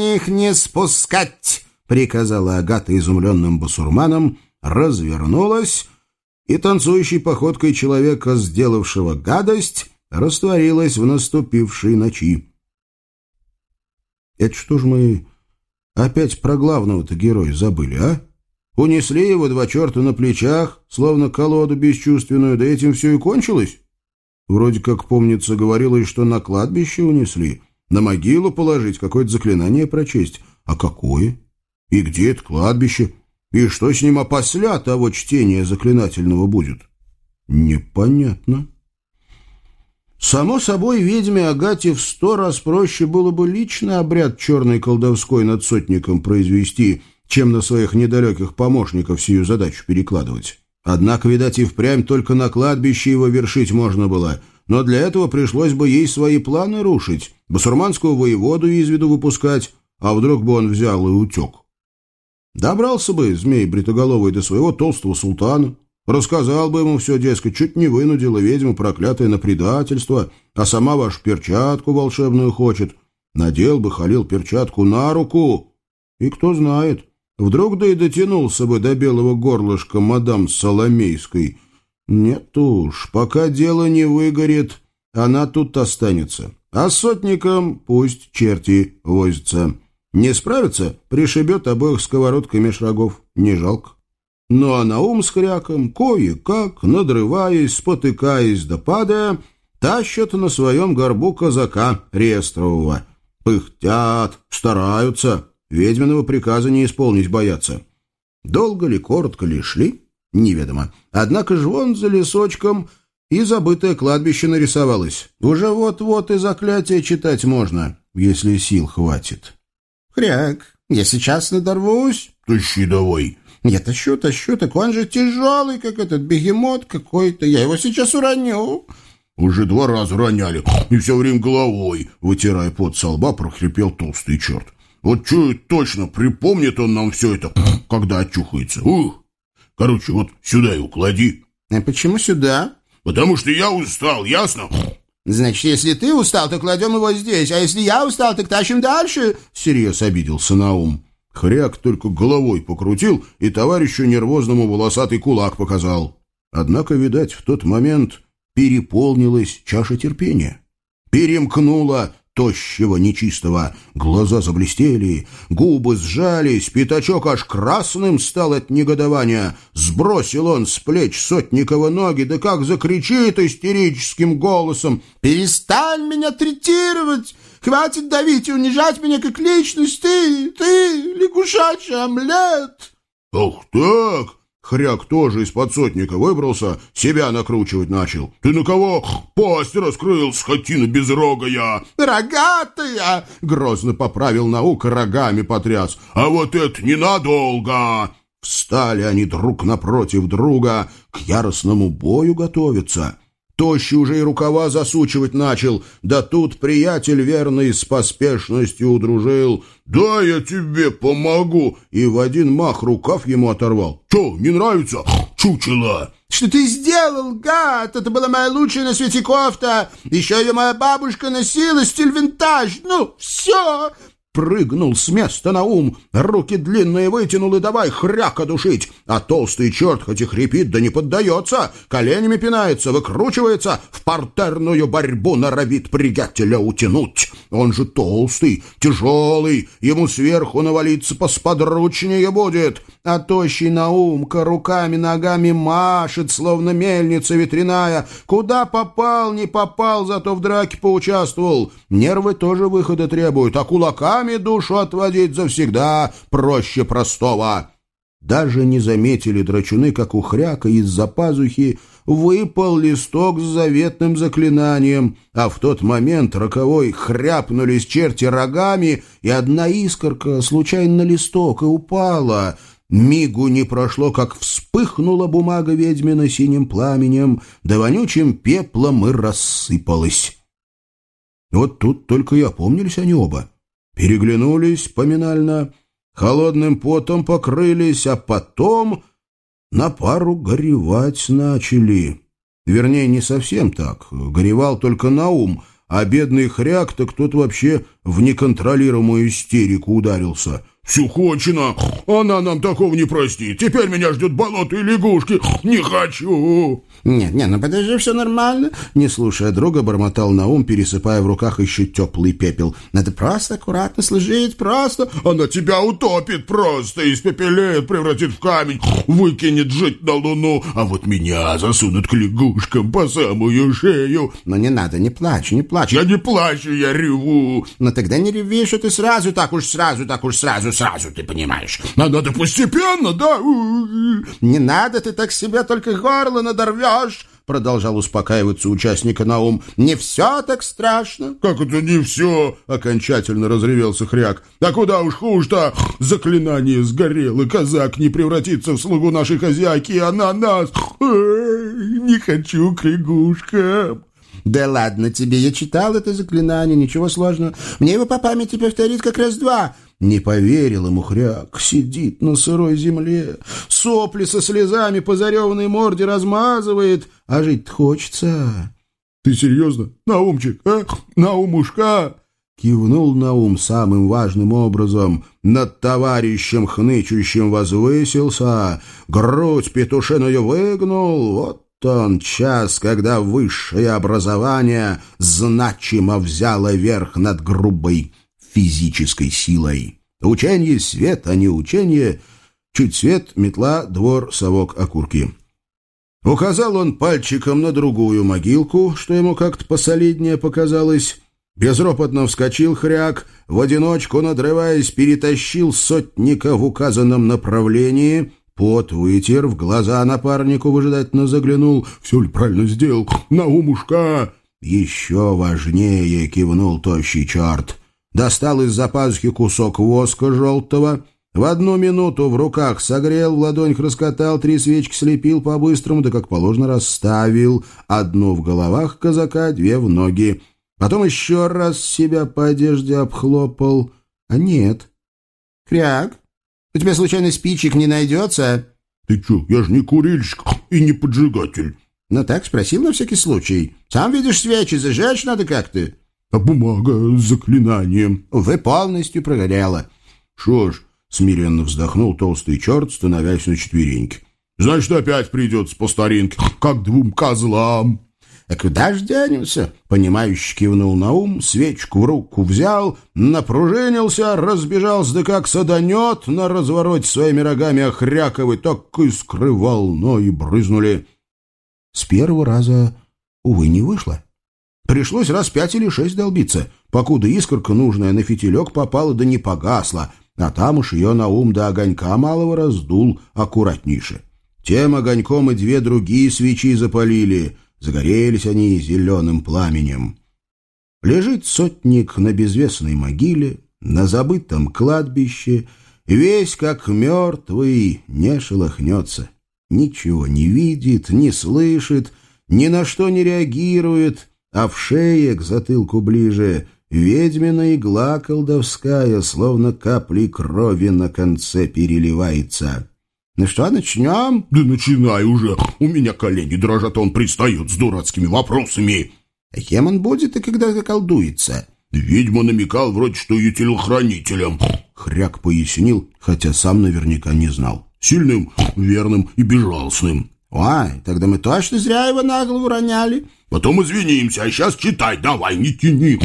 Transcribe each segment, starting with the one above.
них не спускать!» — приказала Агата изумленным басурманам, развернулась, и танцующей походкой человека, сделавшего гадость, растворилась в наступившей ночи. Это что ж мы опять про главного-то героя забыли, а? Унесли его два черта на плечах, словно колоду бесчувственную, да этим все и кончилось? Вроде как, помнится, говорилось, что на кладбище унесли, на могилу положить, какое-то заклинание прочесть. А какое? И где это кладбище? И что с ним опосля того чтения заклинательного будет? Непонятно. Само собой, ведьме Агате в сто раз проще было бы лично обряд черной колдовской над сотником произвести, чем на своих недалеких помощников сию задачу перекладывать. Однако, видать, и впрямь только на кладбище его вершить можно было, но для этого пришлось бы ей свои планы рушить, басурманского воеводу из виду выпускать, а вдруг бы он взял и утек. Добрался бы змей бритоголовый до своего толстого султана, рассказал бы ему все, дескать, чуть не вынудила ведьма проклятая на предательство, а сама вашу перчатку волшебную хочет. Надел бы Халил перчатку на руку, и кто знает, Вдруг да и дотянулся бы до белого горлышка мадам Соломейской. Нет уж, пока дело не выгорит, она тут останется. А сотникам пусть черти возятся. Не справится, пришибет обоих сковородкой меж рогов. Не жалко. Ну а на ум с хряком, кое-как, надрываясь, спотыкаясь да падая, тащат на своем горбу казака реестрового. Пыхтят, стараются, Ведьминого приказа не исполнить боятся. Долго ли, коротко ли шли, неведомо. Однако ж вон за лесочком и забытое кладбище нарисовалось. Уже вот-вот и заклятие читать можно, если сил хватит. «Хряк, я сейчас надорвусь». «Тащи давай». «Я тащу, тащу, так он же тяжелый, как этот бегемот какой-то. Я его сейчас уроню». «Уже два раза роняли, и все время головой», — вытирая пот со лба, прохрипел толстый черт. Вот чует точно, припомнит он нам все это, когда очухается. Ух! Короче, вот сюда и уклади. А почему сюда? Потому что я устал, ясно? Значит, если ты устал, то кладем его здесь, а если я устал, так тащим дальше. Серьез обиделся Наум. Хряк только головой покрутил и товарищу нервозному волосатый кулак показал. Однако, видать, в тот момент переполнилась чаша терпения. Перемкнула тощего нечистого. Глаза заблестели, губы сжались, пятачок аж красным стал от негодования. Сбросил он с плеч сотникова ноги, да как закричит истерическим голосом. «Перестань меня третировать! Хватит давить и унижать меня как личность! Ты, ты, лягушачий омлет!» «Ах так!» Хряк тоже из-под сотника выбрался, себя накручивать начал. «Ты на кого пасть раскрыл, скотина безрогая?» «Рогатая!» — грозно поправил наука, рогами потряс. «А вот это ненадолго!» Встали они друг напротив друга, к яростному бою готовятся. Тощий уже и рукава засучивать начал. Да тут приятель верный с поспешностью удружил. «Да, я тебе помогу!» И в один мах рукав ему оторвал. «Че, не нравится? Чучело!» «Что ты сделал, гад? Это была моя лучшая на свете кофта! Еще ее моя бабушка носила, стиль винтаж! Ну, все! Прыгнул с места на ум, руки длинные вытянул и давай хряка душить. А толстый черт хоть и хрипит, да не поддается, коленями пинается, выкручивается, в партерную борьбу норовит приятеля утянуть. Он же толстый, тяжелый, ему сверху навалиться посподручнее будет. А тощий Наумка руками-ногами машет, словно мельница ветряная. Куда попал, не попал, зато в драке поучаствовал. Нервы тоже выхода требуют, а кулаками душу отводить завсегда проще простого. Даже не заметили драчуны, как у хряка из-за пазухи выпал листок с заветным заклинанием, а в тот момент роковой хряпнулись черти рогами, и одна искорка случайно на листок и упала — Мигу не прошло, как вспыхнула бумага ведьмина синим пламенем, да вонючим пеплом и рассыпалась. Вот тут только и опомнились они оба. Переглянулись поминально, холодным потом покрылись, а потом на пару горевать начали. Вернее, не совсем так. Горевал только на ум, а бедный хряк так тот вообще в неконтролируемую истерику ударился. Сюхочина, она нам такого не простит. Теперь меня ждет болото и лягушки. Не хочу. Нет, нет, ну подожди, все нормально. Не слушая друга, бормотал Наум, пересыпая в руках еще теплый пепел. Надо просто аккуратно сложить, просто. Она тебя утопит просто, испепелеет, превратит в камень, выкинет жить на луну, а вот меня засунут к лягушкам по самую шею. Но не надо, не плачь, не плачь. Я не плачу, я реву. Но тогда не реви, что ты сразу, так уж сразу, так уж сразу сразу, ты понимаешь. Надо постепенно, да? Не надо, ты так себе только горло надорвешь, продолжал успокаиваться участника Наум. «Не все так страшно». «Как это не все?» — окончательно разревелся хряк. «А куда уж хуже-то? Заклинание сгорело, казак не превратится в слугу нашей хозяйки, а на нас... Не хочу к лягушкам». «Да ладно тебе, я читал это заклинание, ничего сложного. Мне его по памяти повторить как раз два». Не поверил ему хряк, сидит на сырой земле, сопли со слезами по зареванной морде размазывает, а жить хочется. — Ты серьезно, Наумчик, а? Наумушка? Кивнул Наум самым важным образом, над товарищем хнычущим возвысился, грудь петушиную выгнул, вот он час, когда высшее образование значимо взяло верх над грубой физической силой. Учение — свет, а не учение. Чуть свет, метла, двор, совок, окурки. Указал он пальчиком на другую могилку, что ему как-то посолиднее показалось. Безропотно вскочил хряк, в одиночку, надрываясь, перетащил сотника в указанном направлении — Пот вытер, в глаза напарнику выжидательно заглянул. «Все ли правильно сделал? Наумушка!» «Еще важнее!» — кивнул тощий черт. Достал из-за пазухи кусок воска желтого. В одну минуту в руках согрел, в ладонь раскатал, три свечки слепил по-быстрому, да как положено расставил. Одну в головах казака, две в ноги. Потом еще раз себя по одежде обхлопал. А нет. «Кряк, у тебя случайно спичек не найдется?» «Ты что, я же не курильщик и не поджигатель». «Ну так, спросил на всякий случай. Сам видишь свечи, зажечь надо как-то». «А бумага с заклинанием?» «Увы, полностью прогорела». «Что ж», — смиренно вздохнул толстый черт, становясь на четвереньки. «Значит, опять придется по старинке, как двум козлам». «А куда ж денемся?» — понимающе кивнул на ум, свечку в руку взял, напружинился, разбежался, да как саданет на развороте своими рогами охряковы, так искры волной брызнули. С первого раза, увы, не вышло. Пришлось раз пять или шесть долбиться, покуда искорка нужная на фитилек попала да не погасла, а там уж ее на ум до огонька малого раздул аккуратнейше. Тем огоньком и две другие свечи запалили — Загорелись они зеленым пламенем. Лежит сотник на безвестной могиле, на забытом кладбище, весь как мертвый, не шелохнется. Ничего не видит, не слышит, ни на что не реагирует, а в шее к затылку ближе ведьмина игла колдовская, словно капли крови на конце переливается. «Ну что, начнем?» «Да начинай уже! У меня колени дрожат, он пристает с дурацкими вопросами!» «А кем он будет и когда заколдуется?» «Ведьма намекал вроде, что и телохранителем!» Хряк пояснил, хотя сам наверняка не знал. «Сильным, верным и безжалостным!» «Ой, тогда мы точно зря его на голову роняли!» «Потом извинимся, а сейчас читай, давай, не тяни!»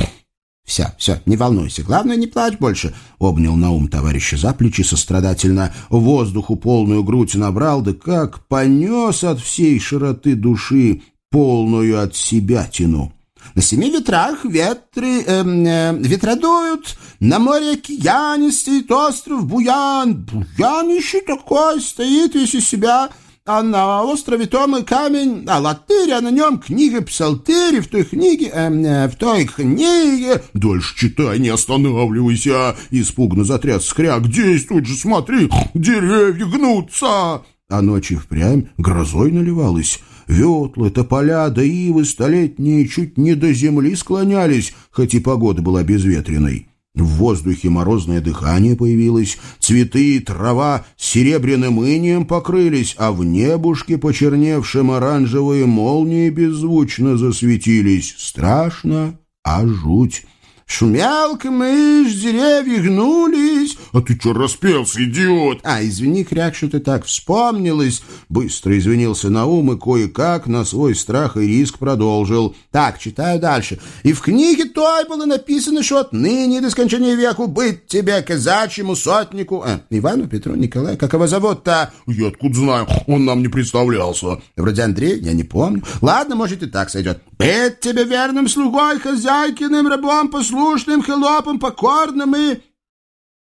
«Все, все, не волнуйся. Главное, не плачь больше», — обнял Наум товарища за плечи сострадательно. Воздуху полную грудь набрал, да как понес от всей широты души полную от себя тяну. На семи ветрах ветры, э, э, ветра дуют, на море океанистый остров Буян. Буянище такой стоит весь из себя а на острове том и камень, а латырь, а на нем книга псалтыри, в той книге, э, в той книге... Дальше читай, не останавливайся, испуганно затряс скряк. Действуй же, смотри, деревья гнутся. А ночи впрямь грозой наливалась. Ветлы, тополя да ивы столетние чуть не до земли склонялись, хоть и погода была безветренной. В воздухе морозное дыхание появилось, цветы и трава серебряным инием покрылись, а в небушке почерневшим оранжевые молнии беззвучно засветились. Страшно, а жуть. Шумялка мы с деревья гнулись. А ты что распелся, идиот? А, извини, Кряк, что ты так вспомнилось. Быстро извинился Наум и кое-как на свой страх и риск продолжил. Так, читаю дальше. И в книге той было написано, что отныне до скончания веку быть тебе казачьему сотнику... А, Ивану Петру Николаю, как его зовут-то? Я откуда знаю, он нам не представлялся. Вроде Андрей, я не помню. Ладно, может и так сойдет. Быть тебе верным слугой, хозяйкиным рабом, послушай послушным, хлопом, покорным и...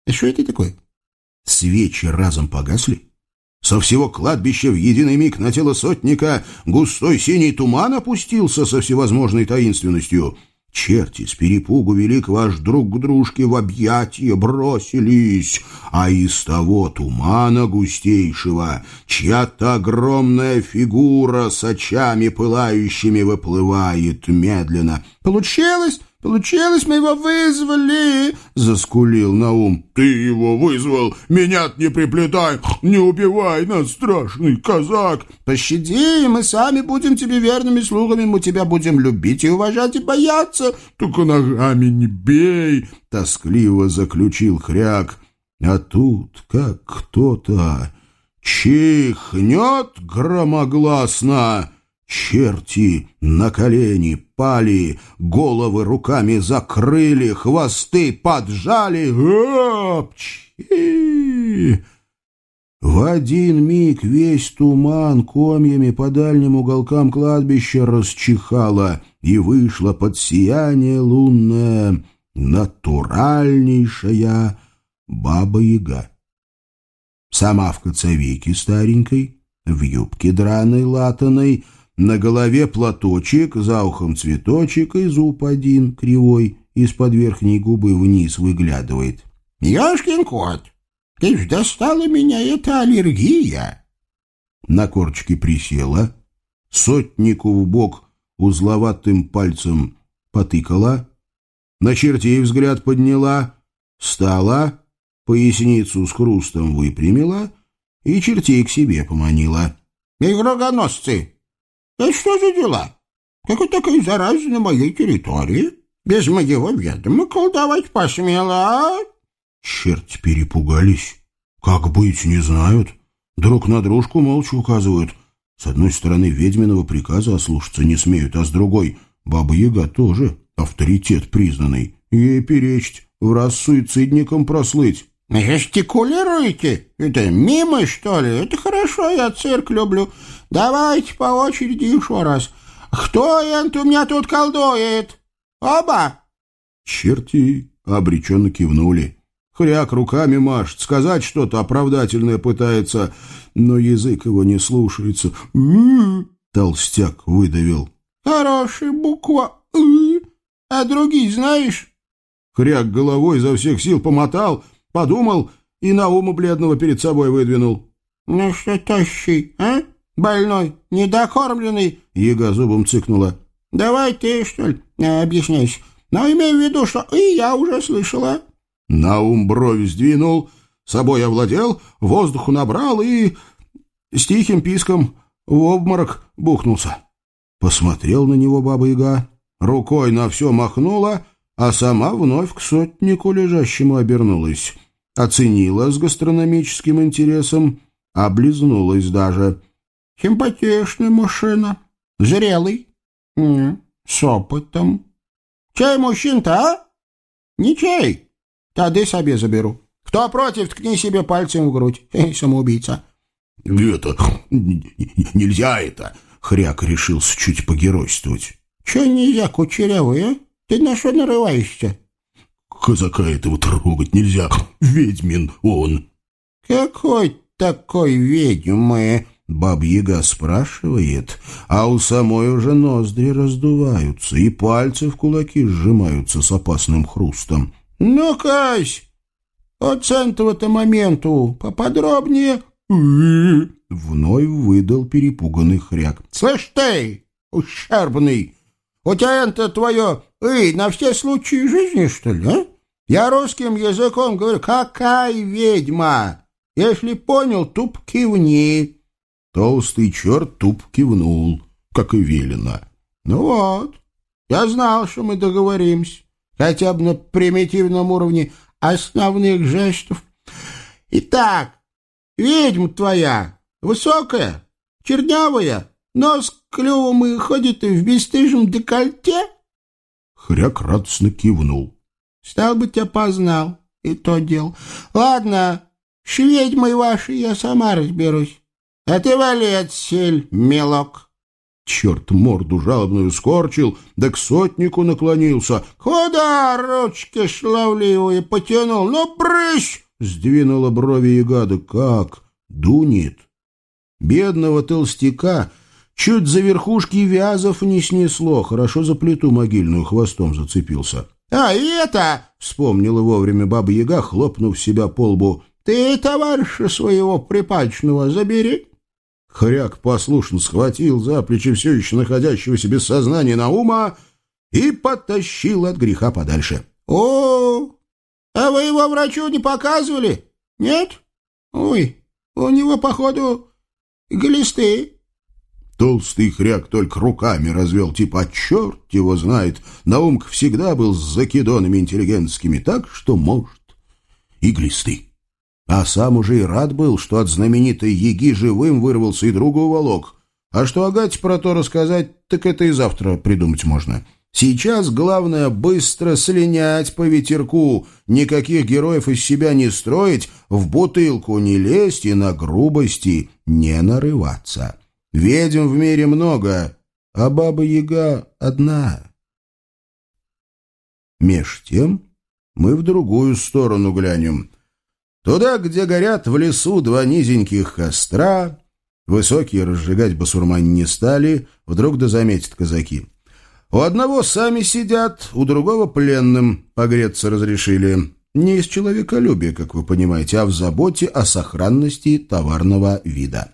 И что это такое? Свечи разом погасли. Со всего кладбища в единый миг на тело сотника густой синий туман опустился со всевозможной таинственностью. Черти с перепугу великого аж друг к дружке в объятия бросились, а из того тумана густейшего чья-то огромная фигура с очами пылающими выплывает медленно. «Получилось!» «Получилось, мы его вызвали!» — заскулил Наум. «Ты его вызвал! меня не приплетай! Не убивай нас, страшный казак!» «Пощади, мы сами будем тебе верными слугами, мы тебя будем любить и уважать и бояться!» «Только ногами не бей!» — тоскливо заключил хряк. А тут, как кто-то чихнет громогласно, Черти на колени пали, головы руками закрыли, хвосты поджали. В один миг весь туман комьями по дальним уголкам кладбища расчихало, и вышла под сияние лунное натуральнейшая баба-яга. Сама в коцовике старенькой, в юбке драной латаной, на голове платочек, за ухом цветочек и зуб один кривой из-под верхней губы вниз выглядывает. «Яшкин кот, ты ж достала меня эта аллергия!» На корчке присела, сотнику в бок узловатым пальцем потыкала, на чертей взгляд подняла, встала, поясницу с хрустом выпрямила и чертей к себе поманила. «Эй, это что за дела? Как это такая зараза на моей территории? Без моего ведома колдовать посмела, а? Черти перепугались. Как быть, не знают. Друг на дружку молча указывают. С одной стороны, ведьминого приказа ослушаться не смеют, а с другой — Баба-Яга тоже авторитет признанный. Ей перечить, в раз суицидником прослыть. «Жестикулируете? Это мимо, что ли? Это хорошо, я цирк люблю. Давайте по очереди еще раз. Кто это у меня тут колдует? Оба!» Черти обреченно кивнули. Хряк руками машет, сказать что-то оправдательное пытается, но язык его не слушается. Толстяк выдавил. «Хорошая буква «ы». А другие знаешь?» Хряк головой изо всех сил помотал, подумал и на ума бледного перед собой выдвинул. «Ну что тащи, а?» Больной, недокормленный, — Яга зубом цыкнула. — Давай ты, что ли, объясняйся. Но имею в виду, что и я уже слышала. Наум брови сдвинул, собой овладел, воздуху набрал и с тихим писком в обморок бухнулся. Посмотрел на него баба-яга, рукой на все махнула, а сама вновь к сотнику лежащему обернулась. Оценила с гастрономическим интересом, облизнулась даже — Симпатичный мужчина. Зрелый. С опытом. Чай мужчин-то, а? Не чай. Тады себе заберу. Кто против, ткни себе пальцем в грудь. Самоубийца. Это... Нельзя это. Хряк решился чуть погеройствовать. Че нельзя, кучерявый, а? Ты на что нарываешься? Казака этого трогать нельзя. Ведьмин он. Какой такой ведьмы? Бабьяга спрашивает, а у самой уже ноздри раздуваются, и пальцы в кулаки сжимаются с опасным хрустом. «Ну, Кась, от этого-то моменту поподробнее...» Вновь выдал перепуганный хряк. «Слышь ты, ущербный, у тебя это твое «эй» на все случаи жизни, что ли, а? Я русским языком говорю, какая ведьма? Если понял, туп кивни». Толстый черт туп кивнул, как и велено. «Ну вот, Я знал, что мы договоримся. Хотя бы на примитивном уровне основных жестов. Итак, ведьма твоя, высокая, чернявая, нос клювом и ходит в бесстыжем декольте? Хряк радостно кивнул. Стал бы тебя познал, и то дел. Ладно, с ведьмой вашей я сама разберусь. А ты вали отсель, мелок. Черт морду жалобную скорчил, да к сотнику наклонился. «Куда ручки шлавливые потянул? Ну, брысь!» Сдвинула брови ягода. «Как? Дунет?» Бедного толстяка чуть за верхушки вязов не снесло, хорошо за плиту могильную хвостом зацепился. «А это!» — вспомнила вовремя баба-яга, хлопнув себя по лбу. «Ты товарища своего припадочного забери!» Хряк послушно схватил за плечи все еще находящегося без сознания Наума и потащил от греха подальше. — О, а вы его врачу не показывали? Нет? Ой, у него, походу, глисты. Толстый хряк только руками развел, типа, а черт его знает. Наумк всегда был с закидонами интеллигентскими, так что, может, и глисты. А сам уже и рад был, что от знаменитой Еги живым вырвался и друга уволок. А что Агате про то рассказать, так это и завтра придумать можно. Сейчас главное быстро слинять по ветерку, никаких героев из себя не строить, в бутылку не лезть и на грубости не нарываться. Ведьм в мире много, а Баба-Яга одна. Меж тем мы в другую сторону глянем — Туда, где горят в лесу два низеньких костра, высокие разжигать басурмане не стали, вдруг да заметят казаки. У одного сами сидят, у другого пленным погреться разрешили. Не из человеколюбия, как вы понимаете, а в заботе о сохранности товарного вида.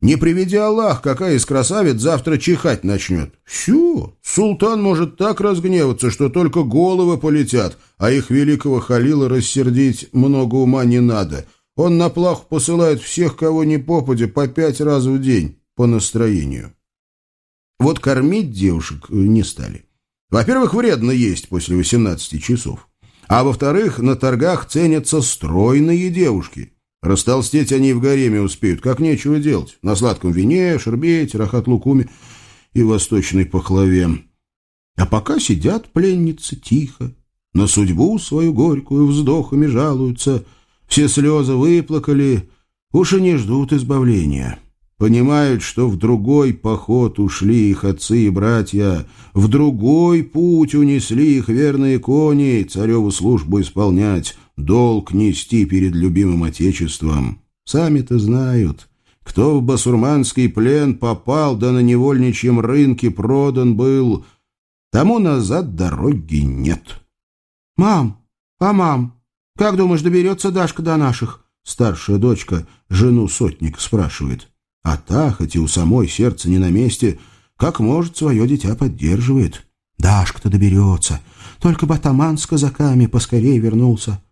Не приведи Аллах, какая из красавиц завтра чихать начнет. Все, султан может так разгневаться, что только головы полетят, а их великого халила рассердить много ума не надо. Он на плаху посылает всех, кого не попадя, по пять раз в день, по настроению. Вот кормить девушек не стали. Во-первых, вредно есть после 18 часов. А во-вторых, на торгах ценятся стройные девушки – Растолстеть они в гареме успеют, как нечего делать. На сладком вине, шербете, рахат-лукуме и восточной пахлаве. А пока сидят пленницы тихо, на судьбу свою горькую вздохами жалуются, все слезы выплакали, уж и не ждут избавления. Понимают, что в другой поход ушли их отцы и братья, в другой путь унесли их верные кони цареву службу исполнять, долг нести перед любимым отечеством. Сами-то знают, кто в басурманский плен попал, да на невольничьем рынке продан был, тому назад дороги нет. «Мам, а мам, как думаешь, доберется Дашка до наших?» Старшая дочка жену сотника спрашивает. А та, хоть и у самой сердце не на месте, как может, свое дитя поддерживает. Дашка-то доберется. Только бы атаман с казаками поскорее вернулся.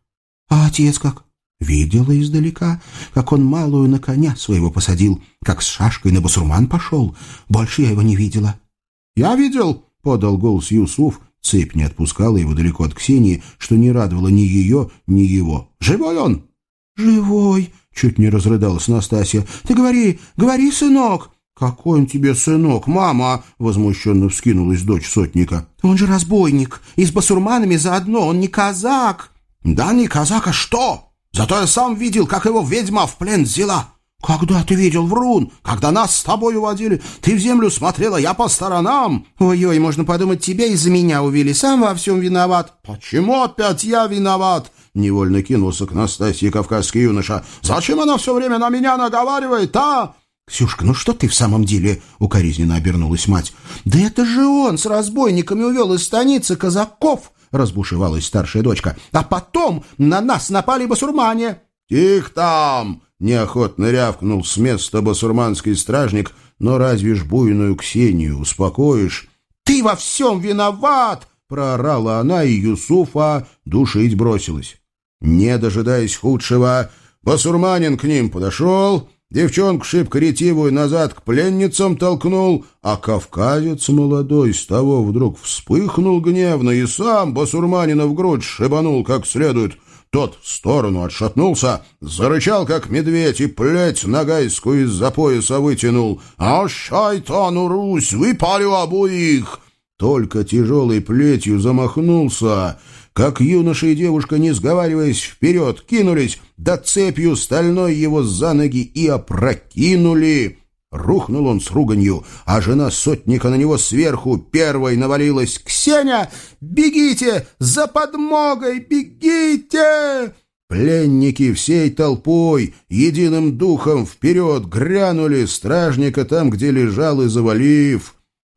А отец как? Видела издалека, как он малую на коня своего посадил, как с шашкой на басурман пошел. Больше я его не видела. — Я видел, — подал голос Юсуф. Цепь не отпускала его далеко от Ксении, что не радовало ни ее, ни его. — Живой он? — Живой, — чуть не разрыдалась Настасья. — Ты говори, говори, сынок. «Какой он тебе сынок, мама?» — возмущенно вскинулась дочь сотника. «Он же разбойник, и с басурманами заодно, он не казак!» «Да не казака что? Зато я сам видел, как его ведьма в плен взяла». «Когда ты видел, Врун? Когда нас с тобой уводили. Ты в землю смотрела, я по сторонам». «Ой-ой, можно подумать, тебя из-за меня увели. Сам во всем виноват». «Почему опять я виноват?» Невольно кинулся к Настасье кавказский юноша. «Зачем она все время на меня наговаривает, а?» «Ксюшка, ну что ты в самом деле?» — укоризненно обернулась мать. «Да это же он с разбойниками увел из станицы казаков!» — разбушевалась старшая дочка. «А потом на нас напали басурмане!» «Тих там!» — неохотно рявкнул с места басурманский стражник. «Но разве ж буйную Ксению успокоишь?» «Ты во всем виноват!» — проорала она, и Юсуфа душить бросилась. Не дожидаясь худшего, басурманин к ним подошел, девчонку шибко ретивую назад к пленницам толкнул, а кавказец молодой с того вдруг вспыхнул гневно и сам басурманина в грудь шибанул как следует. Тот в сторону отшатнулся, зарычал, как медведь, и плеть нагайскую из-за пояса вытянул. «А шайтану Русь, выпалю обоих!» Только тяжелой плетью замахнулся, как юноша и девушка, не сговариваясь, вперед кинулись, да цепью стальной его за ноги и опрокинули. Рухнул он с руганью, а жена сотника на него сверху первой навалилась. «Ксения, бегите! За подмогой бегите!» Пленники всей толпой, единым духом вперед грянули стражника там, где лежал и завалив.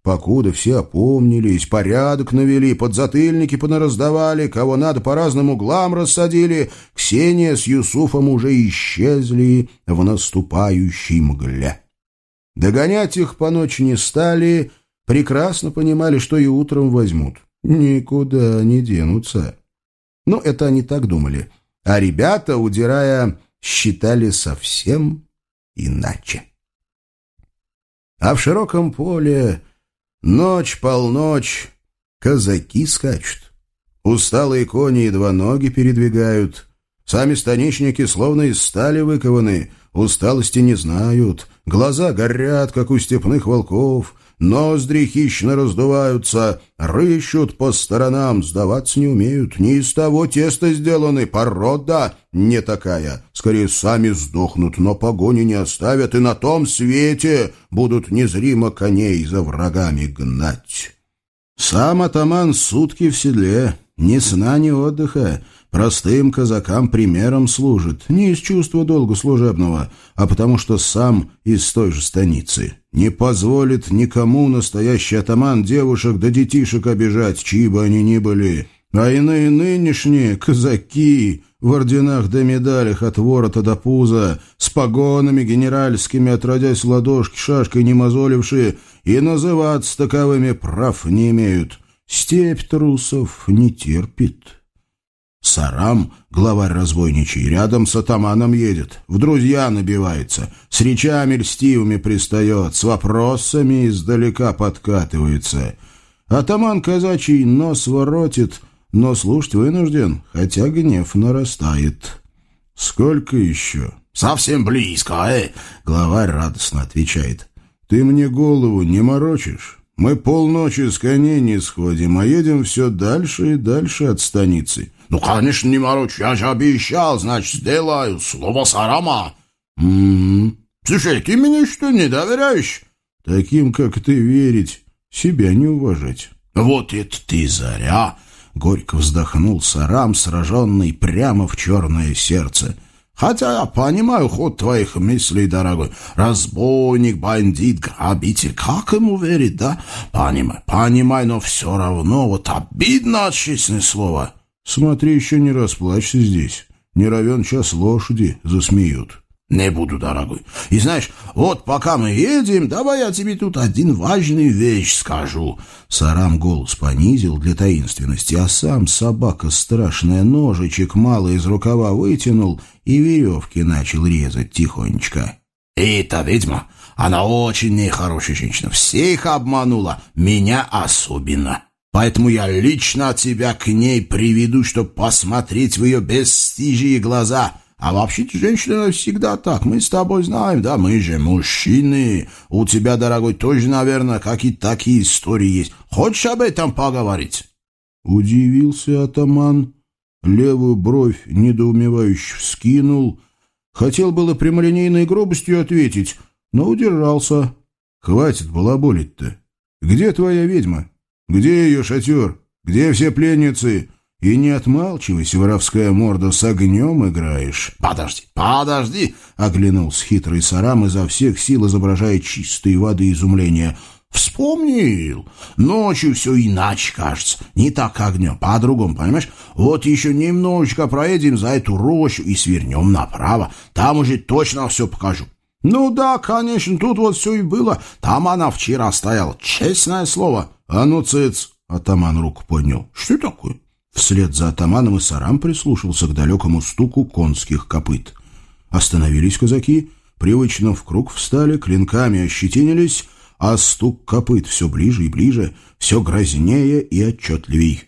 Покуда все опомнились, порядок навели, подзатыльники понараздавали, кого надо по разным углам рассадили, Ксения с Юсуфом уже исчезли в наступающей мгле. Догонять их по ночи не стали, прекрасно понимали, что и утром возьмут. Никуда не денутся. Но это они так думали. А ребята, удирая, считали совсем иначе. А в широком поле Ночь полночь, казаки скачут. Усталые кони едва ноги передвигают. Сами станичники словно из стали выкованы, усталости не знают. Глаза горят, как у степных волков, ноздри хищно раздуваются, рыщут по сторонам, сдаваться не умеют. Не из того теста сделаны, порода не такая. Скорее, сами сдохнут, но погони не оставят, и на том свете будут незримо коней за врагами гнать. Сам атаман сутки в седле, ни сна, ни отдыха, простым казакам примером служит, не из чувства долга служебного, а потому что сам из той же станицы. Не позволит никому настоящий атаман девушек да детишек обижать, чьи бы они ни были. А иные нынешние казаки в орденах да медалях от ворота до пуза, с погонами генеральскими, отродясь ладошки шашкой не мозолившие, и называться таковыми прав не имеют. Степь трусов не терпит. Сарам, главарь разбойничий, рядом с атаманом едет, в друзья набивается, с речами льстивыми пристает, с вопросами издалека подкатывается. Атаман казачий нос воротит, но слушать вынужден, хотя гнев нарастает. «Сколько еще?» «Совсем близко, э!» — главарь радостно отвечает. «Ты мне голову не морочишь?» Мы полночи с коней не сходим, а едем все дальше и дальше от станицы. Ну, конечно, не морочь, я же обещал, значит, сделаю. Слово Сарама. М-м. Слушай, ты мне что, не доверяешь? Таким, как ты, верить, себя не уважать. Вот это ты заря. Горько вздохнул Сарам, сраженный прямо в черное сердце — Хотя я понимаю ход твоих мыслей, дорогой. Разбойник, бандит, грабитель. Как ему верить, да? Понимай, понимай, но все равно вот обидно, честное слово. Смотри, еще не расплачься здесь. Не равен час лошади засмеют. Не буду, дорогой. И знаешь, вот пока мы едем, давай я тебе тут один важный вещь скажу. Сарам голос понизил для таинственности, а сам собака страшная ножичек малый из рукава вытянул и веревки начал резать тихонечко. Эта ведьма, она очень нехорошая женщина, всех обманула, меня особенно. Поэтому я лично тебя к ней приведу, чтобы посмотреть в ее бесстижие глаза — а вообще-то женщина всегда так. Мы с тобой знаем, да, мы же мужчины. У тебя, дорогой, тоже, наверное, какие-то такие истории есть. Хочешь об этом поговорить?» Удивился атаман, левую бровь недоумевающе вскинул. Хотел было прямолинейной грубостью ответить, но удержался. «Хватит балаболить-то. Где твоя ведьма? Где ее шатер? Где все пленницы?» И не отмалчивайся, воровская морда, с огнем играешь. Подожди, подожди, оглянулся хитрый сарам изо всех сил, изображая чистой воды изумления. Вспомнил. Ночью все иначе кажется. Не так огнем, по-другому, понимаешь? Вот еще немножечко проедем за эту рощу и свернем направо. Там уже точно все покажу. Ну да, конечно, тут вот все и было. Там она вчера стояла, честное слово. А ну, цыц, атаман руку поднял. Что такое? Вслед за атаманом и сарам прислушался к далекому стуку конских копыт. Остановились казаки, привычно в круг встали, клинками ощетинились, а стук копыт все ближе и ближе, все грознее и отчетливей.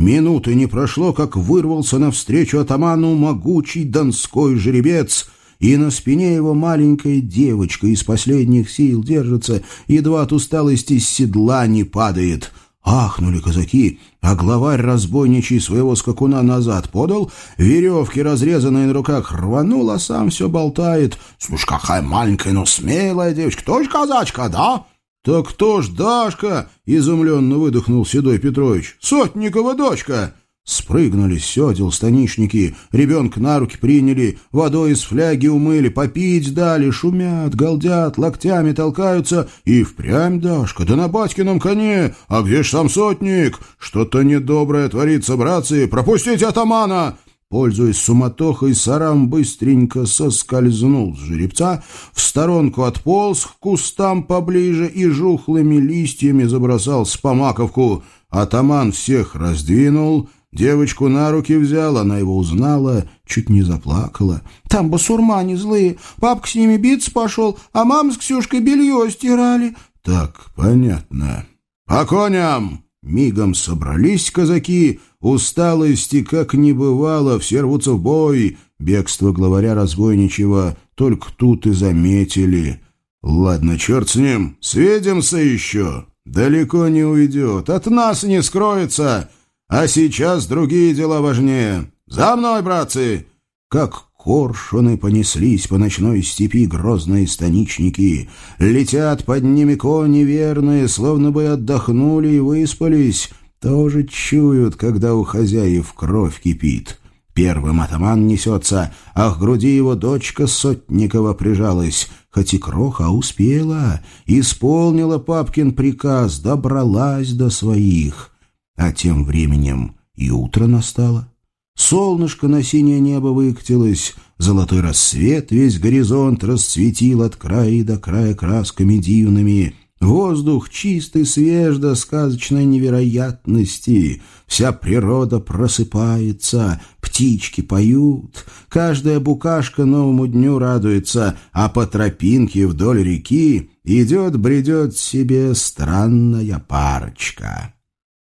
Минуты не прошло, как вырвался навстречу атаману могучий донской жеребец, и на спине его маленькая девочка из последних сил держится, едва от усталости с седла не падает — Ахнули казаки, а главарь разбойничий своего скакуна назад подал, веревки, разрезанные на руках, рванул, а сам все болтает. «Слушай, какая маленькая, но смелая девочка, тоже казачка, да?» «Так кто ж Дашка?» — изумленно выдохнул Седой Петрович. «Сотникова дочка!» Спрыгнули с седел станичники, ребенка на руки приняли, водой из фляги умыли, попить дали, шумят, галдят, локтями толкаются, и впрямь Дашка, да на батькином коне, а где ж сам сотник? Что-то недоброе творится, братцы, пропустите атамана!» Пользуясь суматохой, Сарам быстренько соскользнул с жеребца, в сторонку отполз к кустам поближе и жухлыми листьями забросал с помаковку. Атаман всех раздвинул — Девочку на руки взял, она его узнала, чуть не заплакала. «Там басурмане злые, папка с ними биться пошел, а мама с Ксюшкой белье стирали». «Так, понятно. По коням!» Мигом собрались казаки, усталости как не бывало, все рвутся в бой. Бегство главаря разбойничего только тут и заметили. «Ладно, черт с ним, сведемся еще. Далеко не уйдет, от нас не скроется». А сейчас другие дела важнее. За мной, братцы!» Как коршуны понеслись по ночной степи грозные станичники. Летят под ними кони верные, словно бы отдохнули и выспались. Тоже чуют, когда у хозяев кровь кипит. Первым атаман несется, а к груди его дочка Сотникова прижалась. Хоть и кроха успела, исполнила папкин приказ, добралась до своих. А тем временем и утро настало. Солнышко на синее небо выкатилось, золотой рассвет весь горизонт расцветил от края до края красками дивными. Воздух чистый, свеж до сказочной невероятности. Вся природа просыпается, птички поют, каждая букашка новому дню радуется, а по тропинке вдоль реки идет-бредет себе странная парочка.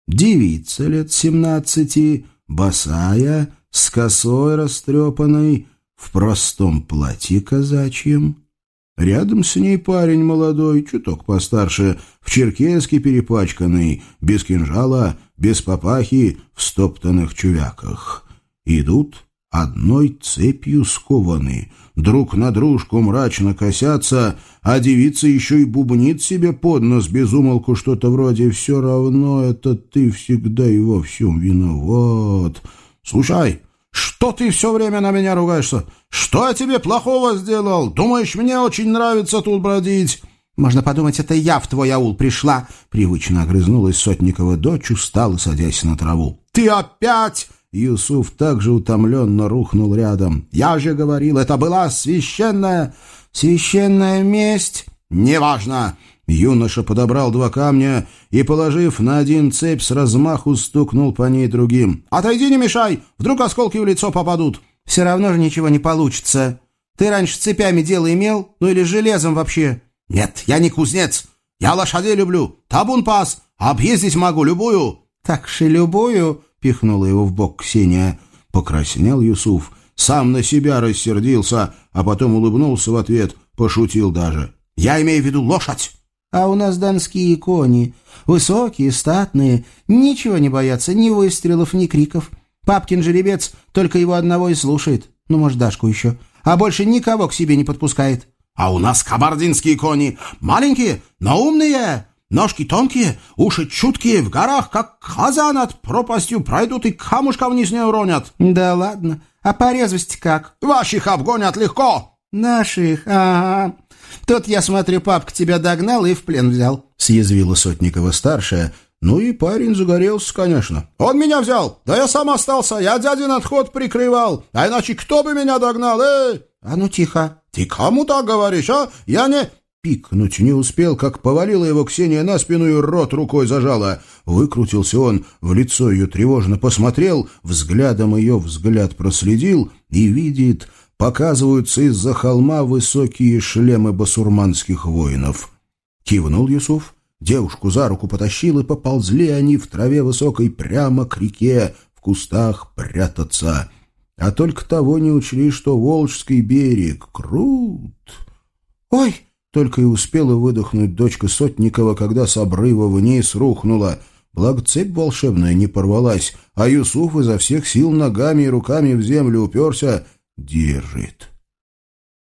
Девица лет семнадцати, босая, с косой растрепанной, в простом платье казачьем. Рядом с ней парень молодой, чуток постарше, в черкеске перепачканный, без кинжала, без папахи, в стоптанных чувяках. Идут одной цепью скованы, друг на дружку мрачно косятся, а девица еще и бубнит себе под нос безумолку что-то вроде «все равно это ты всегда и во всем виноват». «Слушай, что ты все время на меня ругаешься? Что я тебе плохого сделал? Думаешь, мне очень нравится тут бродить?» «Можно подумать, это я в твой аул пришла!» Привычно огрызнулась Сотникова дочь, устала, садясь на траву. «Ты опять!» Юсуф также утомленно рухнул рядом. «Я же говорил, это была священная...» «Священная месть?» «Неважно!» Юноша подобрал два камня и, положив на один цепь, с размаху стукнул по ней другим. «Отойди, не мешай! Вдруг осколки в лицо попадут!» «Все равно же ничего не получится. Ты раньше цепями дело имел? Ну или железом вообще?» «Нет, я не кузнец. Я лошадей люблю. Табун пас. Объездить могу любую». «Так же любую?» Пихнула его в бок Ксения. Покраснел Юсуф, сам на себя рассердился, а потом улыбнулся в ответ, пошутил даже. «Я имею в виду лошадь!» «А у нас донские кони. Высокие, статные, ничего не боятся, ни выстрелов, ни криков. Папкин жеребец только его одного и слушает, ну, может, Дашку еще, а больше никого к себе не подпускает». «А у нас кабардинские кони, маленькие, но умные!» Ножки тонкие, уши чуткие, в горах, как хаза над пропастью пройдут и камушка вниз не уронят. Да ладно. А по резвости как? Ваших обгонят легко. Наших, ага. Тут, я смотрю, папка тебя догнал и в плен взял. Съязвила Сотникова-старшая. Ну и парень загорелся, конечно. Он меня взял. Да я сам остался. Я дядин отход прикрывал. А иначе кто бы меня догнал, эй? А ну тихо. Ты кому так говоришь, а? Я не... Пикнуть не успел, как повалила его Ксения на спину и рот рукой зажала. Выкрутился он, в лицо ее тревожно посмотрел, взглядом ее взгляд проследил и видит, показываются из-за холма высокие шлемы басурманских воинов. Кивнул Юсуф, девушку за руку потащил, и поползли они в траве высокой прямо к реке, в кустах прятаться. А только того не учли, что Волжский берег крут. «Ой!» — только и успела выдохнуть дочка Сотникова, когда с обрыва вниз рухнула. Благо цепь волшебная не порвалась, а Юсуф изо всех сил ногами и руками в землю уперся, держит.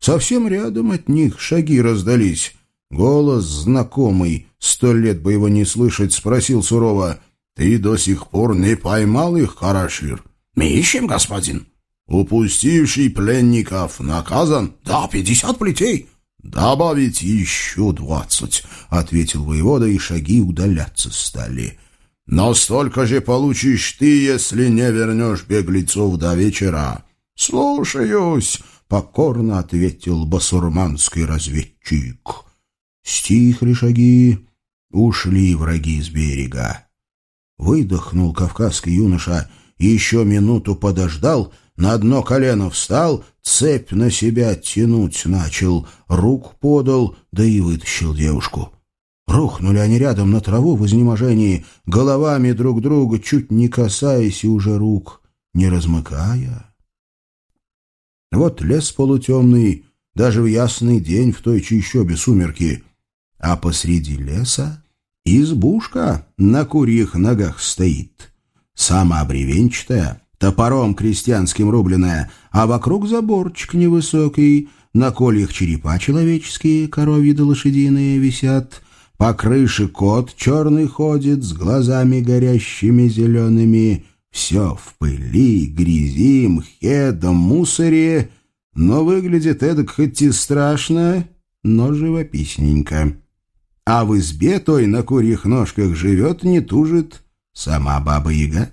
Совсем рядом от них шаги раздались. Голос знакомый, сто лет бы его не слышать, спросил сурово. «Ты до сих пор не поймал их, Карашир?» «Мы ищем, господин». «Упустивший пленников наказан?» «Да, пятьдесят плетей». «Добавить еще двадцать», — ответил воевода, и шаги удаляться стали. «Но столько же получишь ты, если не вернешь беглецов до вечера». «Слушаюсь», — покорно ответил басурманский разведчик. Стихли шаги, ушли враги с берега. Выдохнул кавказский юноша, еще минуту подождал, на одно колено встал, цепь на себя тянуть начал, рук подал, да и вытащил девушку. Рухнули они рядом на траву в изнеможении, головами друг друга, чуть не касаясь и уже рук не размыкая. Вот лес полутемный, даже в ясный день в той чищобе сумерки, а посреди леса избушка на курьих ногах стоит, сама бревенчатая, топором крестьянским рубленная, а вокруг заборчик невысокий, на кольях черепа человеческие, коровьи да лошадиные висят, по крыше кот черный ходит с глазами горящими зелеными, все в пыли, грязи, мхе да мусоре, но выглядит эдак хоть и страшно, но живописненько. А в избе той на курьих ножках живет, не тужит сама Баба-Яга.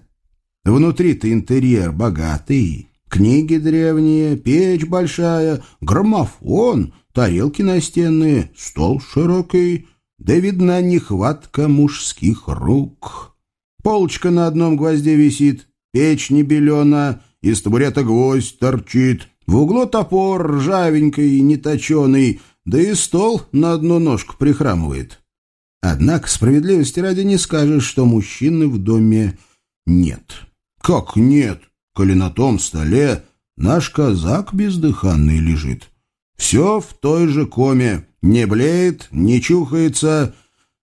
Внутри-то интерьер богатый, книги древние, печь большая, граммофон, тарелки настенные, стол широкий, да видна нехватка мужских рук. Полочка на одном гвозде висит, печь не белена, из табурета гвоздь торчит, в углу топор ржавенький, неточеный, да и стол на одну ножку прихрамывает. Однако справедливости ради не скажешь, что мужчины в доме нет. Как нет, коли на том столе наш казак бездыханный лежит? Все в той же коме, не блеет, не чухается,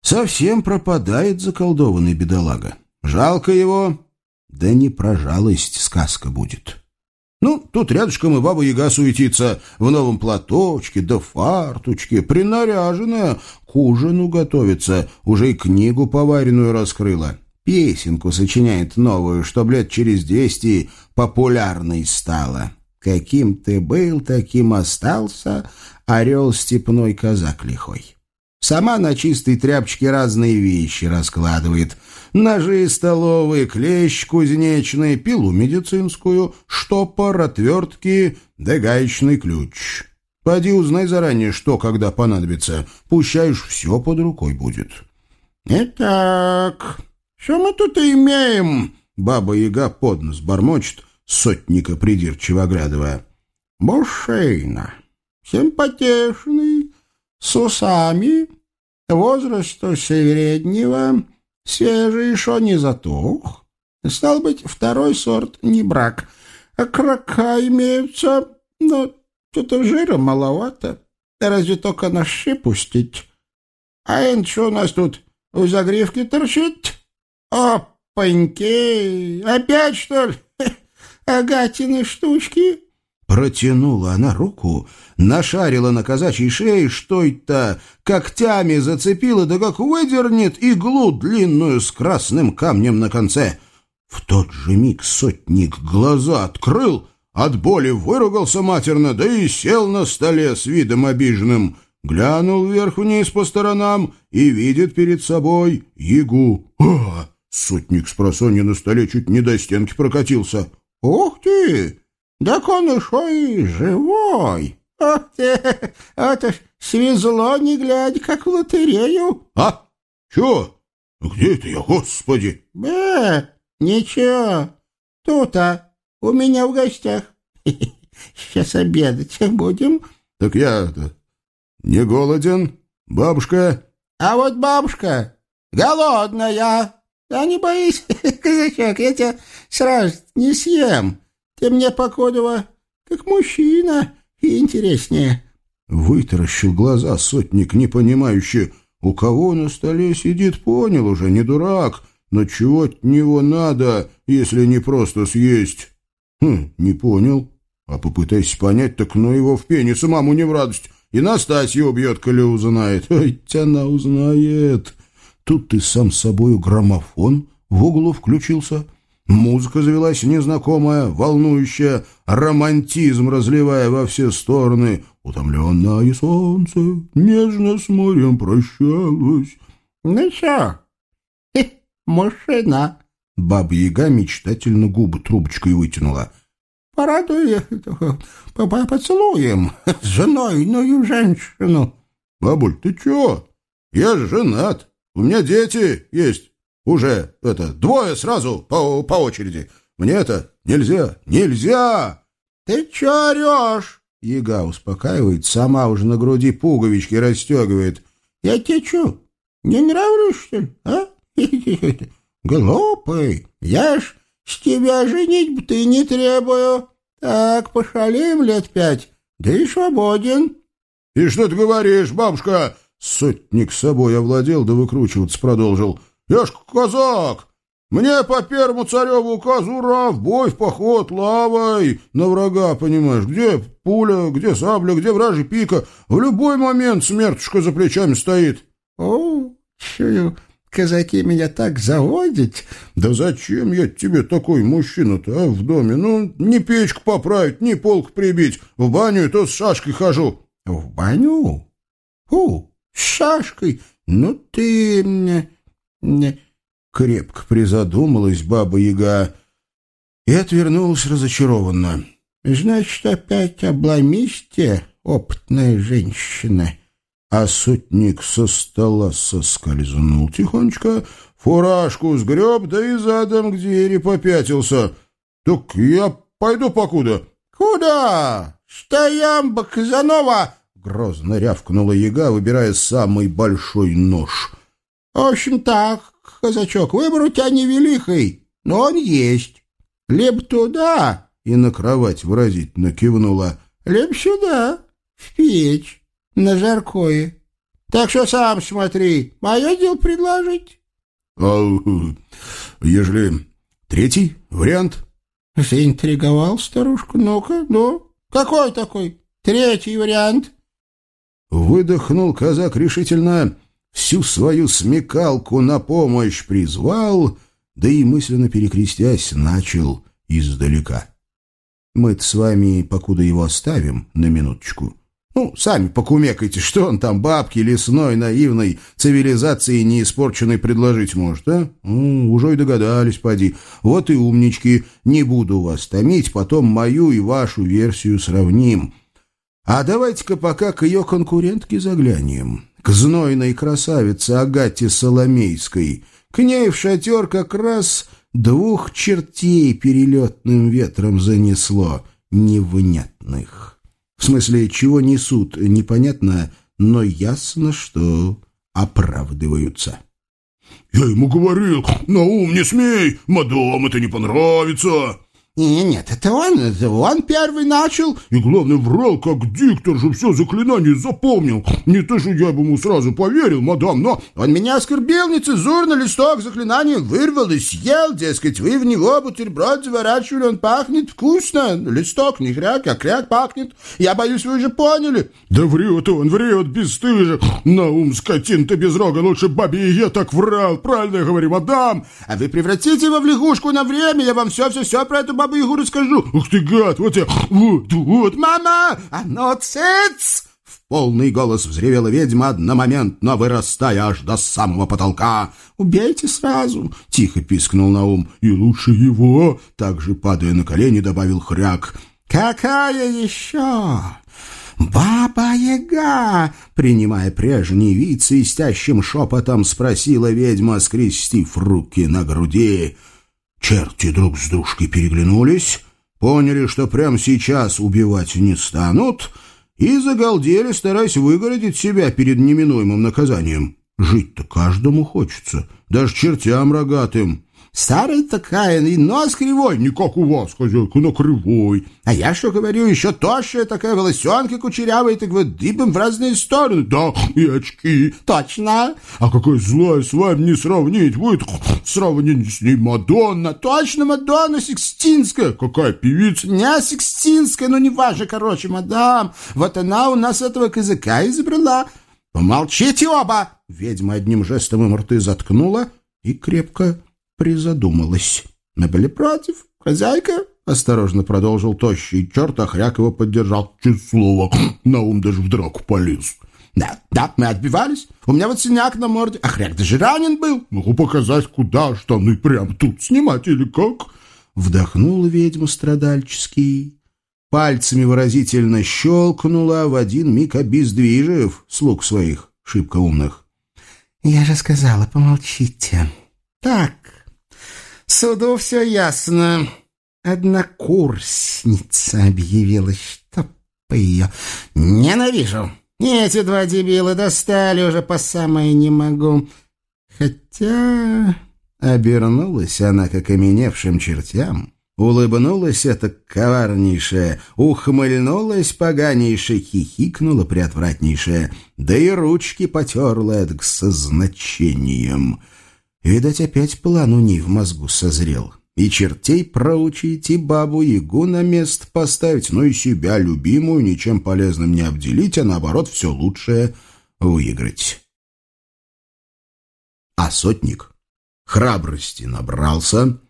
совсем пропадает заколдованный бедолага. Жалко его, да не про жалость сказка будет. Ну, тут рядышком и баба-яга суетится, в новом платочке да фарточке, принаряженная, к ужину готовится, уже и книгу поваренную раскрыла. Песенку сочиняет новую, чтоб лет через двести популярной стала. Каким ты был, таким остался, орел степной казак лихой. Сама на чистой тряпочке разные вещи раскладывает. Ножи столовые, клещ кузнечный, пилу медицинскую, штопор, отвертки да гаечный ключ. Поди узнай заранее, что когда понадобится. Пущаешь, все под рукой будет. «Итак, что мы тут имеем?» Баба-яга под нос бормочет, сотника придирчиво оглядывая. «Бушейна, симпатичный, с усами, возрасту среднего, свежий еще не затух. Стал быть, второй сорт не брак. А крока имеются, но что-то жира маловато. Разве только на щи пустить? А это что у нас тут у загривки торчит? Опаньки! Опять, что ли? Агатины штучки? Протянула она руку, нашарила на казачьей шее, что это, когтями зацепила, да как выдернет иглу длинную с красным камнем на конце. В тот же миг сотник глаза открыл, от боли выругался матерно, да и сел на столе с видом обиженным. Глянул вверх-вниз по сторонам и видит перед собой ягу. «А!» Сотник с просонья на столе чуть не до стенки прокатился. «Ух ты! Так он еще и живой! Ох ты! Это ж свезло, не глядя, как в лотерею!» «А? Чё? Где это я, господи?» «Бэ, ничего, тут-а, у меня в гостях. сейчас обедать будем. Так я не голоден, бабушка. А вот бабушка голодная. Да не боись, казачок, я тебя сразу не съем. Ты мне, покодова, как мужчина и интереснее. Вытаращил глаза сотник, непонимающий. У кого на столе сидит, понял уже, не дурак. Но чего от него надо, если не просто съесть? Хм, не понял. А попытайся понять, так ну его в пене, самому не в радость. И Настасья убьет, коли узнает. Ой, она узнает. Тут ты сам собою граммофон в углу включился. Музыка завелась незнакомая, волнующая, романтизм разливая во все стороны. Утомленное солнце нежно с морем прощалось. — Ну что, мужчина? Баба-яга мечтательно губы трубочкой вытянула. — Порадуй поцелуем с женой, ну и женщину. — Бабуль, ты чё? Я же женат. У меня дети есть. Уже это двое сразу по, по очереди. Мне это нельзя, нельзя. Ты чё орёшь? Яга успокаивает, сама уже на груди пуговички расстегивает. Я тебе чё, не нравлюсь, что ли, а? Глупый, я ж с тебя женить ты не требую. Так, пошалим лет пять, да и свободен. — И что ты говоришь, бабушка? Сотник собой овладел, да выкручиваться продолжил. Я ж казак! Мне по первому цареву указу ура, в бой, в поход, лавой, на врага, понимаешь, где пуля, где сабля, где вражий пика, в любой момент смертушка за плечами стоит. — О, чую, казаки меня так заводят. — Да зачем я тебе такой мужчина-то, а, в доме? Ну, не печку поправить, не полк прибить, в баню то с шашкой хожу. — В баню? Фу, с шашкой? Ну ты... Крепко призадумалась баба-яга и отвернулась разочарованно. — Значит, опять обломисте, опытная женщина. А сотник со стола соскользнул тихонечко, фуражку сгреб, да и задом к двери попятился. — Так я пойду покуда. — Куда? Стоямба Казанова! — грозно рявкнула яга, выбирая самый большой нож — в общем так, казачок, выбор у тебя невеликий, но он есть. Либо туда, и на кровать выразительно кивнула, либо сюда, в печь, на жаркое. Так что сам смотри, мое дело предложить. — А ежели третий вариант? — Заинтриговал старушку. Ну-ка, ну, какой такой третий вариант? Выдохнул казак решительно всю свою смекалку на помощь призвал, да и мысленно перекрестясь начал издалека. Мы-то с вами, покуда его оставим, на минуточку. Ну, сами покумекайте, что он там бабки лесной, наивной, цивилизации неиспорченной предложить может, а? Ну, уже и догадались, поди. Вот и умнички, не буду вас томить, потом мою и вашу версию сравним. А давайте-ка пока к ее конкурентке заглянем к знойной красавице Агате Соломейской. К ней в шатер как раз двух чертей перелетным ветром занесло, невнятных. В смысле, чего несут, непонятно, но ясно, что оправдываются. «Я ему говорил, на ум не смей, мадам это не понравится!» Нет, это он, это он первый начал. И главное, врал, как диктор же все заклинание запомнил. Не то, что я бы ему сразу поверил, мадам, но... Он меня оскорбил, нецензурно листок заклинания вырвал и съел, дескать, вы в него бутерброд заворачивали, он пахнет вкусно. Листок не хряк, а кряк пахнет. Я боюсь, вы уже поняли. Да врет он, врет, бесстыжих. На ум скотин-то без рога, лучше бабе я так врал. Правильно я говорю, мадам. А вы превратите его в лягушку на время, я вам все-все-все про эту бабу Егору расскажу. Ух ты, гад, вот я, вот, вот. Мама, а ну цец! В полный голос взревела ведьма, одномоментно вырастая аж до самого потолка. «Убейте сразу!» — тихо пискнул Наум. «И лучше его!» — также, падая на колени, добавил хряк. «Какая еще?» «Баба-яга!» — принимая прежний вид, свистящим шепотом спросила ведьма, скрестив руки на груди. Черти друг с дружкой переглянулись, поняли, что прямо сейчас убивать не станут, и загалдели, стараясь выгородить себя перед неминуемым наказанием. Жить-то каждому хочется, даже чертям рогатым. Старая такая, и нос кривой. Не как у вас, хозяйка, но кривой. А я что говорю, еще тощая такая, волосенка кучерявая, так вот дыбом в разные стороны. Да, и очки. Точно. А какая злая с вами не сравнить будет. Сравнение с ней Мадонна. Точно, Мадонна Сикстинская. Какая певица? Не Сикстинская, ну не важно, короче, мадам. Вот она у нас этого казака изобрела. Помолчите оба. Ведьма одним жестом им рты заткнула и крепко призадумалась. «Мы были против, хозяйка?» — осторожно продолжил тощий черт, а хряк его поддержал. «Чуть слово, на ум даже в драку полез». «Да, да, мы отбивались. У меня вот синяк на морде, а хряк даже ранен был». «Могу показать, куда штаны прям тут снимать или как?» Вдохнула ведьма страдальческий. Пальцами выразительно щелкнула, в один миг обездвижив слуг своих, шибко умных. «Я же сказала, помолчите. Так, суду все ясно. Однокурсница объявилась, чтоб ее... Ненавижу. Эти два дебила достали уже по самое не могу. Хотя... Обернулась она к окаменевшим чертям, улыбнулась эта коварнейшая, ухмыльнулась поганейшая, хихикнула приотвратнейшая, да и ручки потерла это со значением — Видать, опять план у ней в мозгу созрел. И чертей проучить, и бабу-ягу на место поставить, но и себя, любимую, ничем полезным не обделить, а наоборот, все лучшее выиграть. А сотник храбрости набрался,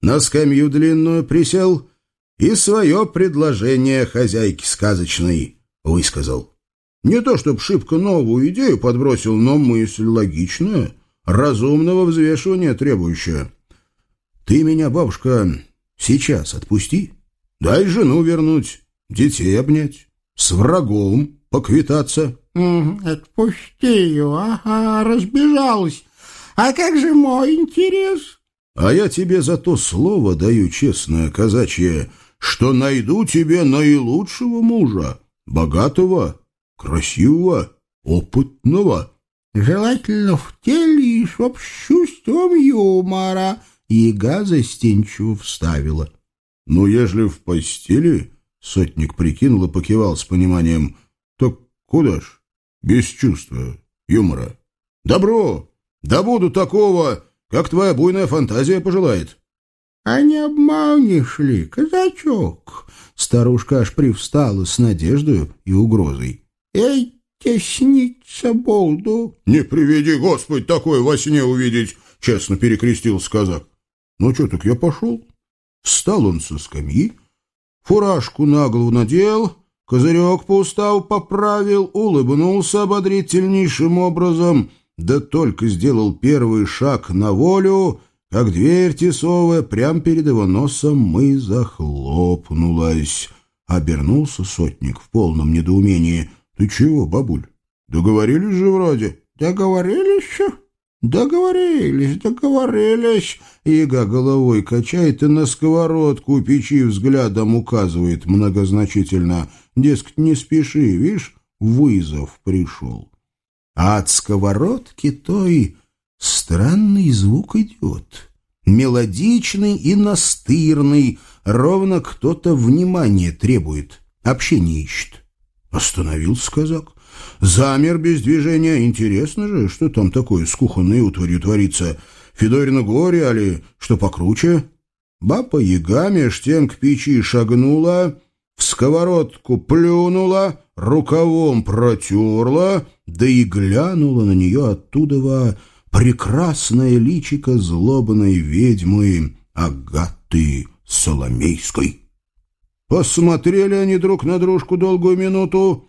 на скамью длинную присел и свое предложение хозяйке сказочной высказал. Не то, чтоб шибко новую идею подбросил, но мысль логичная — разумного взвешивания требующая. Ты меня, бабушка, сейчас отпусти. Дай жену вернуть, детей обнять, с врагом поквитаться. — Отпусти ее, ага, разбежалась. А как же мой интерес? — А я тебе за то слово даю, честное казачье, что найду тебе наилучшего мужа, богатого, красивого, опытного. Желательно в теле и чтоб с чувством юмора. Яга застенчиво вставила. — Ну, ежели в постели, — сотник прикинул и покивал с пониманием, — то куда ж? Без чувства, юмора. Добро! Да буду такого, как твоя буйная фантазия пожелает. — А не обманешь ли, казачок? Старушка аж привстала с надеждой и угрозой. — Эй, тесниться буду. — Не приведи, Господь, такое во сне увидеть, — честно перекрестился казак. — Ну что, так я пошел. Встал он со скамьи, фуражку на голову надел, козырек по уставу поправил, улыбнулся ободрительнейшим образом, да только сделал первый шаг на волю, как дверь тесовая прямо перед его носом и захлопнулась. Обернулся сотник в полном недоумении — «Ты чего, бабуль? Договорились же вроде?» «Договорились еще?» «Договорились, договорились!» Ига головой качает и на сковородку печи взглядом указывает многозначительно. Дескать, не спеши, видишь, вызов пришел. А от сковородки той странный звук идет. Мелодичный и настырный, ровно кто-то внимание требует, общение ищет. Остановился казак. Замер без движения. Интересно же, что там такое с кухонной утварью творится. Федорина горе, али что покруче? Баба яга меж тем к печи шагнула, в сковородку плюнула, рукавом протерла, да и глянула на нее оттуда прекрасное личико злобной ведьмы Агаты Соломейской. Посмотрели они друг на дружку долгую минуту,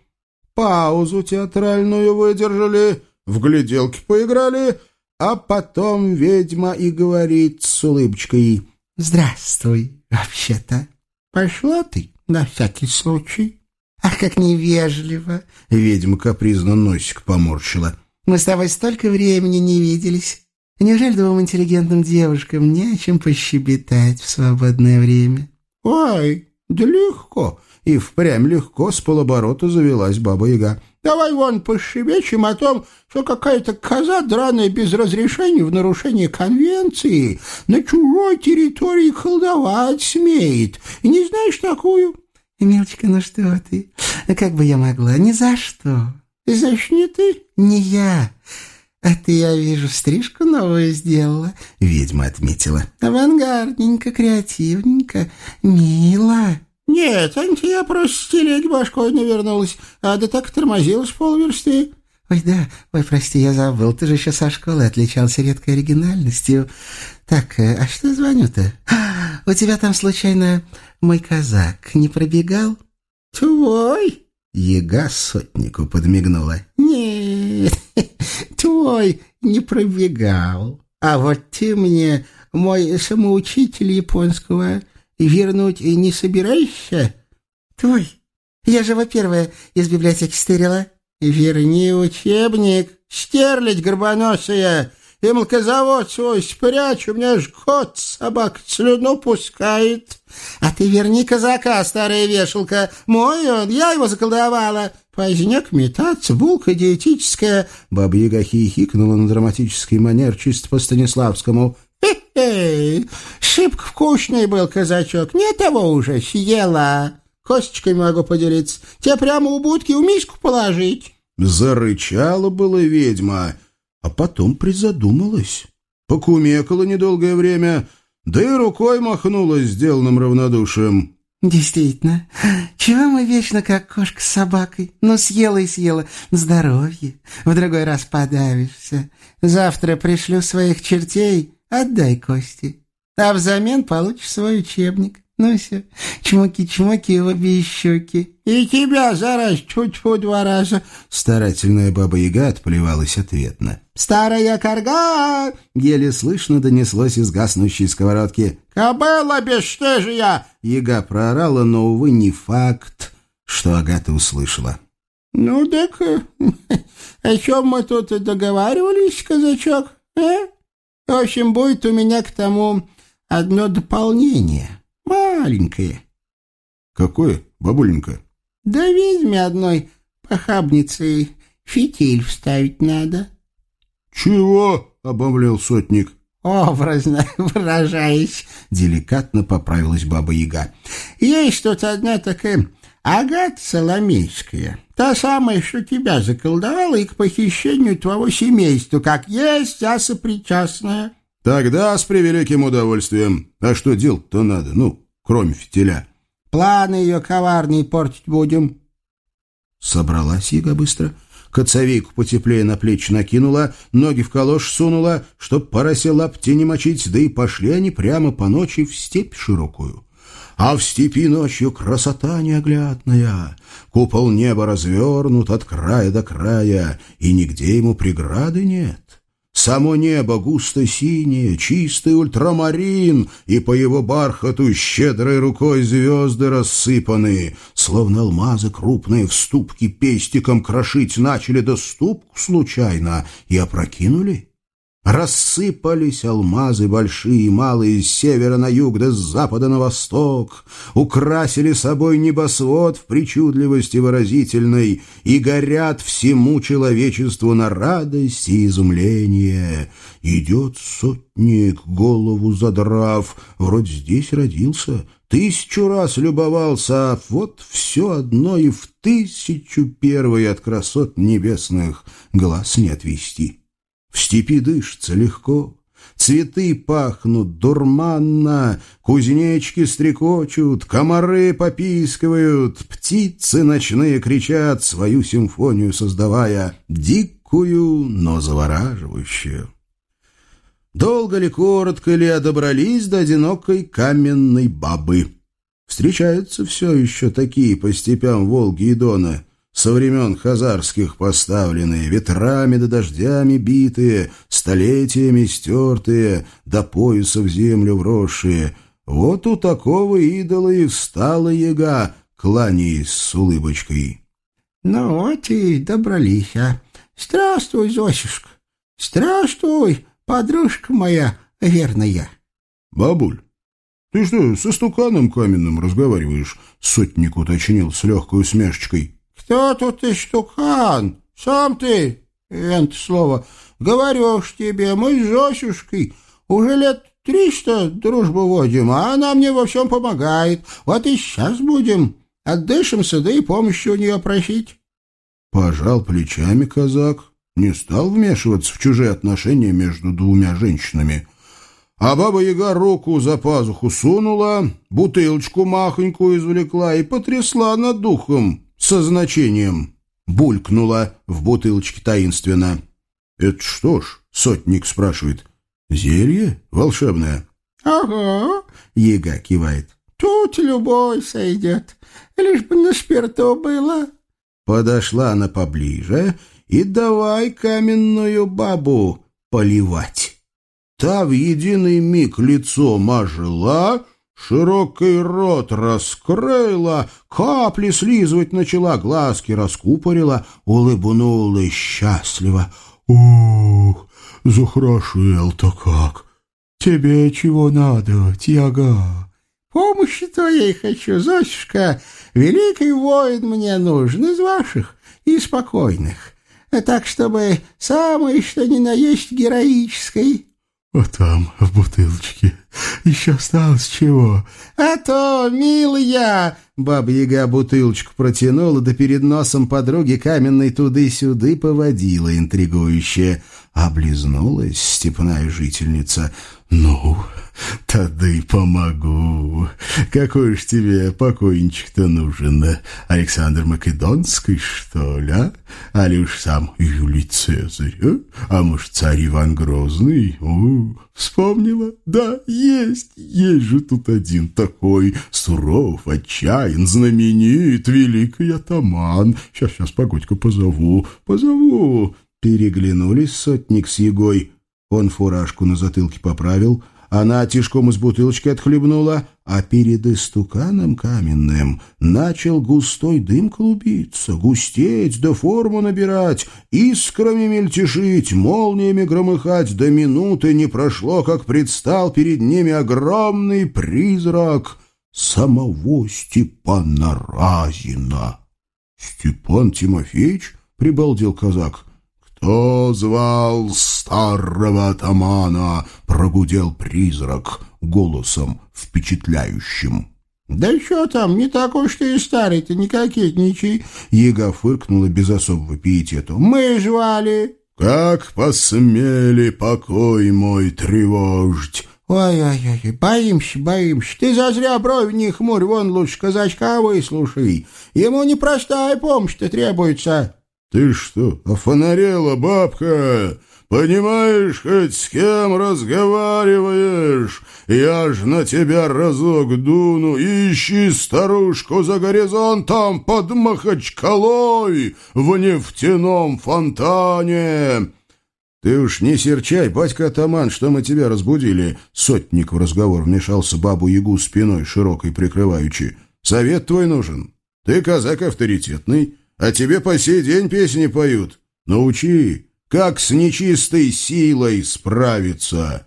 паузу театральную выдержали, в гляделки поиграли, а потом ведьма и говорит с улыбочкой «Здравствуй, вообще-то. Пошла ты на всякий случай». «Ах, как невежливо!» — ведьма капризно носик поморщила. «Мы с тобой столько времени не виделись. Неужели двум интеллигентным девушкам не о чем пощебетать в свободное время?» Ой, да легко. И впрямь легко с полоборота завелась баба-яга. Давай вон пошебечем о том, что какая-то коза драная без разрешения в нарушении конвенции на чужой территории колдовать смеет. И не знаешь такую? Милочка, ну что ты? Как бы я могла? Ни за что. Значит, не ты? Не я. А ты, я вижу, стрижку новую сделала. Ведьма отметила. Авангардненько, креативненько, мило. «Нет, Анти, я просто с телеги башкой не вернулась, а да так тормозилась полверсты». «Ой, да, ой, прости, я забыл, ты же еще со школы отличался редкой оригинальностью. Так, э, а что звоню-то? У тебя там, случайно, мой казак не пробегал?» «Твой?» Ега сотнику подмигнула. «Нет, твой не пробегал. А вот ты мне, мой самоучитель японского, вернуть и не собираешься? Твой. Я же, во-первых, из библиотеки стырила. Верни учебник, стерлить горбоносая. И мелкозавод свой спрячь, у меня ж кот собак слюну пускает. А ты верни казака, старая вешалка. Мой он, я его заколдовала. Поздняк метаться, булка диетическая. Баба-яга хихикнула на драматический манер чисто по Станиславскому. Эй, шибко вкусный был казачок, не того уже съела. Косточкой могу поделиться. Тебе прямо у будки в миску положить. Зарычала была ведьма, а потом призадумалась. Покумекала недолгое время, да и рукой махнула сделанным равнодушием. «Действительно, чего мы вечно как кошка с собакой? Ну, съела и съела. Здоровье. В другой раз подавишься. Завтра пришлю своих чертей, Отдай кости, а взамен получишь свой учебник. Ну все, чмоки-чмоки обе щеки. И тебя за раз чуть-чуть два раза. Старательная баба-яга отплевалась ответно. «Старая корга!» — еле слышно донеслось из гаснущей сковородки. «Кобыла бесстыжия!» — яга проорала, но, увы, не факт, что Агата услышала. «Ну так, о чем мы тут договаривались, казачок, а?» В общем, будет у меня к тому одно дополнение. Маленькое. Какое, бабуленька? Да ведьме одной похабницы фитиль вставить надо. Чего? — обомлел сотник. Образно выражаясь, деликатно поправилась баба-яга. Есть тут одна такая Агата Соломейская, та самая, что тебя заколдовала и к похищению твоего семейства, как есть, а сопричастная. Тогда с превеликим удовольствием. А что делать-то надо, ну, кроме фитиля? Планы ее коварные портить будем. Собралась Ига быстро, коцовейку потеплее на плечи накинула, ноги в калош сунула, чтоб поросе лапти не мочить, да и пошли они прямо по ночи в степь широкую а в степи ночью красота неоглядная. Купол неба развернут от края до края, и нигде ему преграды нет. Само небо густо синее, чистый ультрамарин, и по его бархату щедрой рукой звезды рассыпаны, словно алмазы крупные в ступке пестиком крошить начали, да ступку случайно и опрокинули. Рассыпались алмазы большие и малые с севера на юг да с запада на восток, украсили собой небосвод в причудливости выразительной и горят всему человечеству на радость и изумление. Идет сотник, голову задрав, вроде здесь родился, тысячу раз любовался, а вот все одно и в тысячу первой от красот небесных глаз не отвести. В степи дышится легко, цветы пахнут дурманно, кузнечки стрекочут, комары попискивают, птицы ночные кричат, свою симфонию создавая, дикую, но завораживающую. Долго ли, коротко ли, а добрались до одинокой каменной бабы. Встречаются все еще такие по степям Волги и Дона — со времен хазарских поставленные, ветрами да дождями битые, столетиями стертые, до пояса в землю вросшие. Вот у такого идола и встала яга, кланяясь с улыбочкой. — Ну вот и добрались, а. Здравствуй, Зосюшка. Здравствуй, подружка моя верная. — Бабуль, Ты что, со стуканом каменным разговариваешь?» Сотник уточнил с легкой усмешечкой. «Кто тут истукан? Сам ты, это слово, говорю ж тебе, мы с Зосюшкой уже лет триста дружбу водим, а она мне во всем помогает. Вот и сейчас будем. Отдышимся, да и помощи у нее просить». Пожал плечами казак, не стал вмешиваться в чужие отношения между двумя женщинами. А баба-яга руку за пазуху сунула, бутылочку махонькую извлекла и потрясла над духом со значением. Булькнула в бутылочке таинственно. «Это что ж?» — сотник спрашивает. «Зелье волшебное?» «Ага», — яга кивает. «Тут любой сойдет, лишь бы на спирту было». Подошла она поближе и давай каменную бабу поливать. Та в единый миг лицо мажила, широкий рот раскрыла, капли слизывать начала, глазки раскупорила, улыбнулась счастливо. «Ух, захорошел-то как! Тебе чего надо, тяга?» «Помощи твоей хочу, Зосюшка. Великий воин мне нужен из ваших и спокойных. Так, чтобы самое что ни на есть героической». А там, в бутылочке, еще осталось чего? А то, милая, баба-яга бутылочку протянула, да перед носом подруги каменной туды-сюды поводила интригующая. Облизнулась степная жительница. «Ну, и помогу. Какой ж тебе покойничек-то нужен? Александр Македонский, что ли, а? Али уж сам Юлий Цезарь, а? А может, царь Иван Грозный? У, вспомнила? Да, есть, есть же тут один такой, суров, отчаян, знаменит, великий атаман. Сейчас, сейчас, погодь-ка, позову, позову». Переглянулись сотник с Егой. Он фуражку на затылке поправил, она тишком из бутылочки отхлебнула, а перед истуканом каменным начал густой дым клубиться, густеть, да форму набирать, искрами мельтешить, молниями громыхать, до минуты не прошло, как предстал перед ними огромный призрак самого Степана Разина. «Степан Тимофеевич?» — прибалдел казак. «Кто звал старого атамана?» — прогудел призрак голосом впечатляющим. «Да что там, не такой что и старый-то, не кокетничай!» Яга фыркнула без особого пиетету. «Мы звали!» «Как посмели покой мой тревожить!» «Ой-ой-ой, боимся, боимся. Ты зазря бровь не хмурь, вон лучше казачка выслушай. Ему непростая помощь-то требуется». «Ты что, офонарела, бабка? Понимаешь, хоть с кем разговариваешь? Я ж на тебя разок дуну. Ищи старушку за горизонтом под Махачкалой в нефтяном фонтане!» «Ты уж не серчай, батька-атаман, что мы тебя разбудили!» Сотник в разговор вмешался бабу-ягу спиной широкой прикрываючи. «Совет твой нужен. Ты казак авторитетный, а тебе по сей день песни поют. Научи, как с нечистой силой справиться».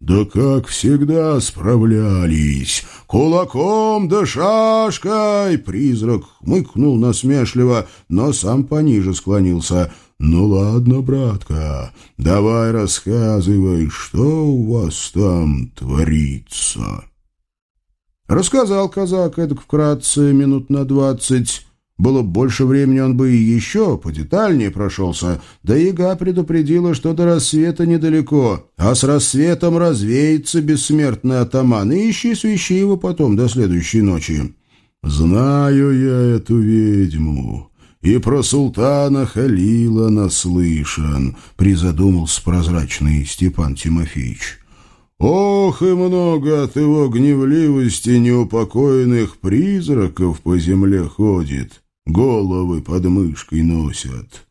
«Да как всегда справлялись! Кулаком да шашкой!» Призрак хмыкнул насмешливо, но сам пониже склонился. «Ну ладно, братка, давай рассказывай, что у вас там творится?» Рассказал казак эдак вкратце минут на двадцать, было больше времени, он бы и еще подетальнее прошелся, да яга предупредила, что до рассвета недалеко, а с рассветом развеется бессмертный атаман, и ищи свищи его потом до следующей ночи. «Знаю я эту ведьму, и про султана Халила наслышан», — призадумался прозрачный Степан Тимофеевич. «Ох, и много от его гневливости неупокоенных призраков по земле ходит» головы под мышкой носят.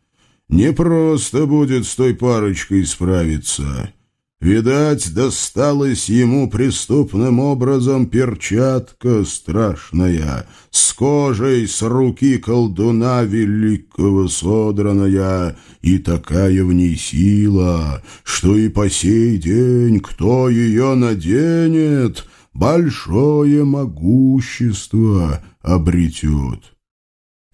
Не просто будет с той парочкой справиться. Видать, досталась ему преступным образом перчатка страшная, с кожей с руки колдуна великого содранная, и такая в ней сила, что и по сей день кто ее наденет — большое могущество обретет.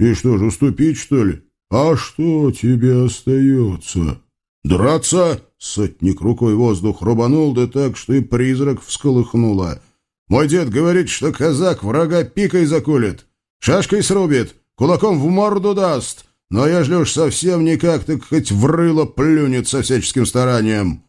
И что же, уступить, что ли? А что тебе остается? Драться? Сотник рукой воздух рубанул, да так, что и призрак всколыхнуло. Мой дед говорит, что казак врага пикой заколет, шашкой срубит, кулаком в морду даст, но ежели уж совсем никак, так хоть в рыло плюнет со всяческим старанием.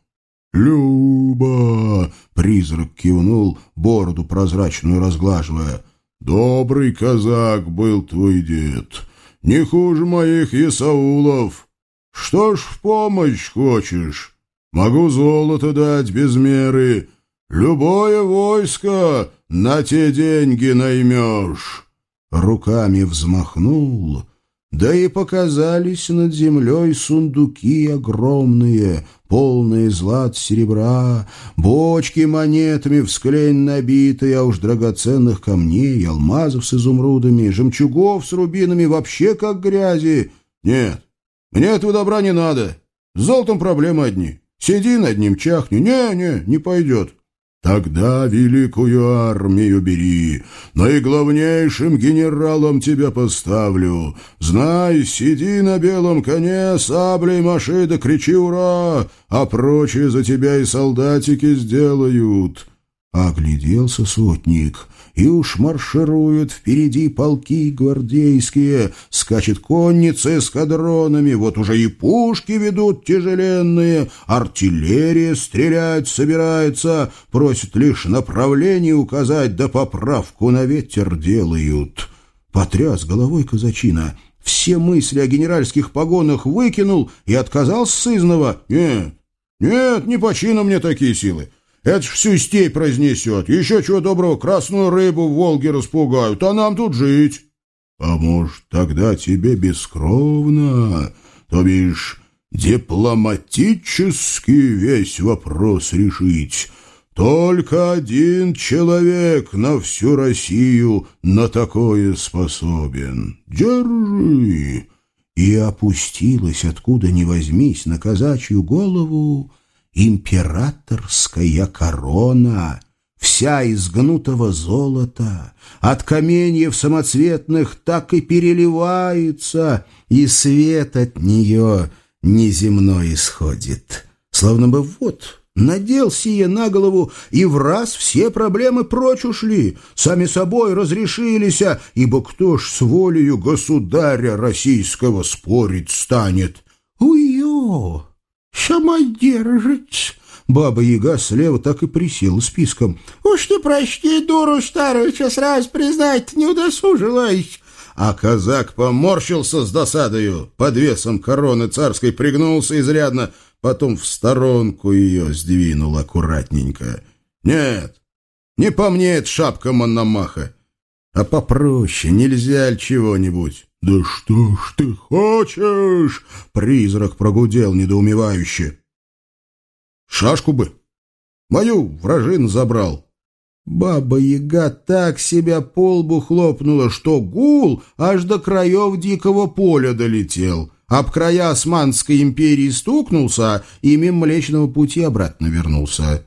«Люба!» — призрак кивнул, бороду прозрачную разглаживая. «Добрый казак был твой дед, не хуже моих Исаулов. Что ж в помощь хочешь? Могу золото дать без меры. Любое войско на те деньги наймешь». Руками взмахнул — да и показались над землей сундуки огромные, полные злат серебра, бочки монетами в склень набитые, а уж драгоценных камней, алмазов с изумрудами, жемчугов с рубинами вообще как грязи. Нет, мне этого добра не надо. С золотом проблемы одни. Сиди над ним, чахни. Не-не, не пойдет. Тогда великую армию бери, наиглавнейшим генералом тебя поставлю. Знай, сиди на белом коне, саблей маши да кричи «Ура!», а прочие за тебя и солдатики сделают». Огляделся сотник — и уж маршируют впереди полки гвардейские, скачет конница эскадронами, вот уже и пушки ведут тяжеленные, артиллерия стрелять собирается, просит лишь направление указать, да поправку на ветер делают. Потряс головой казачина, все мысли о генеральских погонах выкинул и отказался сызного. «Нет, нет, не по чину мне такие силы. Это ж всю степь разнесет. Еще чего доброго, красную рыбу в Волге распугают, а нам тут жить. А может, тогда тебе бескровно, то бишь дипломатически весь вопрос решить. Только один человек на всю Россию на такое способен. Держи!» И опустилась, откуда ни возьмись, на казачью голову императорская корона, вся из гнутого золота, от каменьев самоцветных так и переливается, и свет от нее неземной исходит. Словно бы вот надел сие на голову, и в раз все проблемы прочь ушли, сами собой разрешились, ибо кто ж с волею государя российского спорить станет? Уё! «Самодержец!» Баба-яга слева так и присела списком. «Уж ты прости, дуру старую, что сразу признать не удосужилась!» А казак поморщился с досадою, под весом короны царской пригнулся изрядно, потом в сторонку ее сдвинул аккуратненько. «Нет, не по мне эта шапка Мономаха, а попроще, нельзя ли чего-нибудь?» «Да что ж ты хочешь?» — призрак прогудел недоумевающе. «Шашку бы. Мою вражин забрал». Баба-яга так себя по лбу хлопнула, что гул аж до краев дикого поля долетел. Об края Османской империи стукнулся и мимо Млечного пути обратно вернулся.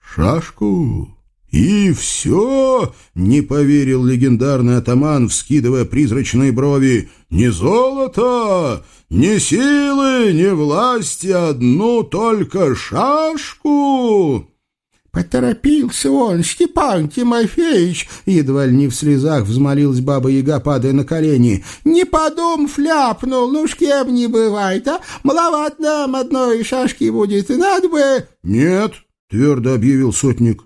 «Шашку?» «И все?» — не поверил легендарный атаман, вскидывая призрачные брови. «Не золото, не силы, не власти, одну только шашку!» «Поторопился он, Степан Тимофеевич!» Едва ли не в слезах взмолилась баба-яга, падая на колени. «Не подум, фляпнул, ну ж кем не бывает, а? Маловат нам одной шашки будет, и надо бы...» «Нет», — твердо объявил сотник,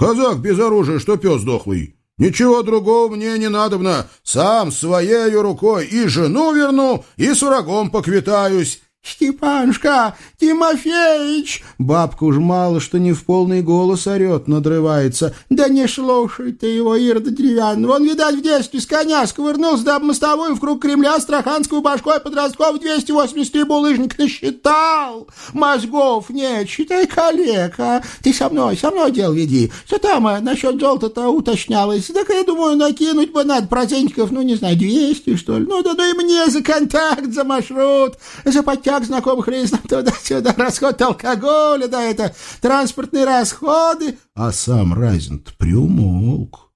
Казак без оружия, что пес дохлый. Ничего другого мне не надобно. Сам своей рукой и жену верну, и с врагом поквитаюсь. «Степанушка! Тимофеич!» Бабка уж мало что не в полный голос орет, надрывается. «Да не слушай ты его, Ирда деревянного! Он, видать, в детстве с коня сковырнулся, да мостовую в круг Кремля Астраханскую башкой подростков 283 булыжник насчитал! Мозгов нет, считай калека! Ты со мной, со мной дел веди! Что там а, насчет золота-то уточнялось? Так я думаю, накинуть бы надо процентиков, ну, не знаю, 200, что ли? Ну, да ну и мне за контакт, за маршрут, за подтягивание пустяк знакомых рейсов туда-сюда, расход алкоголя, да это транспортные расходы. А сам разин приумолк.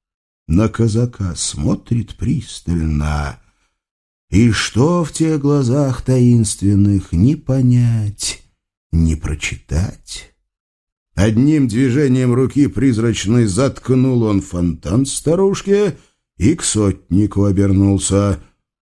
На казака смотрит пристально. И что в тех глазах таинственных не понять, не прочитать? Одним движением руки призрачной заткнул он фонтан старушке и к сотнику обернулся.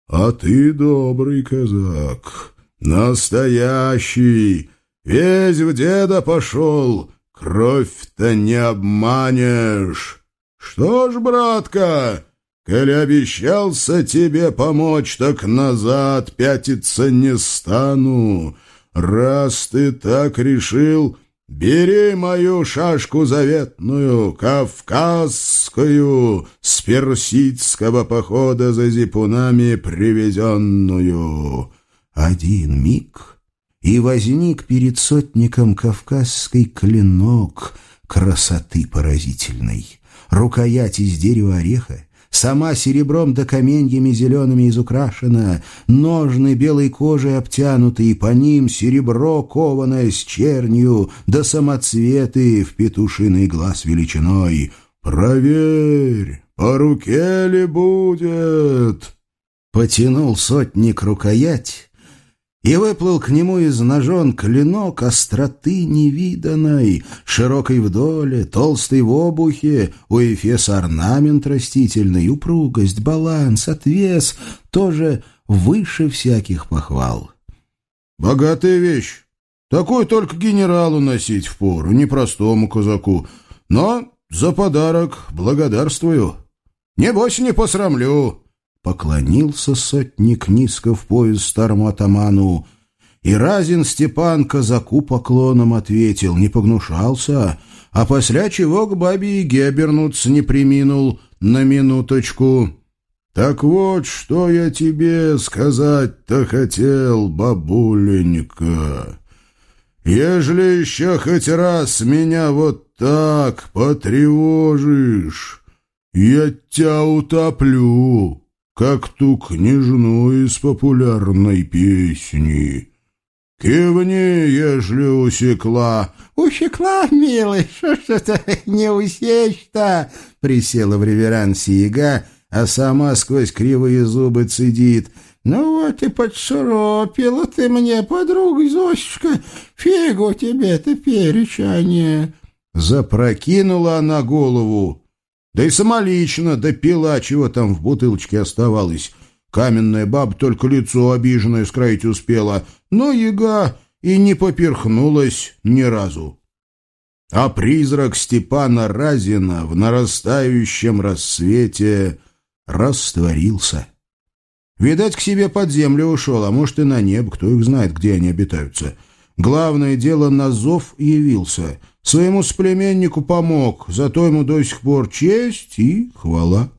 «А ты добрый казак, настоящий, весь в деда пошел, кровь-то не обманешь. Что ж, братка, коли обещался тебе помочь, так назад пятиться не стану. Раз ты так решил...» «Бери мою шашку заветную, кавказскую, с персидского похода за зипунами привезенную». Один миг, и возник перед сотником кавказский клинок красоты поразительной. Рукоять из дерева ореха, Сама серебром да каменьями зелеными изукрашена, ножны белой кожей обтянуты, и по ним серебро, кованое с чернью, да самоцветы в петушиный глаз величиной. «Проверь, по руке ли будет?» Потянул сотник рукоять, и выплыл к нему из ножон клинок остроты невиданной, широкой вдоле, толстой в обухе, у эфеса орнамент растительный, упругость, баланс, отвес, тоже выше всяких похвал. «Богатая вещь. Такую только генералу носить впору, не простому казаку. Но за подарок благодарствую. Небось, не посрамлю». Поклонился сотник низко в пояс старому атаману, и Разин Степан казаку поклоном ответил, не погнушался, а после чего к бабе Яге обернуться не приминул на минуточку. «Так вот, что я тебе сказать-то хотел, бабуленька. Ежели еще хоть раз меня вот так потревожишь, я тебя утоплю» как ту княжну из популярной песни. Кивни, ежели усекла. Усекла, милый, что ж это не усечь-то? Присела в реверансе яга, а сама сквозь кривые зубы цедит. Ну вот и подшуропила ты мне, подруга Зосечка, фигу тебе-то перечание. Запрокинула она голову, да и самолично допила, чего там в бутылочке оставалось. Каменная баба только лицо обиженное скроить успела, но яга и не поперхнулась ни разу. А призрак Степана Разина в нарастающем рассвете растворился. Видать, к себе под землю ушел, а может и на небо, кто их знает, где они обитаются. Главное дело, на зов явился — Своему сплеменнику помог, зато ему до сих пор честь и хвала.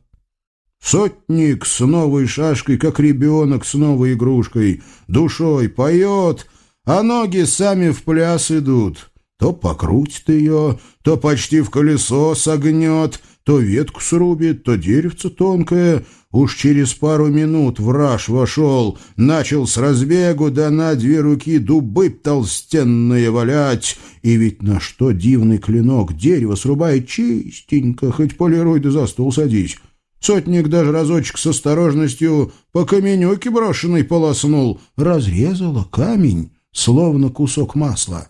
Сотник с новой шашкой, как ребенок с новой игрушкой, душой поет, а ноги сами в пляс идут. То покрутит ее, то почти в колесо согнет, то ветку срубит, то деревце тонкое — Уж через пару минут враж вошел, начал с разбегу да на две руки дубы толстенные валять. И ведь на что дивный клинок дерево срубает чистенько, хоть полируй да за стол садись. Сотник даже разочек с осторожностью по каменюке брошенной полоснул. Разрезала камень, словно кусок масла.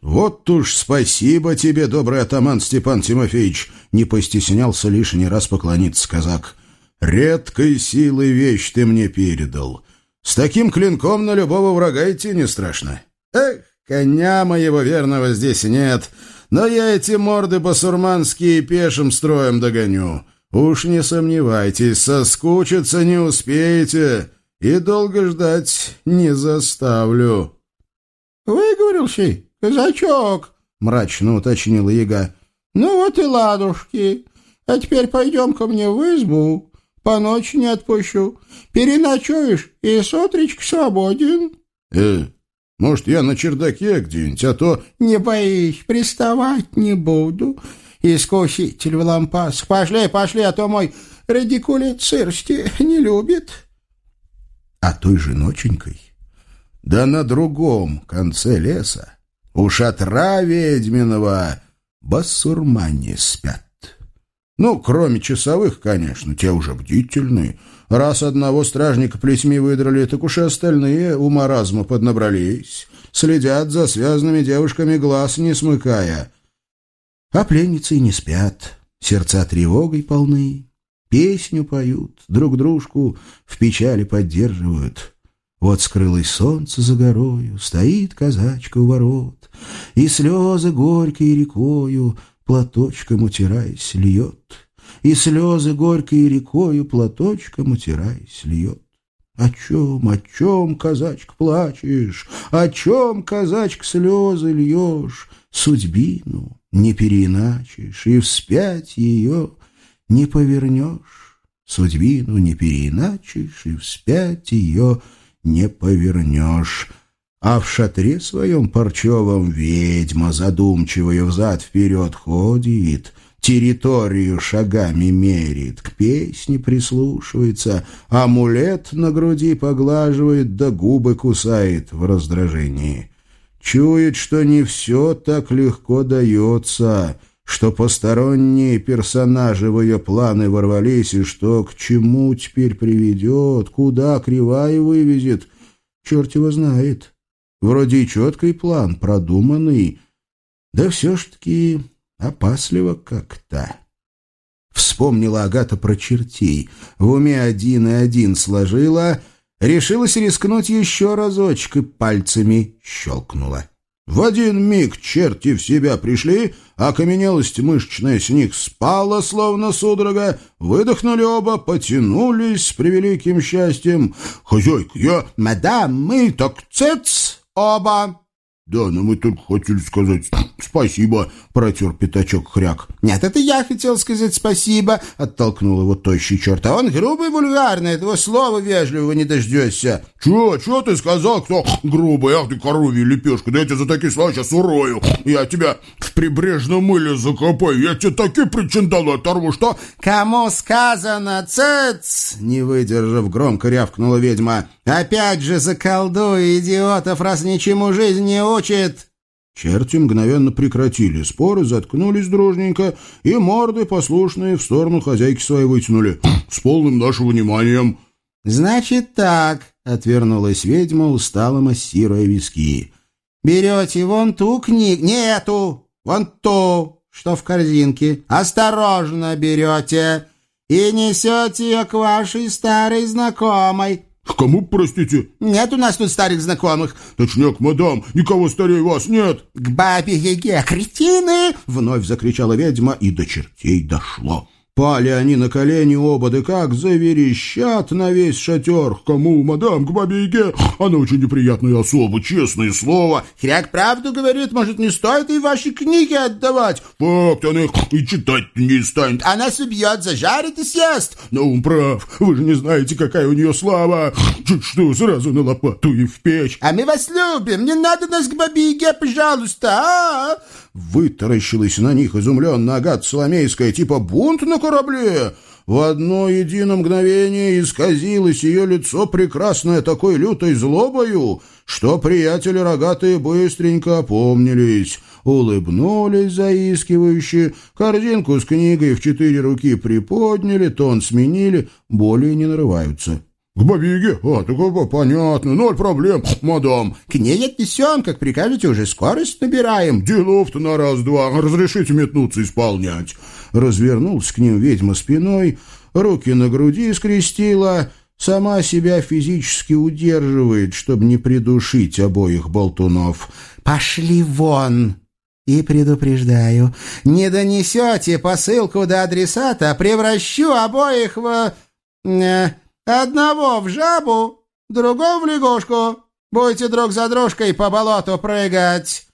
«Вот уж спасибо тебе, добрый атаман Степан Тимофеевич!» Не постеснялся лишний раз поклониться казак. Редкой силы вещь ты мне передал. С таким клинком на любого врага идти не страшно. Эх, коня моего верного здесь нет, но я эти морды басурманские пешим строем догоню. Уж не сомневайтесь, соскучиться не успеете и долго ждать не заставлю. — Выговорился, казачок, — мрачно уточнила яга. — Ну вот и ладушки. А теперь пойдем ко мне в избу, по ночи не отпущу. Переночуешь, и сотричка свободен. Э, может, я на чердаке где-нибудь, а то... Не боись, приставать не буду. Искуситель в лампас. Пошли, пошли, а то мой радикулит сырости не любит. А той же ноченькой Да на другом конце леса, у шатра ведьминого, басурмане спят. Ну, кроме часовых, конечно, те уже бдительные. Раз одного стражника плетьми выдрали, так уж и остальные у маразма поднабрались. Следят за связанными девушками глаз не смыкая. А пленницы и не спят, сердца тревогой полны. Песню поют, друг дружку в печали поддерживают. Вот скрылось солнце за горою, стоит казачка у ворот, И слезы горькой рекою платочком утираясь льет, И слезы горькой рекою платочком утираясь льет. О чем, о чем, казачка, плачешь? О чем, казачка, слезы льешь? Судьбину не переиначишь, И вспять ее не повернешь. Судьбину не переиначишь, И вспять ее не повернешь. А в шатре своем парчевом ведьма задумчивая взад-вперед ходит, территорию шагами мерит, к песне прислушивается, амулет на груди поглаживает да губы кусает в раздражении. Чует, что не все так легко дается, что посторонние персонажи в ее планы ворвались, и что к чему теперь приведет, куда кривая вывезет, черт его знает. Вроде и четкий план, продуманный, да все ж таки опасливо как-то. Вспомнила Агата про чертей, в уме один и один сложила, решилась рискнуть еще разочек и пальцами щелкнула. В один миг черти в себя пришли, окаменелость мышечная с них спала, словно судорога, выдохнули оба, потянулись с превеликим счастьем. «Хозяйка, я...» «Мадам, мы так цец оба!» «Да, но мы только хотели сказать спасибо», — протер пятачок хряк. «Нет, это я хотел сказать спасибо», — оттолкнул его тощий черт. «А он грубый и вульгарный, этого слова вежливого не дождешься». «Чё, чё ты сказал, кто грубый? Ах ты, коровья лепешка, да я тебя за такие слова сейчас урою. Я тебя в прибрежном мыле закопаю, я тебе такие причиндалы оторву, что...» «Кому сказано, цец!» — не выдержав, громко рявкнула ведьма. «Опять же заколдуй идиотов, раз ничему жизнь не учит!» Черти мгновенно прекратили споры, заткнулись дружненько, и морды, послушные, в сторону хозяйки своей вытянули. «С полным нашим вниманием!» «Значит так», — отвернулась ведьма, устало массируя виски. «Берете вон ту книгу, не эту, вон ту, что в корзинке. Осторожно берете и несете ее к вашей старой знакомой. К кому, простите? Нет у нас тут старых знакомых. Точняк, мадам, никого старее вас нет. К бабе Еге, кретины! Вновь закричала ведьма, и до чертей дошло. Пали они на колени оба, да как заверещат на весь шатер. Кому, мадам, к бабе Яге? Она очень неприятная особа, честное слово. Хряк правду говорит, может, не стоит и ваши книги отдавать? Факт, она их и читать не станет. Она убьет, зажарит и съест. Ну, он прав, вы же не знаете, какая у нее слава. Чуть что, сразу на лопату и в печь. А мы вас любим, не надо нас к бабе Яге, пожалуйста, а? Вытаращилась на них изумленно Агата Соломейская, типа бунт на корабле. В одно единое мгновение исказилось ее лицо, прекрасное такой лютой злобою, что приятели рогатые быстренько опомнились, улыбнулись заискивающе, корзинку с книгой в четыре руки приподняли, тон сменили, более не нарываются. «К бабиге? А, так понятно. Ноль проблем, мадам». «К ней отнесем, как прикажете, уже скорость набираем». «Делов-то на раз-два. Разрешите метнуться исполнять». Развернулся к ним ведьма спиной, руки на груди скрестила, сама себя физически удерживает, чтобы не придушить обоих болтунов. «Пошли вон!» И предупреждаю, не донесете посылку до адресата, превращу обоих в... Одного в жабу, другого в лягушку. Будете друг за дружкой по болоту прыгать».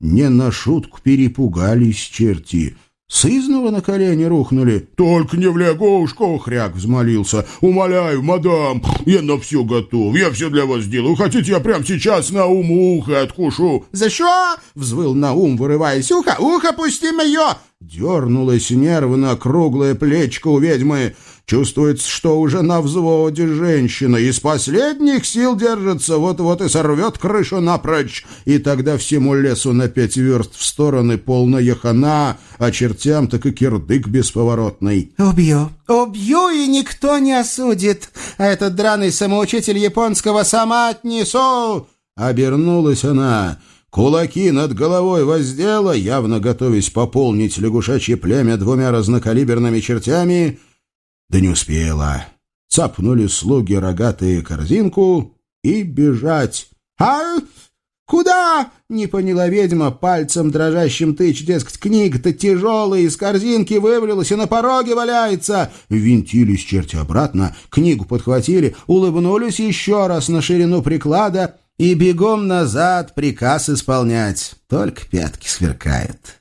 Не на шутку перепугались черти. Сызного на колени рухнули. «Только не в лягушку!» — хряк взмолился. «Умоляю, мадам, я на все готов. Я все для вас сделаю. Хотите, я прямо сейчас на ум ухо откушу?» «За что?» — взвыл Наум, вырываясь. «Ухо! Ухо, пусти мое!» Дернулось нервно круглое плечко у ведьмы. Чувствуется, что уже на взводе женщина, из последних сил держится, вот-вот и сорвет крышу напрочь, и тогда всему лесу на пять верст в стороны полная хана, а чертям так и кирдык бесповоротный. «Убью, убью, и никто не осудит, а этот драный самоучитель японского сама отнесу!» Обернулась она, кулаки над головой воздела, явно готовясь пополнить лягушачье племя двумя разнокалиберными чертями — да не успела. Цапнули слуги рогатые корзинку и бежать. «А куда?» — не поняла ведьма, пальцем дрожащим тыч, дескать, книга-то тяжелая, из корзинки вывалилась и на пороге валяется. Винтились черти обратно, книгу подхватили, улыбнулись еще раз на ширину приклада и бегом назад приказ исполнять. Только пятки сверкают.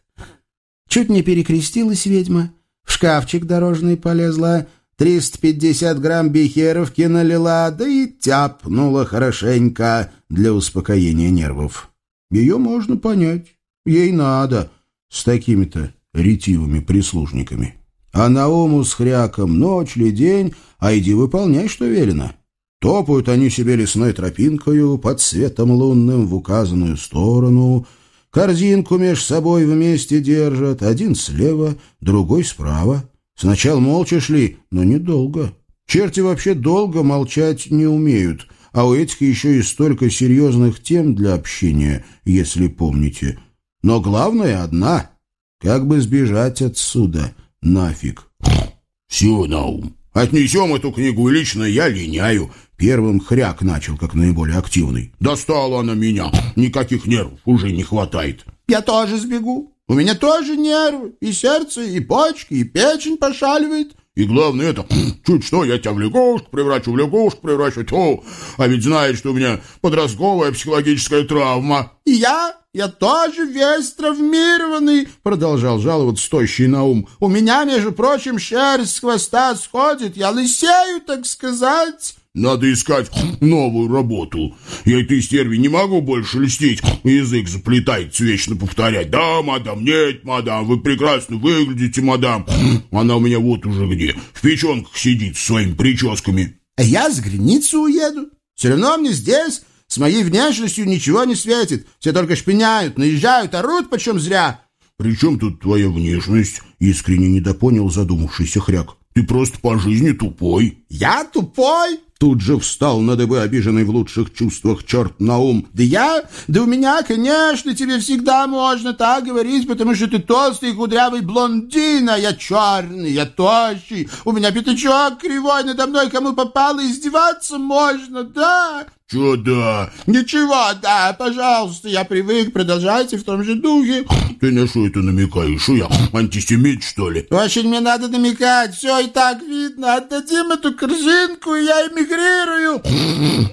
Чуть не перекрестилась ведьма, в шкафчик дорожный полезла, 350 грамм бихеровки налила, да и тяпнула хорошенько для успокоения нервов. Ее можно понять. Ей надо с такими-то ретивыми прислужниками. А Науму с хряком ночь ли день, а иди выполняй, что велено. Топают они себе лесной тропинкою под светом лунным в указанную сторону, корзинку меж собой вместе держат, один слева, другой справа. Сначала молча шли, но недолго. Черти вообще долго молчать не умеют, а у этих еще и столько серьезных тем для общения, если помните. Но главное одна — как бы сбежать отсюда нафиг. «Все на ум. Отнесем эту книгу, и лично я линяю». Первым хряк начал, как наиболее активный. «Достала она меня. Никаких нервов уже не хватает». «Я тоже сбегу», у меня тоже нервы, и сердце, и почки, и печень пошаливает. И главное это, чуть что, я тебя в лягушку превращу, в лягушку превращу. Тьфу, а ведь знаешь, что у меня подростковая психологическая травма. И я, я тоже весь травмированный, продолжал жаловаться тощий на ум. У меня, между прочим, шерсть с хвоста сходит, я лысею, так сказать. Надо искать новую работу. Я этой стерви не могу больше льстить. Язык заплетается вечно повторять. Да, мадам, нет, мадам, вы прекрасно выглядите, мадам. Она у меня вот уже где, в печенках сидит с своими прическами. А я с границы уеду. Все равно мне здесь с моей внешностью ничего не светит. Все только шпиняют, наезжают, орут почем зря. «При чем тут твоя внешность?» — искренне недопонял задумавшийся хряк. «Ты просто по жизни тупой». «Я тупой?» Тут же встал на дыбы обиженный в лучших чувствах черт на ум. «Да я? Да у меня, конечно, тебе всегда можно так говорить, потому что ты толстый кудрявый блондин, а я черный, я тощий, у меня пятачок кривой, надо мной кому попало издеваться можно, да?» «Чё да?» «Ничего, да, пожалуйста, я привык, продолжайте в том же духе». «Ты на что это намекаешь? Что я, антисемит, что ли?» «Очень мне надо намекать, все и так видно. Отдадим эту корзинку, и я эмигрирую».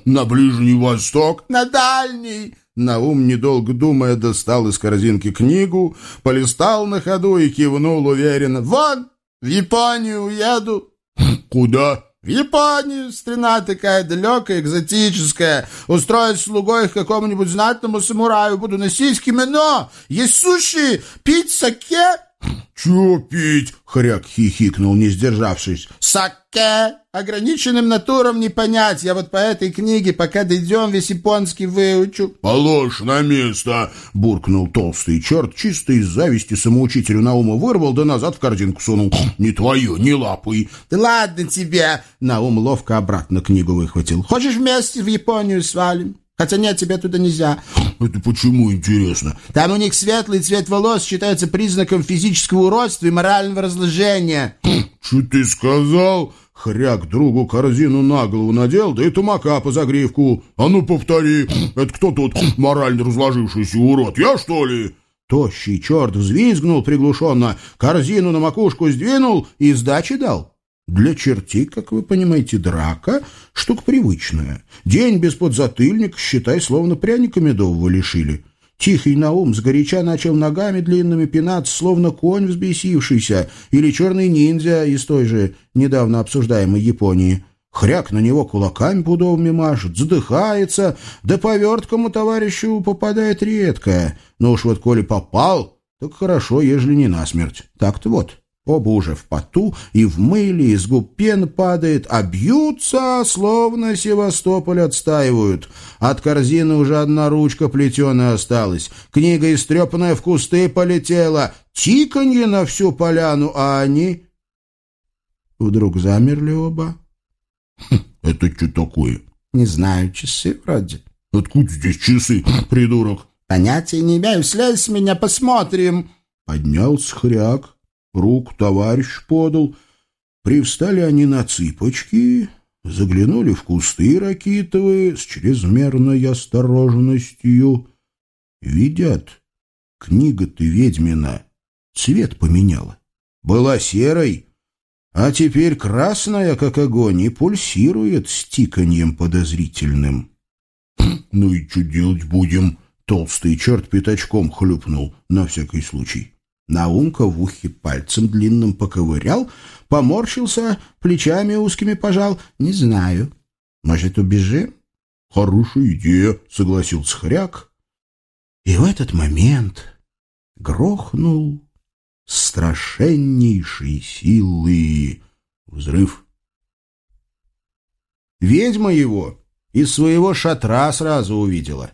«На Ближний Восток?» «На Дальний». Наум, недолго думая, достал из корзинки книгу, полистал на ходу и кивнул уверенно. «Вон, в Японию уеду». «Куда?» В Японию страна такая далекая, экзотическая. Устроить слугой к какому-нибудь знатному самураю, буду носить кимоно, есть суши, пить саке. «Чё пить?» — хряк хихикнул, не сдержавшись. «Саке! Ограниченным натурам не понять. Я вот по этой книге, пока дойдем, весь японский выучу». «Положь на место!» — буркнул толстый черт, чисто из зависти самоучителю Наума вырвал, да назад в корзинку сунул. «Не твое, не лапай!» «Да ладно тебе!» — Наум ловко обратно книгу выхватил. «Хочешь вместе в Японию свалим?» Хотя нет, тебе туда нельзя. Это почему, интересно? Там у них светлый цвет волос считается признаком физического уродства и морального разложения. Что ты сказал? Хряк другу корзину на голову надел, да и тумака по загривку. А ну повтори, это кто тут морально разложившийся урод? Я, что ли? Тощий черт взвизгнул приглушенно, корзину на макушку сдвинул и сдачи дал. Для чертей, как вы понимаете, драка — штука привычная. День без подзатыльника, считай, словно пряника медового лишили. Тихий Наум сгоряча начал ногами длинными пинаться, словно конь взбесившийся, или черный ниндзя из той же недавно обсуждаемой Японии. Хряк на него кулаками пудовыми машет, задыхается, да по верткому товарищу попадает редко. Но уж вот коли попал, так хорошо, ежели не насмерть. Так-то вот. Оба уже в поту, и в мыле из губ пен падает, а бьются, словно Севастополь отстаивают. От корзины уже одна ручка плетеная осталась. Книга истрепанная в кусты полетела. Тиканье на всю поляну, а они... Вдруг замерли оба. Хм, «Это что такое?» «Не знаю, часы вроде». «Откуда здесь часы, придурок?» «Понятия не имею. Слезь с меня, посмотрим». Поднялся хряк руку товарищ подал. Привстали они на цыпочки, заглянули в кусты ракитовые с чрезмерной осторожностью. Видят, книга-то ведьмина цвет поменяла. Была серой, а теперь красная, как огонь, и пульсирует с тиканьем подозрительным. «Ну и что делать будем?» Толстый черт пятачком хлюпнул на всякий случай. Наумка в ухе пальцем длинным поковырял, поморщился, плечами узкими пожал. «Не знаю. Может, убежим?» «Хорошая идея», — согласился хряк. И в этот момент грохнул страшеннейшей силы взрыв. Ведьма его из своего шатра сразу увидела —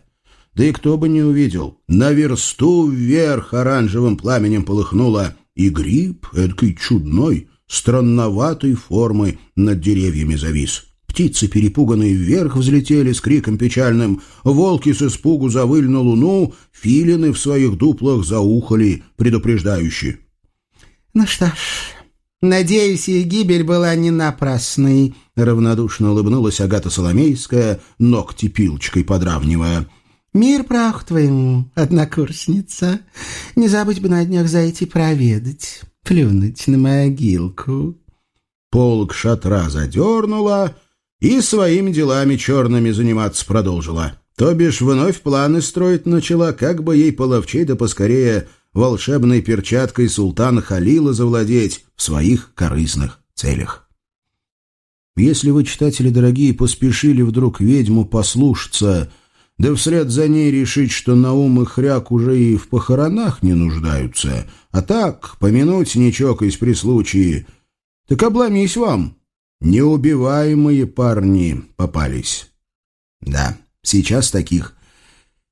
да и кто бы не увидел. На версту вверх оранжевым пламенем полыхнуло, и гриб, эдакой чудной, странноватой формы, над деревьями завис. Птицы, перепуганные вверх, взлетели с криком печальным. Волки с испугу завыли на луну, филины в своих дуплах заухали, предупреждающие. «Ну что ж, надеюсь, и гибель была не напрасной», — равнодушно улыбнулась Агата Соломейская, ногти пилочкой подравнивая. Мир прах твоему, однокурсница. Не забудь бы на днях зайти проведать, плюнуть на могилку. Полк шатра задернула и своими делами черными заниматься продолжила. То бишь вновь планы строить начала, как бы ей половчей да поскорее волшебной перчаткой султана Халила завладеть в своих корыстных целях. Если вы, читатели дорогие, поспешили вдруг ведьму послушаться — да вслед за ней решить, что Наум и Хряк уже и в похоронах не нуждаются, а так, помянуть не чокаясь при случае. Так обломись вам, неубиваемые парни попались. Да, сейчас таких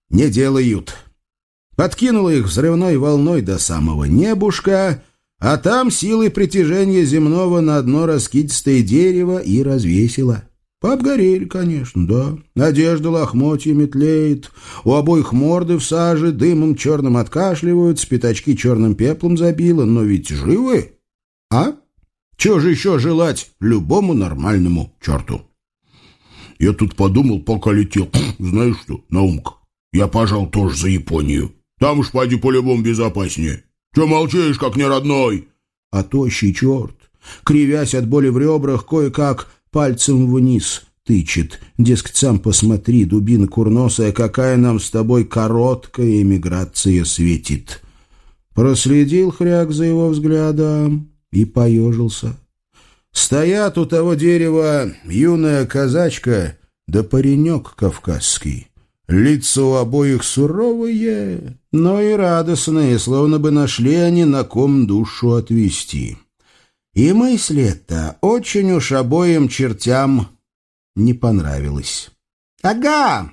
не делают. Подкинула их взрывной волной до самого небушка, а там силой притяжения земного на одно раскидистое дерево и развесила. Пообгорели, конечно, да. Одежда лохмотьями тлеет, у обоих морды в саже, дымом черным откашливают, пятачки черным пеплом забило, но ведь живы, а? Чего же еще желать любому нормальному черту? Я тут подумал, пока летел. Знаешь что, Наумка, я, пожал, тоже за Японию. Там уж пойди по-любому безопаснее. Че молчишь, как не родной? А тощий черт, кривясь от боли в ребрах, кое-как пальцем вниз тычет. Дескать, сам посмотри, дубина курносая, какая нам с тобой короткая эмиграция светит. Проследил хряк за его взглядом и поежился. Стоят у того дерева юная казачка да паренек кавказский. Лица у обоих суровые, но и радостные, словно бы нашли они на ком душу отвести. И мысль эта очень уж обоим чертям не понравилась. «Ага,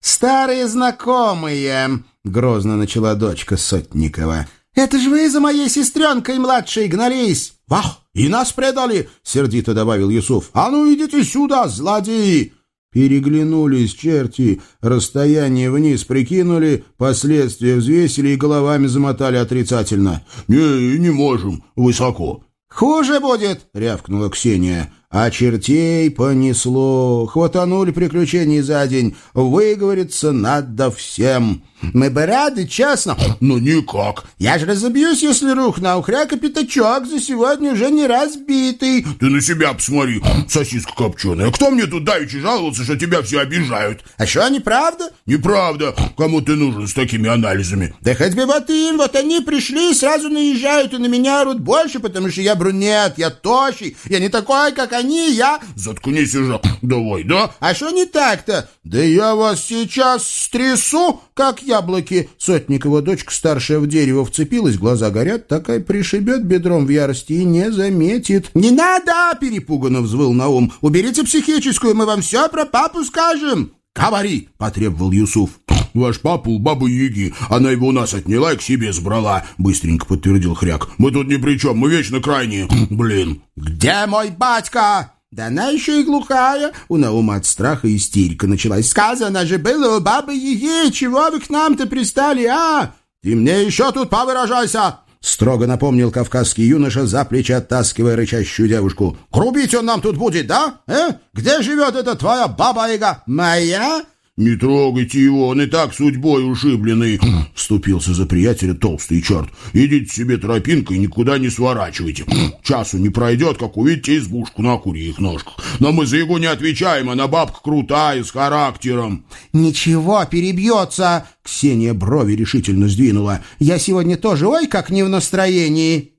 старые знакомые!» — грозно начала дочка Сотникова. «Это же вы за моей сестренкой младшей гнались!» «Вах, и нас предали!» — сердито добавил Юсуф. «А ну идите сюда, злодеи!» Переглянулись черти, расстояние вниз прикинули, последствия взвесили и головами замотали отрицательно. «Не, не можем, высоко. «Хуже будет!» — рявкнула Ксения. А чертей понесло. Хватанули приключений за день. Выговориться надо всем. Мы бы рады, честно. Ну, никак. Я же разобьюсь, если рухну, а у хряка пятачок за сегодня уже не разбитый. Ты на себя посмотри, сосиска копченая. Кто мне тут давеча жаловался, что тебя все обижают? А что, неправда? Неправда. Кому ты нужен с такими анализами? Да хоть бы вот им, вот они пришли сразу наезжают и на меня орут больше, потому что я брюнет, я тощий, я не такой, как они, я...» «Заткнись уже, давай, да?» «А что не так-то? Да я вас сейчас стрясу, как яблоки!» Сотникова дочка, старшая в дерево, вцепилась, глаза горят, такая пришибет бедром в ярости и не заметит. «Не надо!» — перепуганно взвыл Наум. «Уберите психическую, мы вам все про папу скажем!» «Говори!» — потребовал Юсуф. «Ваш папа у бабы Яги. Она его у нас отняла и к себе сбрала», — быстренько подтвердил Хряк. «Мы тут ни при чем, мы вечно крайние. Блин». «Где мой батька?» «Да она еще и глухая!» У Наума от страха истерика началась. «Сказано же было у бабы Яги! Чего вы к нам-то пристали, а? Ты мне еще тут повыражайся!» Строго напомнил кавказский юноша, за плечи оттаскивая рычащую девушку. «Грубить он нам тут будет, да? Э? Где живет эта твоя баба-яга? Моя?» «Не трогайте его, он и так судьбой ушибленный», — вступился за приятеля толстый черт. «Идите себе тропинкой, никуда не сворачивайте. Часу не пройдет, как увидите избушку на курьих ножках. Но мы за его не отвечаем, она бабка крутая, с характером». «Ничего, перебьется», — Ксения брови решительно сдвинула. «Я сегодня тоже, ой, как не в настроении».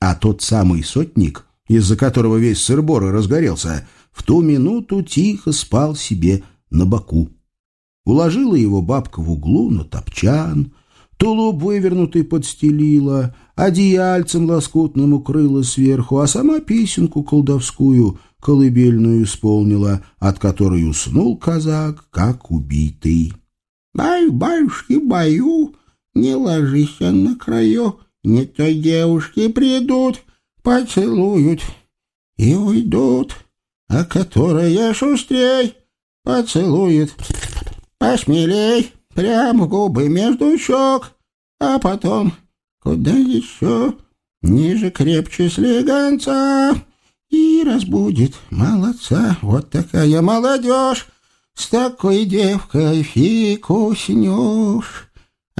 А тот самый сотник, из-за которого весь сыр-бор разгорелся, — в ту минуту тихо спал себе на боку. Уложила его бабка в углу на топчан, тулуп вывернутый подстелила, одеяльцем лоскутным укрыла сверху, а сама песенку колдовскую, колыбельную исполнила, от которой уснул казак, как убитый. «Баю, баюшки, баю, не ложись на краю, не то девушки придут, поцелуют и уйдут» а которая шустрей поцелует посмелей прямо губы между щек, а потом куда еще ниже крепче слегонца и разбудит молодца. Вот такая молодежь, с такой девкой фиг.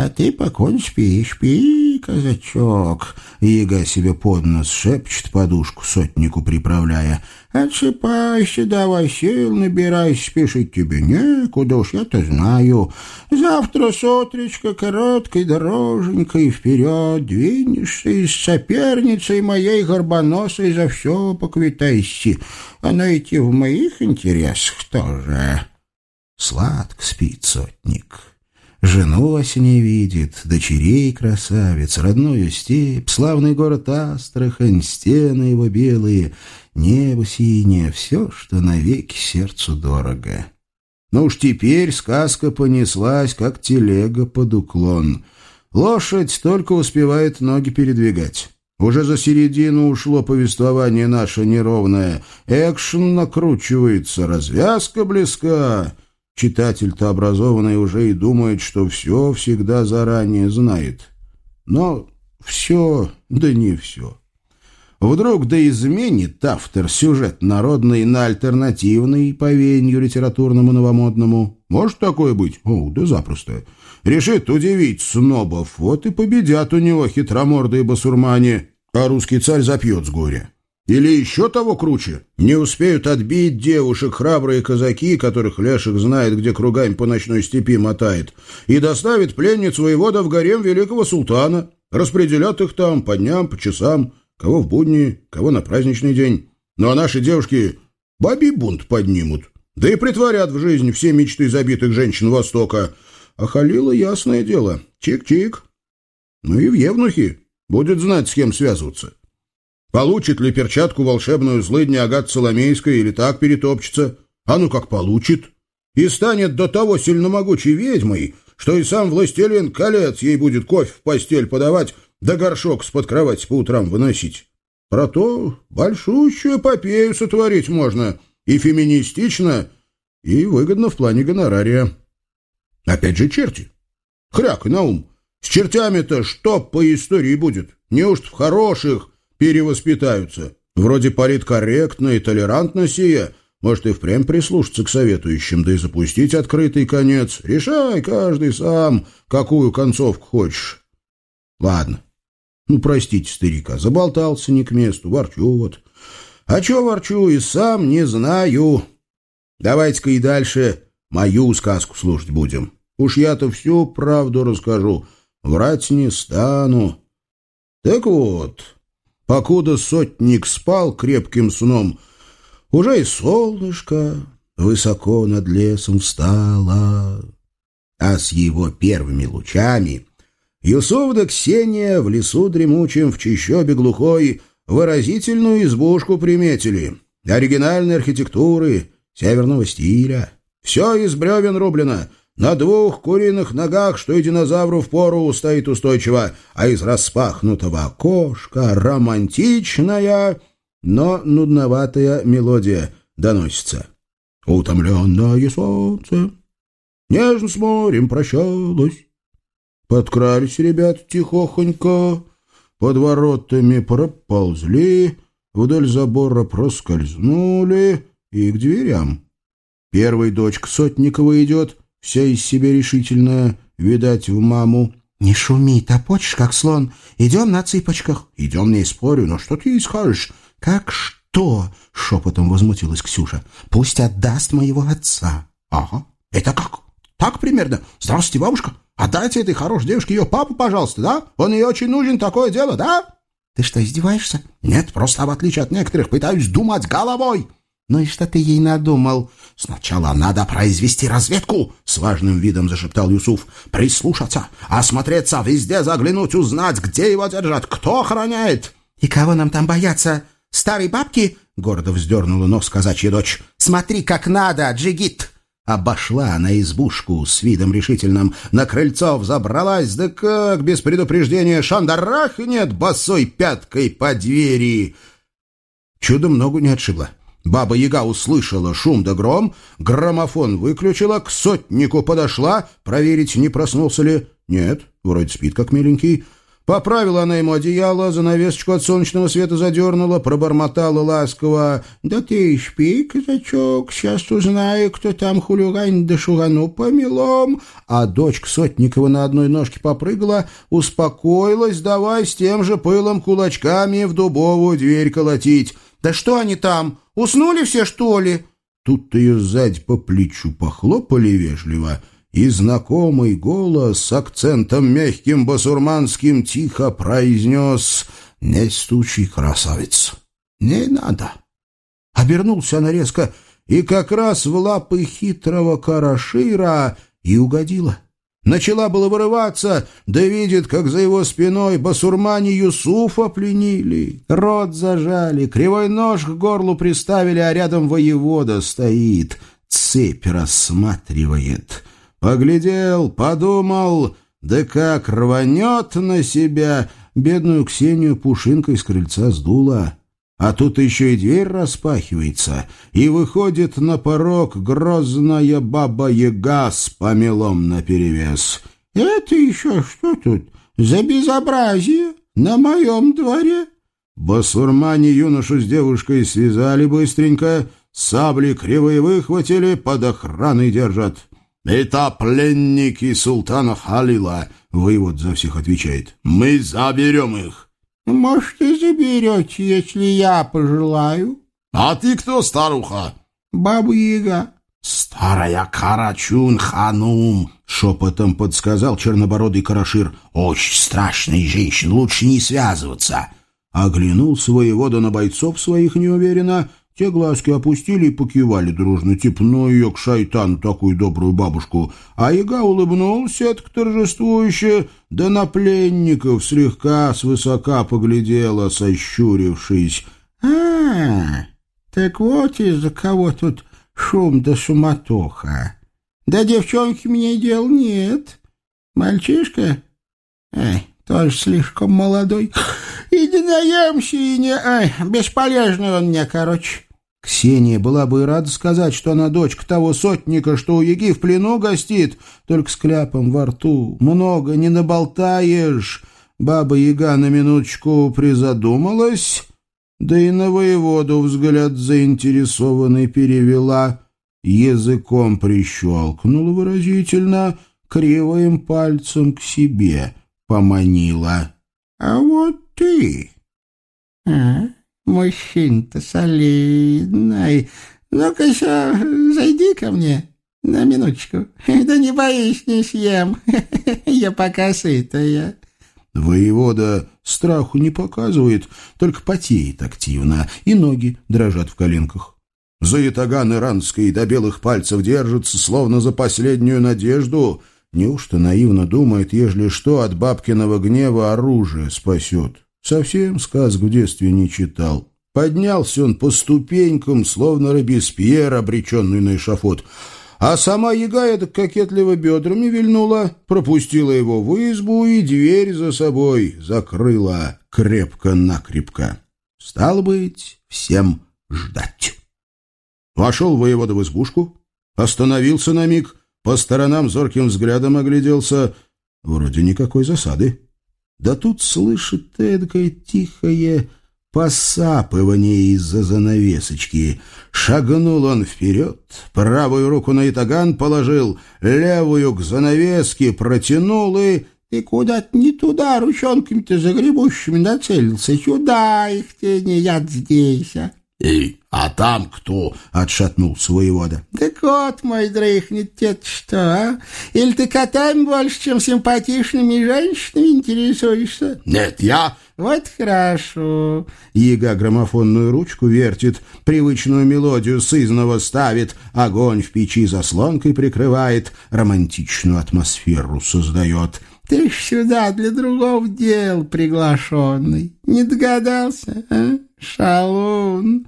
А ты поконь спи, спи, казачок. Яга себе под нос шепчет подушку сотнику приправляя. Отсыпайся, давай сил набирайся, спешить тебе некуда уж, я-то знаю. Завтра с утречка короткой дороженькой вперед двинешься и с соперницей моей горбоносой за все поквитайся. Она идти в моих интересах тоже. Сладко спит сотник. Жену осеней видит, дочерей красавиц, родную степь, славный город Астрахань, стены его белые, небо синее, все, что навеки сердцу дорого. Но уж теперь сказка понеслась, как телега под уклон. Лошадь только успевает ноги передвигать. Уже за середину ушло повествование наше неровное. Экшен накручивается, развязка близка. Читатель-то образованный уже и думает, что все всегда заранее знает. Но все, да не все. Вдруг да изменит автор сюжет народный на альтернативный по веянию литературному новомодному. Может такое быть? О, да запросто. Решит удивить снобов, вот и победят у него хитромордые басурмане, а русский царь запьет с горя. Или еще того круче, не успеют отбить девушек храбрые казаки, которых Леших знает, где кругами по ночной степи мотает, и доставит пленниц воевода в гарем великого султана, распределят их там по дням, по часам, кого в будни, кого на праздничный день. Ну а наши девушки бабий бунт поднимут, да и притворят в жизнь все мечты забитых женщин Востока. А Халила, ясное дело, чик-чик. Ну и в Евнухи будет знать, с кем связываться. Получит ли перчатку волшебную злыдня Агат Соломейская или так перетопчется? А ну как получит. И станет до того сильномогучей ведьмой, что и сам властелин колец ей будет кофе в постель подавать, да горшок с-под кровати по утрам выносить. Про то большущую эпопею сотворить можно, и феминистично, и выгодно в плане гонорария. Опять же черти. Хряк на ум. С чертями-то что по истории будет? Неужто в хороших, перевоспитаются. Вроде политкорректно и толерантно сия, может и впрямь прислушаться к советующим, да и запустить открытый конец. Решай каждый сам, какую концовку хочешь. Ладно. Ну, простите старика, заболтался не к месту, ворчу вот. А чё ворчу, и сам не знаю. Давайте-ка и дальше мою сказку слушать будем. Уж я-то всю правду расскажу, врать не стану. Так вот, Покуда сотник спал крепким сном, уже и солнышко высоко над лесом встало. А с его первыми лучами Юсуф да Ксения в лесу дремучем в чищобе глухой выразительную избушку приметили. Оригинальной архитектуры, северного стиля. Все из бревен рублено. На двух куриных ногах, что и динозавру в пору стоит устойчиво, а из распахнутого окошка романтичная, но нудноватая мелодия доносится. Утомленное солнце нежно с морем прощалось. Подкрались ребят тихохонько, под воротами проползли, вдоль забора проскользнули и к дверям. Первый дочка Сотникова идет, вся из себя решительная, видать, в маму. «Не шуми, топочешь, как слон. Идем на цыпочках». «Идем, не спорю, но что ты скажешь?» «Как что?» — шепотом возмутилась Ксюша. «Пусть отдаст моего отца». «Ага. Это как? Так примерно? Здравствуйте, бабушка. Отдайте этой хорошей девушке ее папу, пожалуйста, да? Он ей очень нужен, такое дело, да?» «Ты что, издеваешься?» «Нет, просто в отличие от некоторых пытаюсь думать головой». «Ну и что ты ей надумал?» «Сначала надо произвести разведку», — с важным видом зашептал Юсуф. «Прислушаться, осмотреться, везде заглянуть, узнать, где его держат, кто охраняет». «И кого нам там бояться? Старой бабки?» — гордо вздернула нос казачья дочь. «Смотри, как надо, джигит!» Обошла она избушку с видом решительным, на крыльцо взобралась, да как без предупреждения шандарах нет босой пяткой по двери. Чудом ногу не отшибла. Баба-яга услышала шум да гром, граммофон выключила, к сотнику подошла, проверить, не проснулся ли. Нет, вроде спит как миленький. Поправила она ему одеяло, занавесочку от солнечного света задернула, пробормотала ласково. «Да ты спи, казачок, сейчас узнаю, кто там хулигань да шугану помелом». А дочка Сотникова на одной ножке попрыгала, успокоилась, давай с тем же пылом кулачками в дубовую дверь колотить. «Да что они там? Уснули все, что ли?» Тут-то ее сзади по плечу похлопали вежливо, и знакомый голос с акцентом мягким басурманским тихо произнес «Не стучи, красавец, не надо». Обернулся она резко, и как раз в лапы хитрого карашира и угодила. Начала было вырываться, да видит, как за его спиной басурмане Юсуфа пленили. Рот зажали, кривой нож к горлу приставили, а рядом воевода стоит, цепь рассматривает. Поглядел, подумал, да как рванет на себя, бедную Ксению пушинкой с крыльца сдуло. А тут еще и дверь распахивается, и выходит на порог грозная баба-яга с помелом наперевес. «Это еще что тут? За безобразие? На моем дворе?» Басурмане юношу с девушкой связали быстренько, сабли кривые выхватили, под охраной держат. «Это пленники султана Халила», — воевод за всех отвечает. «Мы заберем их». «Может, и заберете, если я пожелаю». «А ты кто, старуха?» «Баба-яга». «Старая Карачун-ханум», — шепотом подсказал чернобородый карашир. «Очень страшная женщина, лучше не связываться». Оглянулся воевода на бойцов своих неуверенно, те глазки опустили и покивали дружно, типа, ну ее к шайтану, такую добрую бабушку. А яга улыбнулся, так торжествующе, да на пленников слегка свысока поглядела, сощурившись. «А, так вот из-за кого тут шум да суматоха. Да девчонки мне дел нет. Мальчишка? Эй, тоже слишком молодой. Наемся и не... Ай, бесполезный он мне, короче». Ксения была бы рада сказать, что она дочка того сотника, что у Яги в плену гостит, только с кляпом во рту. Много не наболтаешь. Баба Яга на минуточку призадумалась, да и на воеводу взгляд заинтересованный перевела. Языком прищелкнула выразительно, кривым пальцем к себе поманила. — А вот ты... А? Мужчина-то солидный. Ну-ка, зайди ко мне на минуточку. Да не боись, не съем. Я пока сытая. Воевода страху не показывает, только потеет активно, и ноги дрожат в коленках. За ятаган иранской до белых пальцев держится, словно за последнюю надежду. Неужто наивно думает, ежели что, от бабкиного гнева оружие спасет? Совсем сказок в детстве не читал. Поднялся он по ступенькам, словно Робеспьер, обреченный на эшафот. А сама яга это кокетливо бедрами вильнула, пропустила его в избу и дверь за собой закрыла крепко-накрепко. Стало быть, всем ждать. Вошел воевода в избушку, остановился на миг, по сторонам зорким взглядом огляделся. Вроде никакой засады. Да тут слышит эдакое тихое посапывание из-за занавесочки. Шагнул он вперед, правую руку на итаган положил, левую к занавеске протянул и... Ты куда-то не туда ручонками-то загребущими нацелился. Сюда их тени, я здесь, а. «Эй, а там кто?» — отшатнулся воевода. «Да кот мой дрыхнет, те что, а? Или ты котами больше, чем симпатичными женщинами интересуешься?» «Нет, я...» «Вот хорошо». Яга граммофонную ручку вертит, привычную мелодию сызного ставит, огонь в печи заслонкой прикрывает, романтичную атмосферу создает. «Ты ж сюда для другого дел приглашенный. Не догадался, а?» «Шалун!»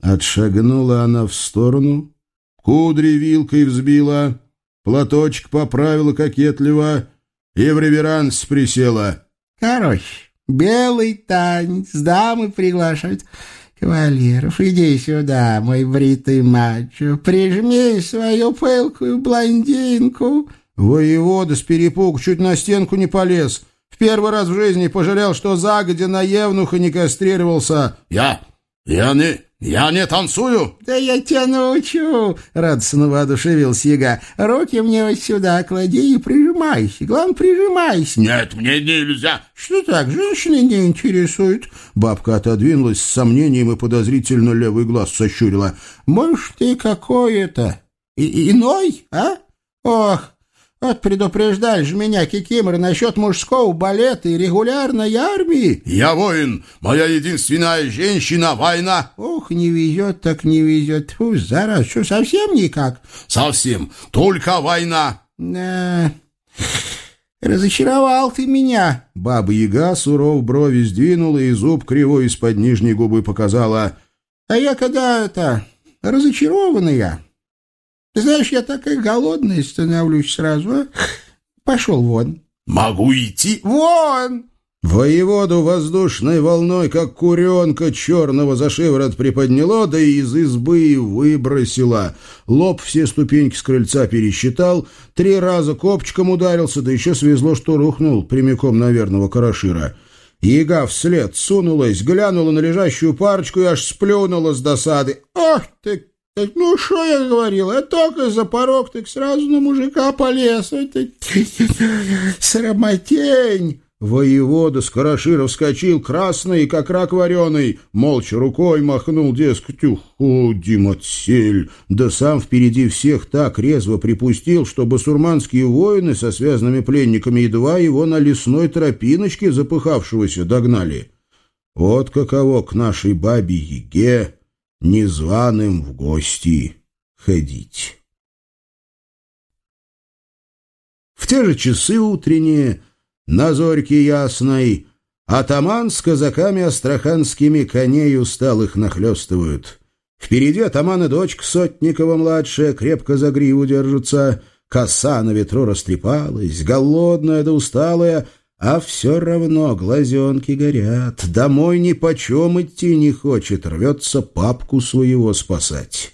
Отшагнула она в сторону, кудри вилкой взбила, платочек поправила кокетливо и в реверанс присела. «Короче, белый танец, дамы приглашают». «Кавалеров, иди сюда, мой бритый мачо, прижми свою пылкую блондинку». Воевода с перепугу чуть на стенку не полез. Первый раз в жизни пожалел, что загодя на евнуха не кастрировался. «Я... я не... я не танцую!» «Да я тебя научу!» — радостно воодушевился яга. «Руки мне вот сюда клади и прижимайся. Главное, прижимайся!» «Нет, мне нельзя!» «Что так, женщины не интересуют?» Бабка отодвинулась с сомнением и подозрительно левый глаз сощурила. «Может, ты какой-то иной, а? Ох, вот предупреждали же меня, Кикимор, насчет мужского балета и регулярной армии. Я воин, моя единственная женщина, война. Ох, не везет, так не везет. Фу, зараз, что, совсем никак? Совсем, только война. Да, разочаровал ты меня. Баба-яга суров брови сдвинула и зуб кривой из-под нижней губы показала. А я когда это, разочарованная... Знаешь, я такая голодная становлюсь сразу, а? Пошел вон. Могу идти? Вон! Воеводу воздушной волной, как куренка черного за шиворот приподняло, да и из избы выбросила. Лоб все ступеньки с крыльца пересчитал, три раза копчиком ударился, да еще свезло, что рухнул прямиком на верного карашира. Яга вслед сунулась, глянула на лежащую парочку и аж сплюнула с досады. «Ох ты, так, ну, что я говорил? Я только за порог, так сразу на мужика полез. Это... Срамотень! Воевода Скороширов вскочил, красный, как рак вареный, молча рукой махнул, дескать, уходим отсель. Да сам впереди всех так резво припустил, что басурманские воины со связанными пленниками едва его на лесной тропиночке запыхавшегося догнали. Вот каково к нашей бабе Еге незваным в гости ходить. В те же часы утренние, на зорьке ясной, атаман с казаками астраханскими коней усталых нахлестывают. Впереди атамана дочка Сотникова-младшая крепко за гриву держится, коса на ветру растрепалась, голодная да усталая — а все равно глазенки горят. Домой ни почем идти не хочет, рвется папку своего спасать.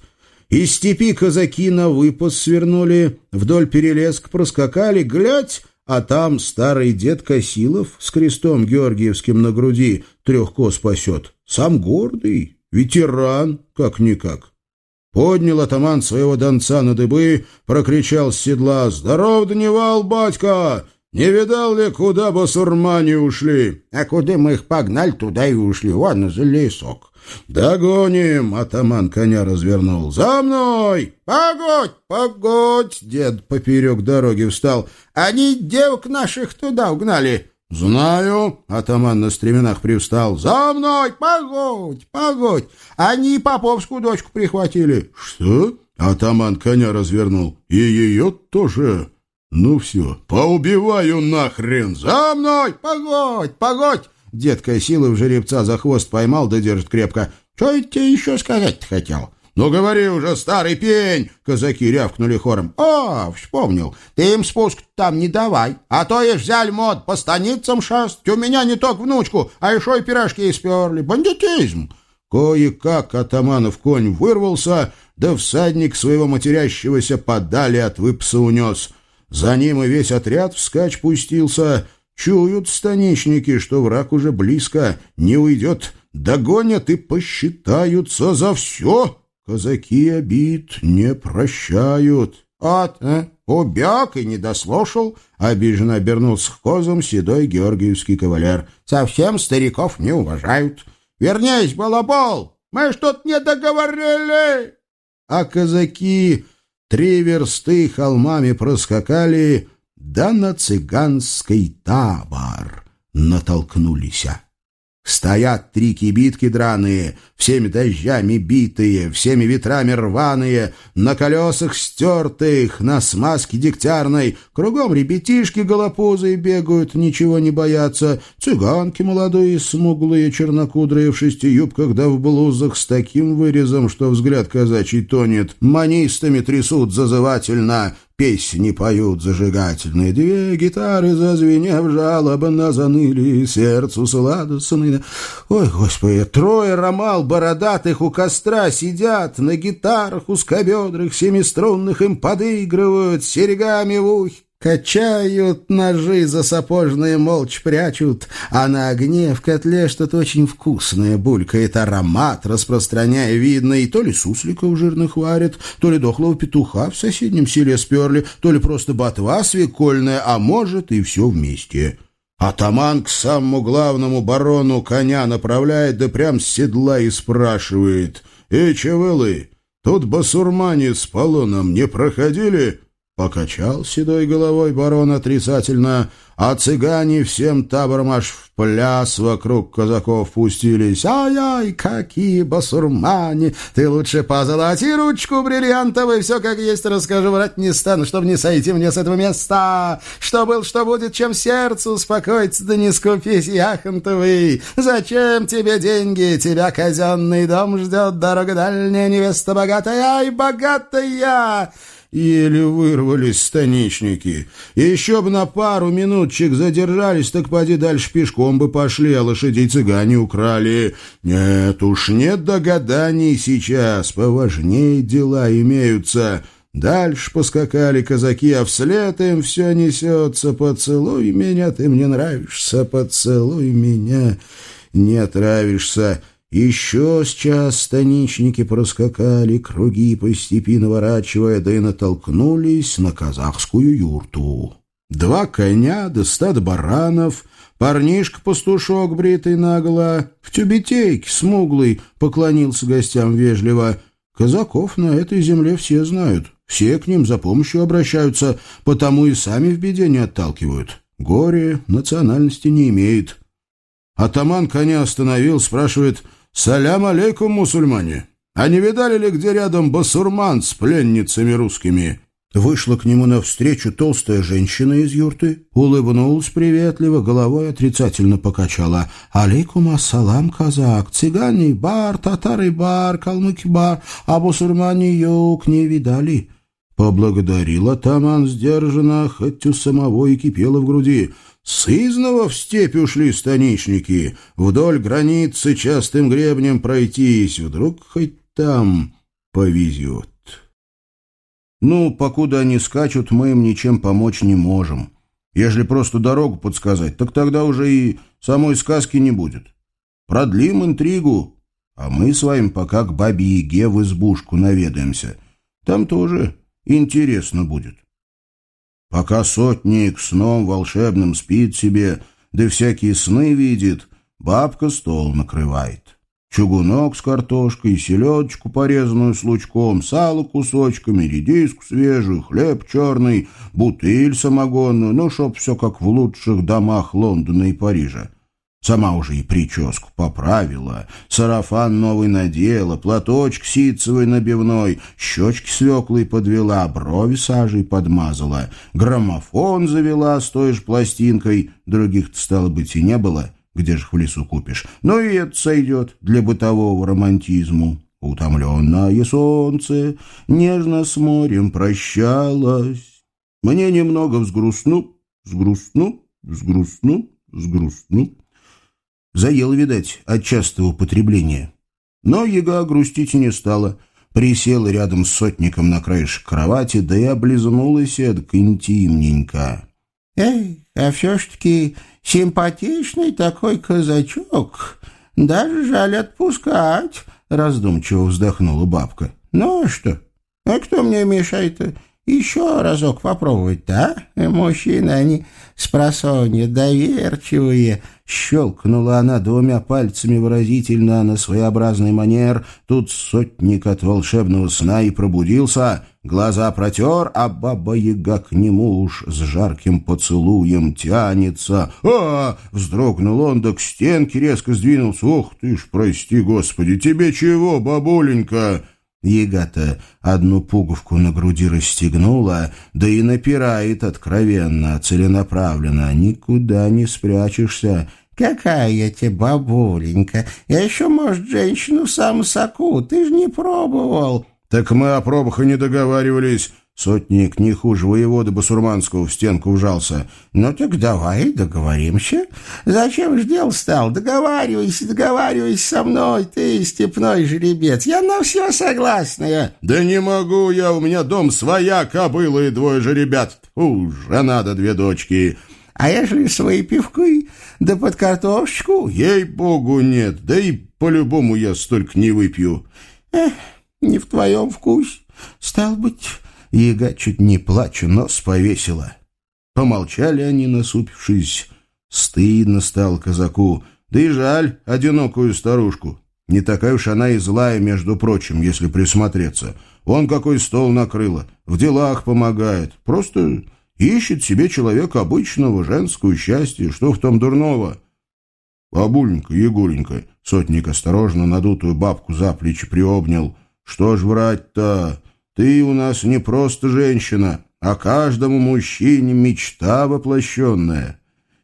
Из степи казаки на выпас свернули, вдоль перелеск проскакали, глядь, а там старый дед Косилов с крестом Георгиевским на груди трехко спасет. Сам гордый, ветеран, как-никак. Поднял атаман своего донца на дыбы, прокричал с седла «Здоров, Дневал, батька! Не видал ли, куда басурмане ушли? А куда мы их погнали, туда и ушли. Вон за лесок. Догоним, атаман коня развернул. За мной! Погодь, погодь! Дед поперек дороги встал. Они девок наших туда угнали. «Знаю», — атаман на стременах привстал. «За мной! Погодь, погодь! Они поповскую дочку прихватили». «Что?» — атаман коня развернул. «И ее тоже?» «Ну все, поубиваю нахрен! За мной! Погодь, погодь!» Деткая сила в жеребца за хвост поймал, да держит крепко. «Что я тебе еще сказать хотел?» «Ну говори уже, старый пень!» — казаки рявкнули хором. «О, вспомнил. Ты им спуск там не давай, а то и взяли мод по станицам шасть. У меня не только внучку, а еще и пирожки сперли. Бандитизм!» Кое-как атаманов конь вырвался, да всадник своего матерящегося подали от выпса унес. За ним и весь отряд вскачь пустился. Чуют станичники, что враг уже близко, не уйдет, догонят и посчитаются за все. Казаки обид не прощают. «От, э, убег и не дослушал», — обиженно обернулся к козам седой георгиевский кавалер. «Совсем стариков не уважают. Вернись, балабол, мы что-то не договорили». А казаки три версты холмами проскакали, да на цыганский табор натолкнулись. Стоят три кибитки драные, всеми дождями битые, всеми ветрами рваные, на колесах стертых, на смазке дегтярной. Кругом ребятишки голопузые бегают, ничего не боятся. Цыганки молодые, смуглые, чернокудрые, в шести юбках да в блузах с таким вырезом, что взгляд казачий тонет. Манистами трясут зазывательно, Песни поют зажигательные, две гитары, зазвенев жалобно заныли, сердцу сладостны. Ой, господи, трое ромал бородатых у костра сидят, на гитарах узкобедрых, семиструнных им подыгрывают, серьгами в ухе. Качают ножи за сапожные, молча прячут, а на огне в котле что-то очень вкусное булькает аромат, распространяя видно, и то ли сусликов жирных варят, то ли дохлого петуха в соседнем селе сперли, то ли просто ботва свекольная, а может и все вместе. Атаман к самому главному барону коня направляет, да прям с седла и спрашивает. «Эй, чевелы, тут басурмане с полоном не проходили?» Покачал седой головой барон отрицательно, а цыгане всем табором аж в пляс вокруг казаков пустились. «Ай-ай, какие басурмане! Ты лучше позолоти ручку бриллиантовой, все как есть расскажу, врать не стану, чтобы не сойти мне с этого места. Что был, что будет, чем сердце успокоиться, да не скупись, яхонтовый. Зачем тебе деньги? Тебя казенный дом ждет, дорога дальняя, невеста богатая, ай, богатая!» Еле вырвались станичники. Еще бы на пару минутчик задержались, так поди дальше пешком бы пошли, а лошадей цыгане украли. Нет уж, нет догаданий сейчас, поважнее дела имеются». Дальше поскакали казаки, а вслед им все несется. «Поцелуй меня, ты мне нравишься, поцелуй меня, не отравишься». Еще сейчас станичники проскакали, круги по степи наворачивая, да и натолкнулись на казахскую юрту. Два коня да стад баранов, парнишка-пастушок бритый нагло, в тюбетейке смуглый, поклонился гостям вежливо. Казаков на этой земле все знают, все к ним за помощью обращаются, потому и сами в беде не отталкивают. Горе национальности не имеет. Атаман коня остановил, спрашивает — «Салям алейкум, мусульмане! А не видали ли где рядом басурман с пленницами русскими?» Вышла к нему навстречу толстая женщина из юрты, улыбнулась приветливо, головой отрицательно покачала. «Алейкум ассалам, казак! Цыгане бар, татары бар, калмыки бар, а бусурмане юг не видали!» Поблагодарил атаман сдержанно, хоть у самого и кипело в груди. Сызново в степь ушли станичники, вдоль границы частым гребнем пройтись, вдруг хоть там повезет. Ну, покуда они скачут, мы им ничем помочь не можем. Ежели просто дорогу подсказать, так тогда уже и самой сказки не будет. Продлим интригу, а мы с вами пока к бабе Яге в избушку наведаемся. Там тоже интересно будет. Пока сотник сном волшебным спит себе, да всякие сны видит, бабка стол накрывает. Чугунок с картошкой, селедочку порезанную с лучком, сало кусочками, редиску свежую, хлеб черный, бутыль самогонную, ну, чтоб все как в лучших домах Лондона и Парижа. Сама уже и прическу поправила, сарафан новый надела, платочек ситцевый набивной, щечки свеклой подвела, брови сажей подмазала, граммофон завела с той же пластинкой, других-то, стало быть, и не было, где же в лесу купишь. Но и это сойдет для бытового романтизму. Утомленное солнце нежно с морем прощалось. Мне немного взгрустну, взгрустну, взгрустну, взгрустну. Заел, видать, от частого употребления. Но яга грустить не стала. Присела рядом с сотником на краешек кровати, да и облизнулась эдак интимненько. «Эй, а все ж таки симпатичный такой казачок. Даже жаль отпускать», — раздумчиво вздохнула бабка. «Ну а что? А кто мне мешает еще разок попробовать-то, а? Мужчины, они спросонья доверчивые». Щелкнула она двумя пальцами выразительно на своеобразный манер. Тут сотник от волшебного сна и пробудился, глаза протер, а баба-яга к нему уж с жарким поцелуем тянется. а Вздрогнул он, да к стенке резко сдвинулся. «Ох ты ж, прости, господи, тебе чего, бабуленька?» Яга-то одну пуговку на груди расстегнула, да и напирает откровенно, целенаправленно. Никуда не спрячешься. «Какая я тебе бабуленька! Я еще, может, женщину сам соку, ты ж не пробовал!» «Так мы о пробах и не договаривались!» Сотник не хуже воевода Басурманского в стенку вжался. «Ну так давай договоримся. Зачем ж дел стал? Договаривайся, договаривайся со мной, ты, степной жеребец. Я на все согласная». «Да не могу я, у меня дом своя кобыла и двое жеребят. Фу, жена да две дочки». «А ежели свои пивкой, да под картошечку?» «Ей-богу, нет, да и по-любому я столько не выпью». «Эх, не в твоем вкусе. Стал быть...» Яга чуть не плача, нос повесила. Помолчали они, насупившись. Стыдно стал казаку, да и жаль одинокую старушку. Не такая уж она и злая, между прочим, если присмотреться. Он какой стол накрыла, в делах помогает. Просто ищет себе человека обычного, женского счастья. Что в том дурного? Бабуленька, Егоренька, сотник осторожно надутую бабку за плечи приобнял. Что ж врать-то? Ты у нас не просто женщина, а каждому мужчине мечта воплощенная.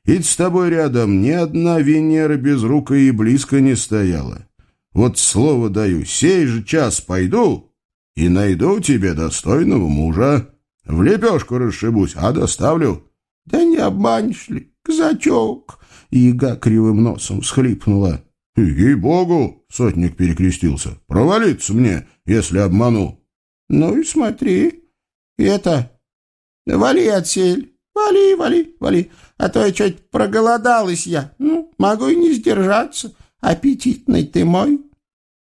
Ведь с тобой рядом ни одна Венера без рука и близко не стояла. Вот слово даю, сей же час пойду и найду тебе достойного мужа. В лепешку расшибусь, а доставлю. — Да не обманешь ли, казачок? — Яга кривым носом всхлипнула. — Ей-богу! — сотник перекрестился. — Провалиться мне, если обману. Ну и смотри. Это... Вали отсель. Вали, вали, вали. А то я чуть проголодалась я. Ну, могу и не сдержаться. Аппетитный ты мой.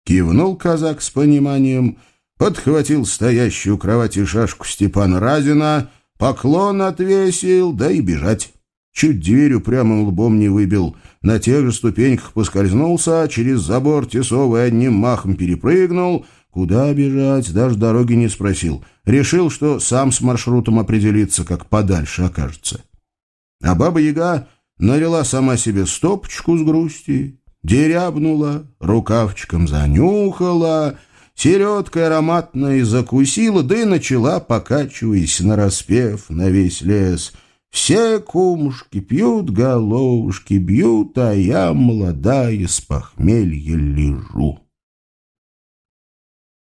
Кивнул казак с пониманием, подхватил стоящую кровати шашку Степана Разина, поклон отвесил, да и бежать. Чуть дверью прямым лбом не выбил. На тех же ступеньках поскользнулся, через забор тесовый одним махом перепрыгнул — Куда бежать, даже дороги не спросил. Решил, что сам с маршрутом определится, как подальше окажется. А баба-яга налила сама себе стопочку с грусти, дерябнула, рукавчиком занюхала, середкой ароматной закусила, да и начала, покачиваясь нараспев на весь лес. Все кумушки пьют, головушки бьют, а я молодая с похмелья лежу.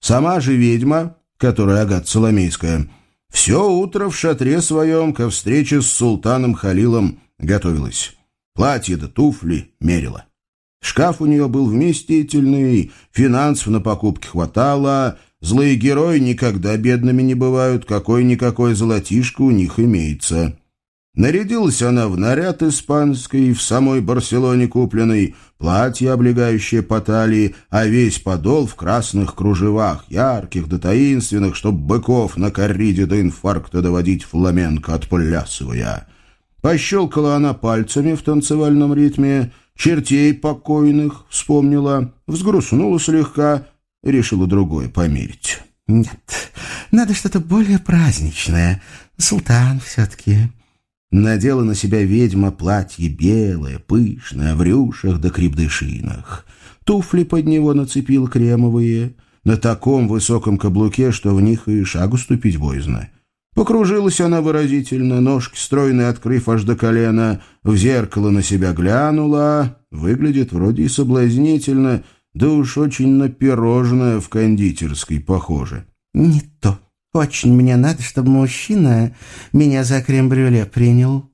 Сама же ведьма, которая Агат Соломейская, все утро в шатре своем ко встрече с султаном Халилом готовилась. Платье да туфли мерила. Шкаф у нее был вместительный, финансов на покупки хватало, злые герои никогда бедными не бывают, какой-никакой золотишко у них имеется. Нарядилась она в наряд испанский, в самой Барселоне купленный, платье, облегающее по талии, а весь подол в красных кружевах, ярких да таинственных, чтоб быков на корриде до инфаркта доводить фламенко отплясывая. Пощелкала она пальцами в танцевальном ритме, чертей покойных вспомнила, взгрустнула слегка, решила другое померить. «Нет, Надо что-то более праздничное. Султан все-таки». Надела на себя ведьма платье белое, пышное, в рюшах да крепдышинах. Туфли под него нацепил кремовые, на таком высоком каблуке, что в них и шагу ступить боязно. Покружилась она выразительно, ножки стройные открыв аж до колена, в зеркало на себя глянула, выглядит вроде и соблазнительно, да уж очень на пирожное в кондитерской похоже. «Не то», очень мне надо, чтобы мужчина меня за крем-брюле принял».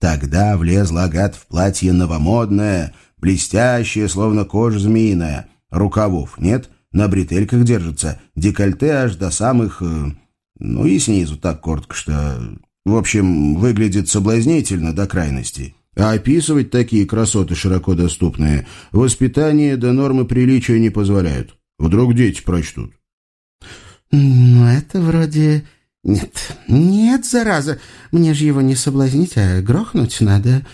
Тогда влезла Агат в платье новомодное, блестящее, словно кожа змеиная. Рукавов нет, на бретельках держится, декольте аж до самых... Э, ну и снизу так коротко, что... В общем, выглядит соблазнительно до крайности. А описывать такие красоты широко доступные воспитание до нормы приличия не позволяют. Вдруг дети прочтут. «Но это вроде... Нет, нет, зараза, мне же его не соблазнить, а грохнуть надо.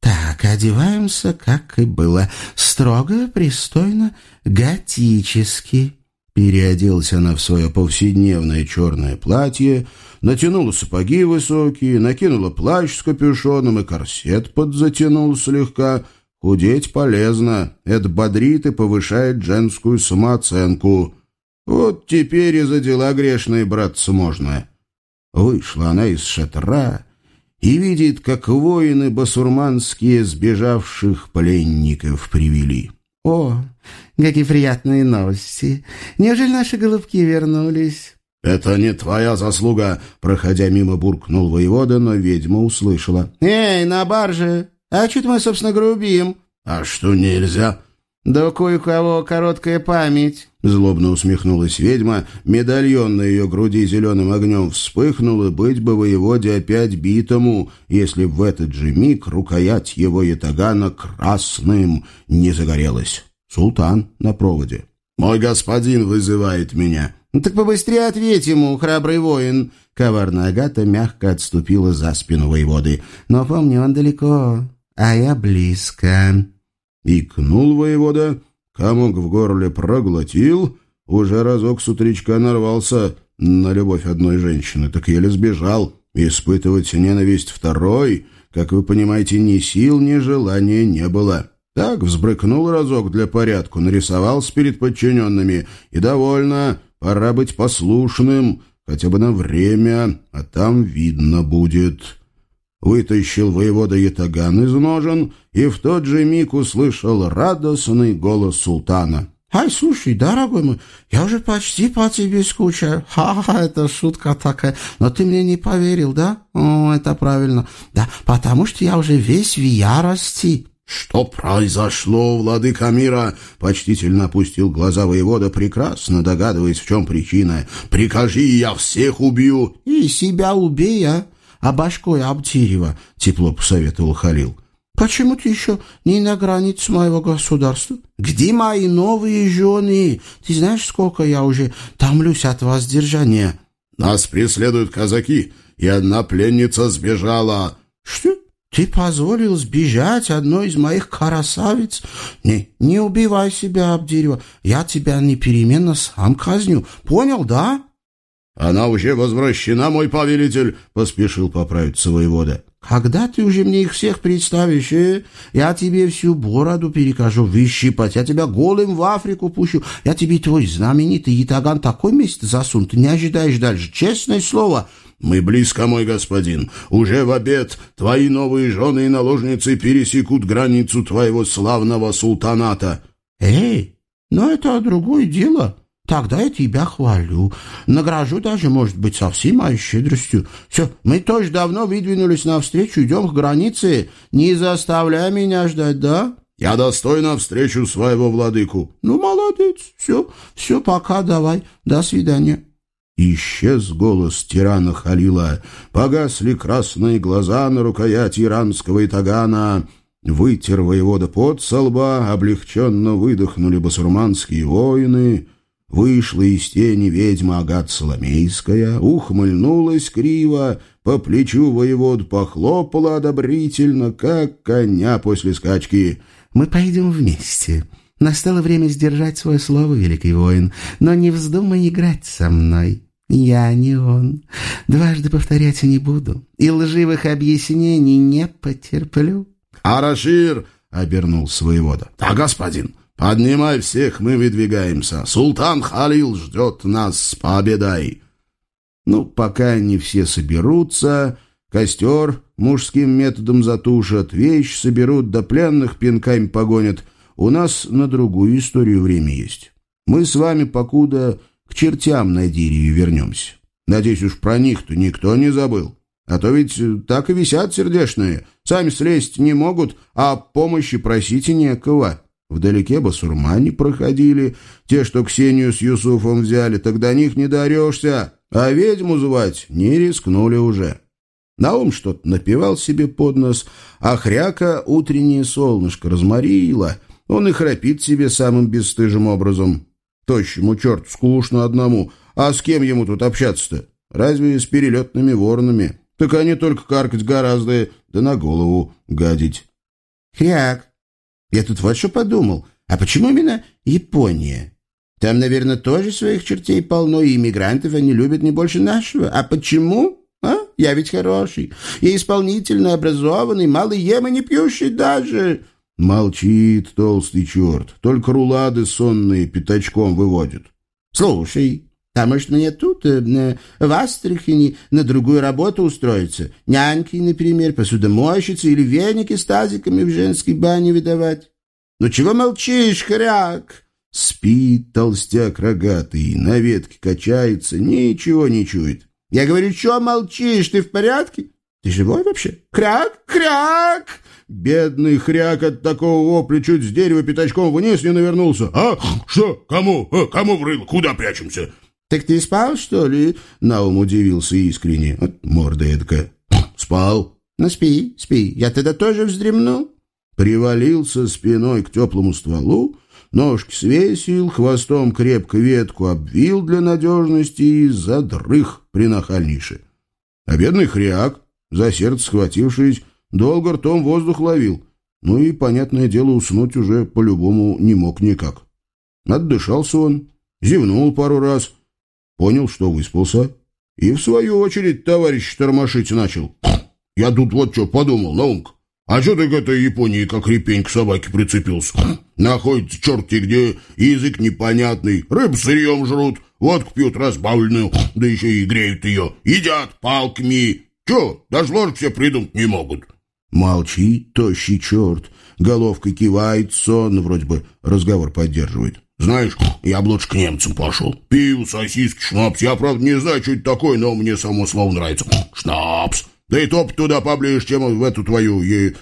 Так, одеваемся, как и было, строго, пристойно, готически». Переоделась она в свое повседневное черное платье, натянула сапоги высокие, накинула плащ с капюшоном и корсет подзатянул слегка. Худеть полезно, это бодрит и повышает женскую самооценку. Вот теперь и за дела грешные браться можно. Вышла она из шатра и видит, как воины басурманские сбежавших пленников привели. «О, какие приятные новости! Неужели наши голубки вернулись?» «Это не твоя заслуга!» Проходя мимо, буркнул воевода, но ведьма услышала. «Эй, на барже! А что мы, собственно, грубим?» «А что нельзя?» «Да кое-кого короткая память». Злобно усмехнулась ведьма, медальон на ее груди зеленым огнем вспыхнул, и быть бы воеводе опять битому, если в этот же миг рукоять его ятагана красным не загорелась. Султан на проводе. «Мой господин вызывает меня». «Ну «Так побыстрее ответь ему, храбрый воин». Коварная Агата мягко отступила за спину воеводы. «Но помни, он далеко, а я близко». Икнул воевода, комок в горле проглотил, уже разок с утречка нарвался на любовь одной женщины, так еле сбежал. Испытывать ненависть второй, как вы понимаете, ни сил, ни желания не было. Так взбрыкнул разок для порядку, нарисовался перед подчиненными, и довольно, пора быть послушным, хотя бы на время, а там видно будет» вытащил воевода Ятаган из ножен и в тот же миг услышал радостный голос султана. «Ай, слушай, дорогой мой, я уже почти по тебе скучаю. Ха-ха, это шутка такая. Но ты мне не поверил, да? О, это правильно. Да, потому что я уже весь в ярости». «Что произошло, владыка мира?» — почтительно опустил глаза воевода, прекрасно догадываясь, в чем причина. «Прикажи, я всех убью!» «И себя убей, а? А башкой об дерево», — тепло посоветовал Халил. «Почему ты еще не на границе моего государства? Где мои новые жены? Ты знаешь, сколько я уже томлюсь от воздержания?» «Нас преследуют казаки, и одна пленница сбежала». «Что? Ты позволил сбежать одной из моих красавиц? Не, не убивай себя об дерево, я тебя непеременно сам казню. Понял, да?» «Она уже возвращена, мой повелитель», — поспешил поправиться воевода. «Когда ты уже мне их всех представишь, э? Я тебе всю бороду перекажу, выщипать, я тебя голым в Африку пущу, я тебе твой знаменитый ятаган такой месяц засун, ты не ожидаешь дальше, честное слово». «Мы близко, мой господин. Уже в обед твои новые жены и наложницы пересекут границу твоего славного султаната». «Эй, но это другое дело». Тогда я тебя хвалю. Награжу даже, может быть, со всей моей щедростью. Все, мы тоже давно выдвинулись навстречу, идем к границе. Не заставляй меня ждать, да? Я достойно встречу своего владыку. Ну, молодец. Все, все, пока, давай. До свидания. Исчез голос тирана Халила. Погасли красные глаза на рукоять иранского итагана. Вытер воевода под со лба, облегченно выдохнули басурманские воины — Вышла из тени ведьма Агат Соломейская, ухмыльнулась криво, по плечу воевод похлопала одобрительно, как коня после скачки. «Мы пойдем вместе. Настало время сдержать свое слово, великий воин, но не вздумай играть со мной. Я не он. Дважды повторять не буду. И лживых объяснений не потерплю. «Арашир!» — обернулся воевода. «Да, господин, поднимай всех, мы выдвигаемся. Султан Халил ждет нас с победой!» Ну, пока они все соберутся, костер мужским методом затушат, вещь соберут, да пленных пинками погонят. У нас на другую историю время есть. Мы с вами, покуда к чертям на Дирию вернемся. Надеюсь, уж про них-то никто не забыл. А то ведь так и висят сердешные. Сами слезть не могут, а помощи просить некого. Вдалеке басурмане проходили, те, что Ксению с Юсуфом взяли, так до них не дорешься, а ведьму звать не рискнули уже. Наум что-то напевал себе под нос, а хряка утреннее солнышко разморило, он и храпит себе самым бесстыжим образом. Тощему черту скучно одному, а с кем ему тут общаться-то? Разве с перелетными воронами? Так они только каркать гораздо, да на голову гадить. Хряк, я тут вот что подумал. А почему именно Япония? Там, наверное, тоже своих чертей полно, и иммигрантов они любят не больше нашего. А почему? А? Я ведь хороший. Я исполнительно образованный, мало ем и не пьющий даже. Молчит толстый черт. Только рулады сонные пятачком выводит. Слушай, а тут, э, в Астрахани, на другую работу устроиться? Няньки, например, посудомойщицы или веники с тазиками в женской бане выдавать? Ну чего молчишь, хряк? Спит толстяк рогатый, на ветке качается, ничего не чует. Я говорю, что молчишь, ты в порядке? Ты живой вообще? Кряк, кряк! Бедный хряк от такого вопля чуть с дерева пятачком вниз не навернулся. «А? Что? Кому? А, кому врыл? Куда прячемся?» «Так ты спал, что ли?» Наум удивился искренне. Вот морда эдакая. «Спал». «Ну спи, спи. Я тогда тоже вздремну». Привалился спиной к теплому стволу, ножки свесил, хвостом крепко ветку обвил для надежности и задрых принахальнейше. А бедный хряк, за сердце схватившись, Долго ртом воздух ловил. Ну и, понятное дело, уснуть уже по-любому не мог никак. Отдышался он, зевнул пару раз, понял, что выспался, и, в свою очередь, товарищ тормошить начал. «Я тут вот что подумал, Наумка. А что ты к этой Японии как репень к собаке прицепился? Находится черти где, язык непонятный, рыбу сырьем жрут, водку пьют разбавленную, да еще и греют ее, едят палками. Че, даже ложек все придумать не могут». Молчит тощий черт, головкой кивает, сон вроде бы разговор поддерживает. Знаешь, я лучше к немцам пошел. Пиво, сосиски, шнапс. Я, правда, не знаю, что это такое, но мне само слово нравится. Шнапс. Да и топ туда поближе, чем в эту твою... И...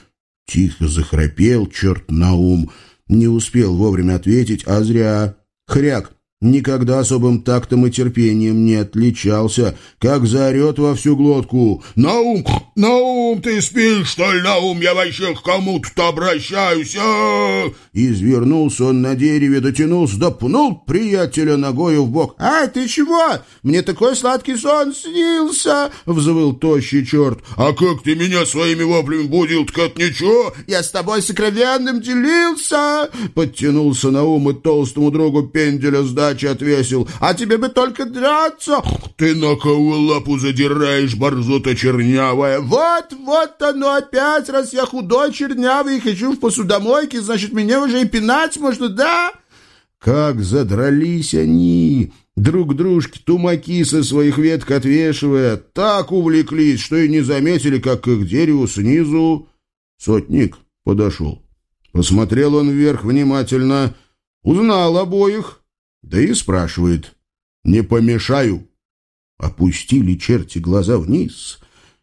Тихо захрапел черт на ум. Не успел вовремя ответить, а зря. Хряк Никогда особым тактом и терпением не отличался, как заорет во всю глотку. «Наум! Наум, ты спишь, что ли, Наум? Я вообще к кому-то обращаюсь!» а Извернулся он на дереве, дотянулся, да пнул приятеля ногою в бок. «А, ты чего? Мне такой сладкий сон снился!» — взвыл тощий черт. «А как ты меня своими воплями будил, так это ничего?» «Я с тобой сокровенным делился!» Подтянулся Наум и толстому другу пенделя сдать удачи отвесил, а тебе бы только драться. Ты на кого лапу задираешь, борзота чернявая? Вот, вот оно опять, раз я худой, чернявый и хочу в посудомойке, значит, меня уже и пинать можно, да? Как задрались они! Друг дружке тумаки со своих веток отвешивая, так увлеклись, что и не заметили, как к их дереву снизу сотник подошел. Посмотрел он вверх внимательно, узнал обоих, да и спрашивает, не помешаю. Опустили черти глаза вниз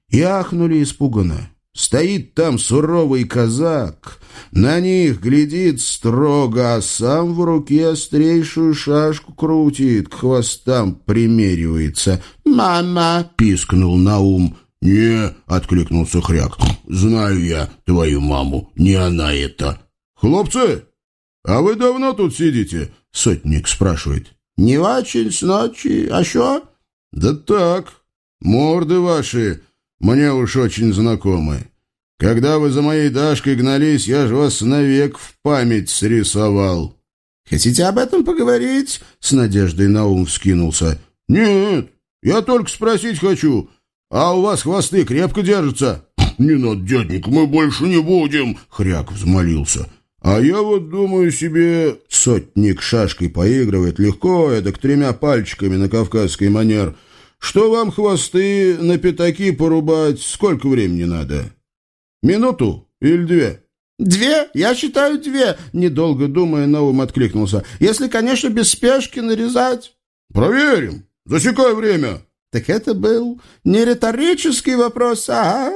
и ахнули испуганно. Стоит там суровый казак, на них глядит строго, а сам в руке острейшую шашку крутит, к хвостам примеривается. «Мама!» — пискнул Наум. «Не!» — откликнулся Хряк. «Знаю я твою маму, не она это!» «Хлопцы, а вы давно тут сидите?» — сотник спрашивает. «Не очень с ночи. А что?» «Да так. Морды ваши мне уж очень знакомы. Когда вы за моей Дашкой гнались, я же вас навек в память срисовал». «Хотите об этом поговорить?» — с надеждой на ум вскинулся. «Нет, Я только спросить хочу, а у вас хвосты крепко держатся?» «Не надо, дяденька, мы больше не будем!» — хряк взмолился. «А я вот думаю себе...» Сотник шашкой поигрывает легко, это к тремя пальчиками на кавказский манер. «Что вам хвосты на пятаки порубать сколько времени надо? Минуту или две?» «Две? Я считаю две!» Недолго думая, Наум откликнулся. «Если, конечно, без спешки нарезать». «Проверим. Засекай время». «Так это был не риторический вопрос, а...»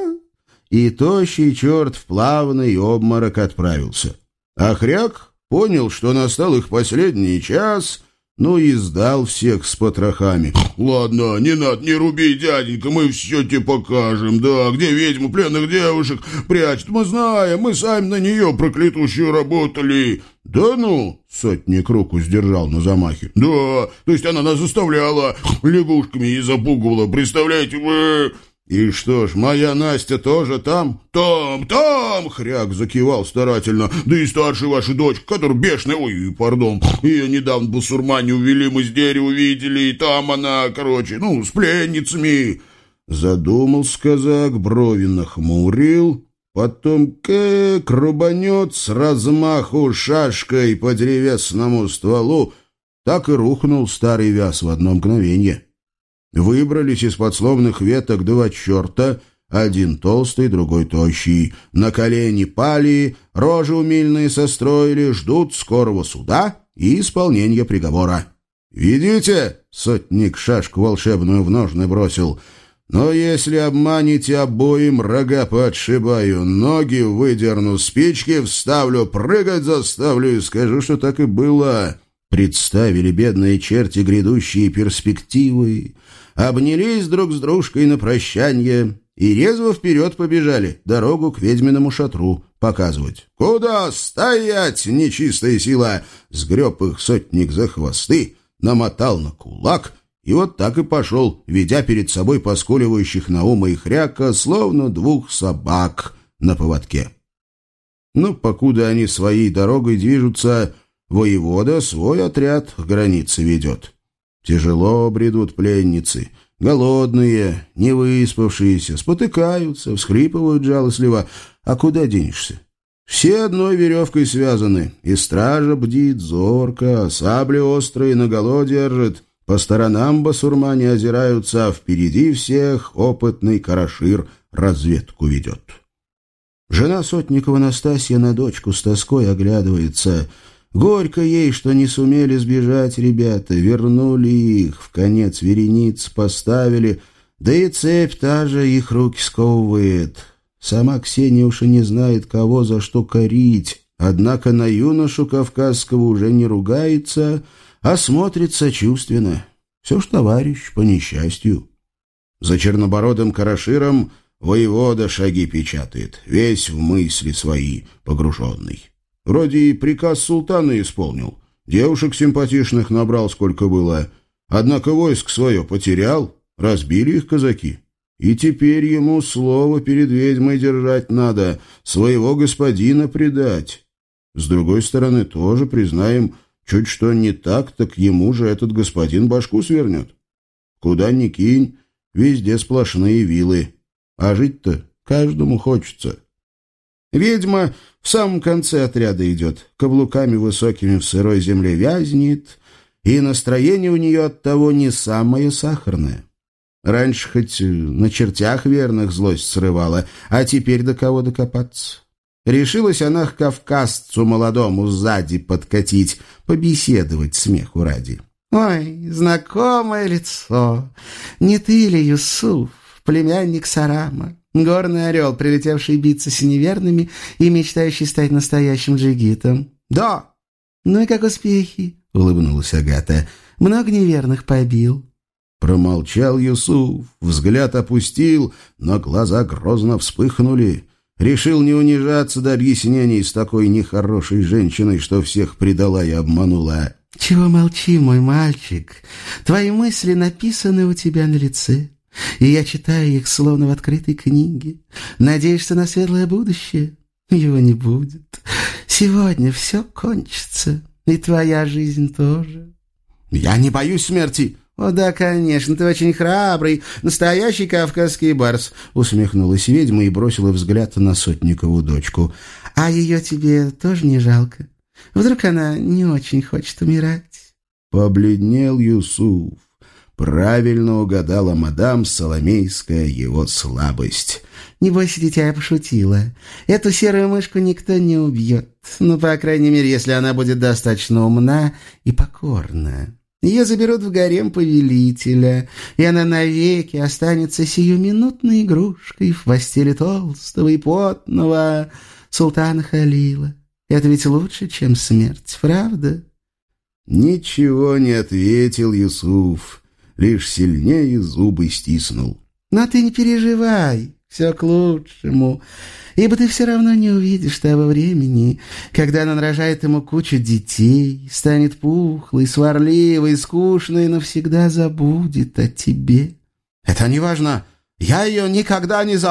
И тощий черт в плавный обморок отправился. А хряк понял, что настал их последний час, ну и сдал всех с потрохами. «Ладно, не надо, не руби, дяденька, мы все тебе покажем. Да, где ведьму пленных девушек прячут, мы знаем, мы сами на нее проклятущую работали». «Да ну!» — сотник руку сдержал на замахе. «Да, то есть она нас заставляла, лягушками и запугивала, представляете вы...» «И что ж, моя Настя тоже там?» «Там, там!» — хряк закивал старательно. «Да и старшая ваша дочь, которая бешеная... Ой, пардон, ее недавно басурмане увели, мы с дерева видели, и там она, короче, ну, с пленницами!» Задумался казак, брови нахмурил, потом как рубанет с размаху шашкой по древесному стволу, так и рухнул старый вяз в одно мгновение. Выбрались из подсловных веток два черта, один толстый, другой тощий. На колени пали, рожи умильные состроили, ждут скорого суда и исполнения приговора. «Видите?» — сотник шашку волшебную в ножны бросил. «Но если обманете обоим, рога подшибаю, ноги выдерну, спички вставлю, прыгать заставлю и скажу, что так и было». Представили бедные черти грядущие перспективы, обнялись друг с дружкой на прощание и резво вперед побежали, дорогу к ведьминому шатру показывать. «Куда стоять, нечистая сила?» Сгреб их сотник за хвосты, намотал на кулак — и вот так и пошел, ведя перед собой поскуливающих Наума и Хряка, словно двух собак на поводке. Ну, покуда они своей дорогой движутся, воевода свой отряд к границе ведет. Тяжело бредут пленницы, голодные, не выспавшиеся, спотыкаются, всхрипывают жалостливо. А куда денешься? Все одной веревкой связаны, и стража бдит зорко, сабли острые наголо держит, по сторонам басурмане озираются, а впереди всех опытный карашир разведку ведет. Жена Сотникова Настасья на дочку с тоской оглядывается — Горько ей, что не сумели сбежать ребята, вернули их, в конец верениц поставили, да и цепь та же их руки сковывает. Сама Ксения уж и не знает, кого за что корить, однако на юношу кавказского уже не ругается, а смотрит сочувственно. Все ж товарищ по несчастью. За чернобородым караширом воевода шаги печатает, весь в мысли свои погруженный. Вроде и приказ султана исполнил. Девушек симпатичных набрал сколько было. Однако войск свое потерял, разбили их казаки. И теперь ему слово перед ведьмой держать надо, своего господина предать. С другой стороны, тоже, признаем, чуть что не так, так ему же этот господин башку свернет. Куда ни кинь, везде сплошные вилы. А жить-то каждому хочется. Ведьма в самом конце отряда идет, каблуками высокими в сырой земле вязнет, и настроение у нее от того не самое сахарное. Раньше хоть на чертях верных злость срывала, а теперь до кого докопаться. Решилась она к кавказцу молодому сзади подкатить, побеседовать смеху ради. «Ой, знакомое лицо! Не ты ли, Юсуф, племянник Сарама?» Горный орел, прилетевший биться с неверными и мечтающий стать настоящим джигитом. «Да!» «Ну и как успехи?» — улыбнулась Агата. «Много неверных побил». Промолчал Юсуф, взгляд опустил, но глаза грозно вспыхнули. Решил не унижаться до объяснений с такой нехорошей женщиной, что всех предала и обманула. «Чего молчи, мой мальчик? Твои мысли написаны у тебя на лице и я читаю их словно в открытой книге. Надеешься на светлое будущее? Его не будет. Сегодня все кончится, и твоя жизнь тоже. Я не боюсь смерти. «О да, конечно, ты очень храбрый, настоящий кавказский барс», — усмехнулась ведьма и бросила взгляд на Сотникову дочку. «А ее тебе тоже не жалко? Вдруг она не очень хочет умирать?» Побледнел Юсуф. Правильно угадала мадам Соломейская его слабость. «Не бойся, дитя, я пошутила. Эту серую мышку никто не убьет. Ну, по крайней мере, если она будет достаточно умна и покорна». Ее заберут в гарем повелителя, и она навеки останется сиюминутной игрушкой в постели толстого и потного султана Халила. Это ведь лучше, чем смерть, правда?» Ничего не ответил Юсуф, лишь сильнее зубы стиснул. «Но ты не переживай, все к лучшему ибо ты все равно не увидишь того времени, когда она нарожает ему кучу детей, станет пухлой, сварливой, скучной навсегда забудет о тебе. Это не важно. Я ее никогда не забуду.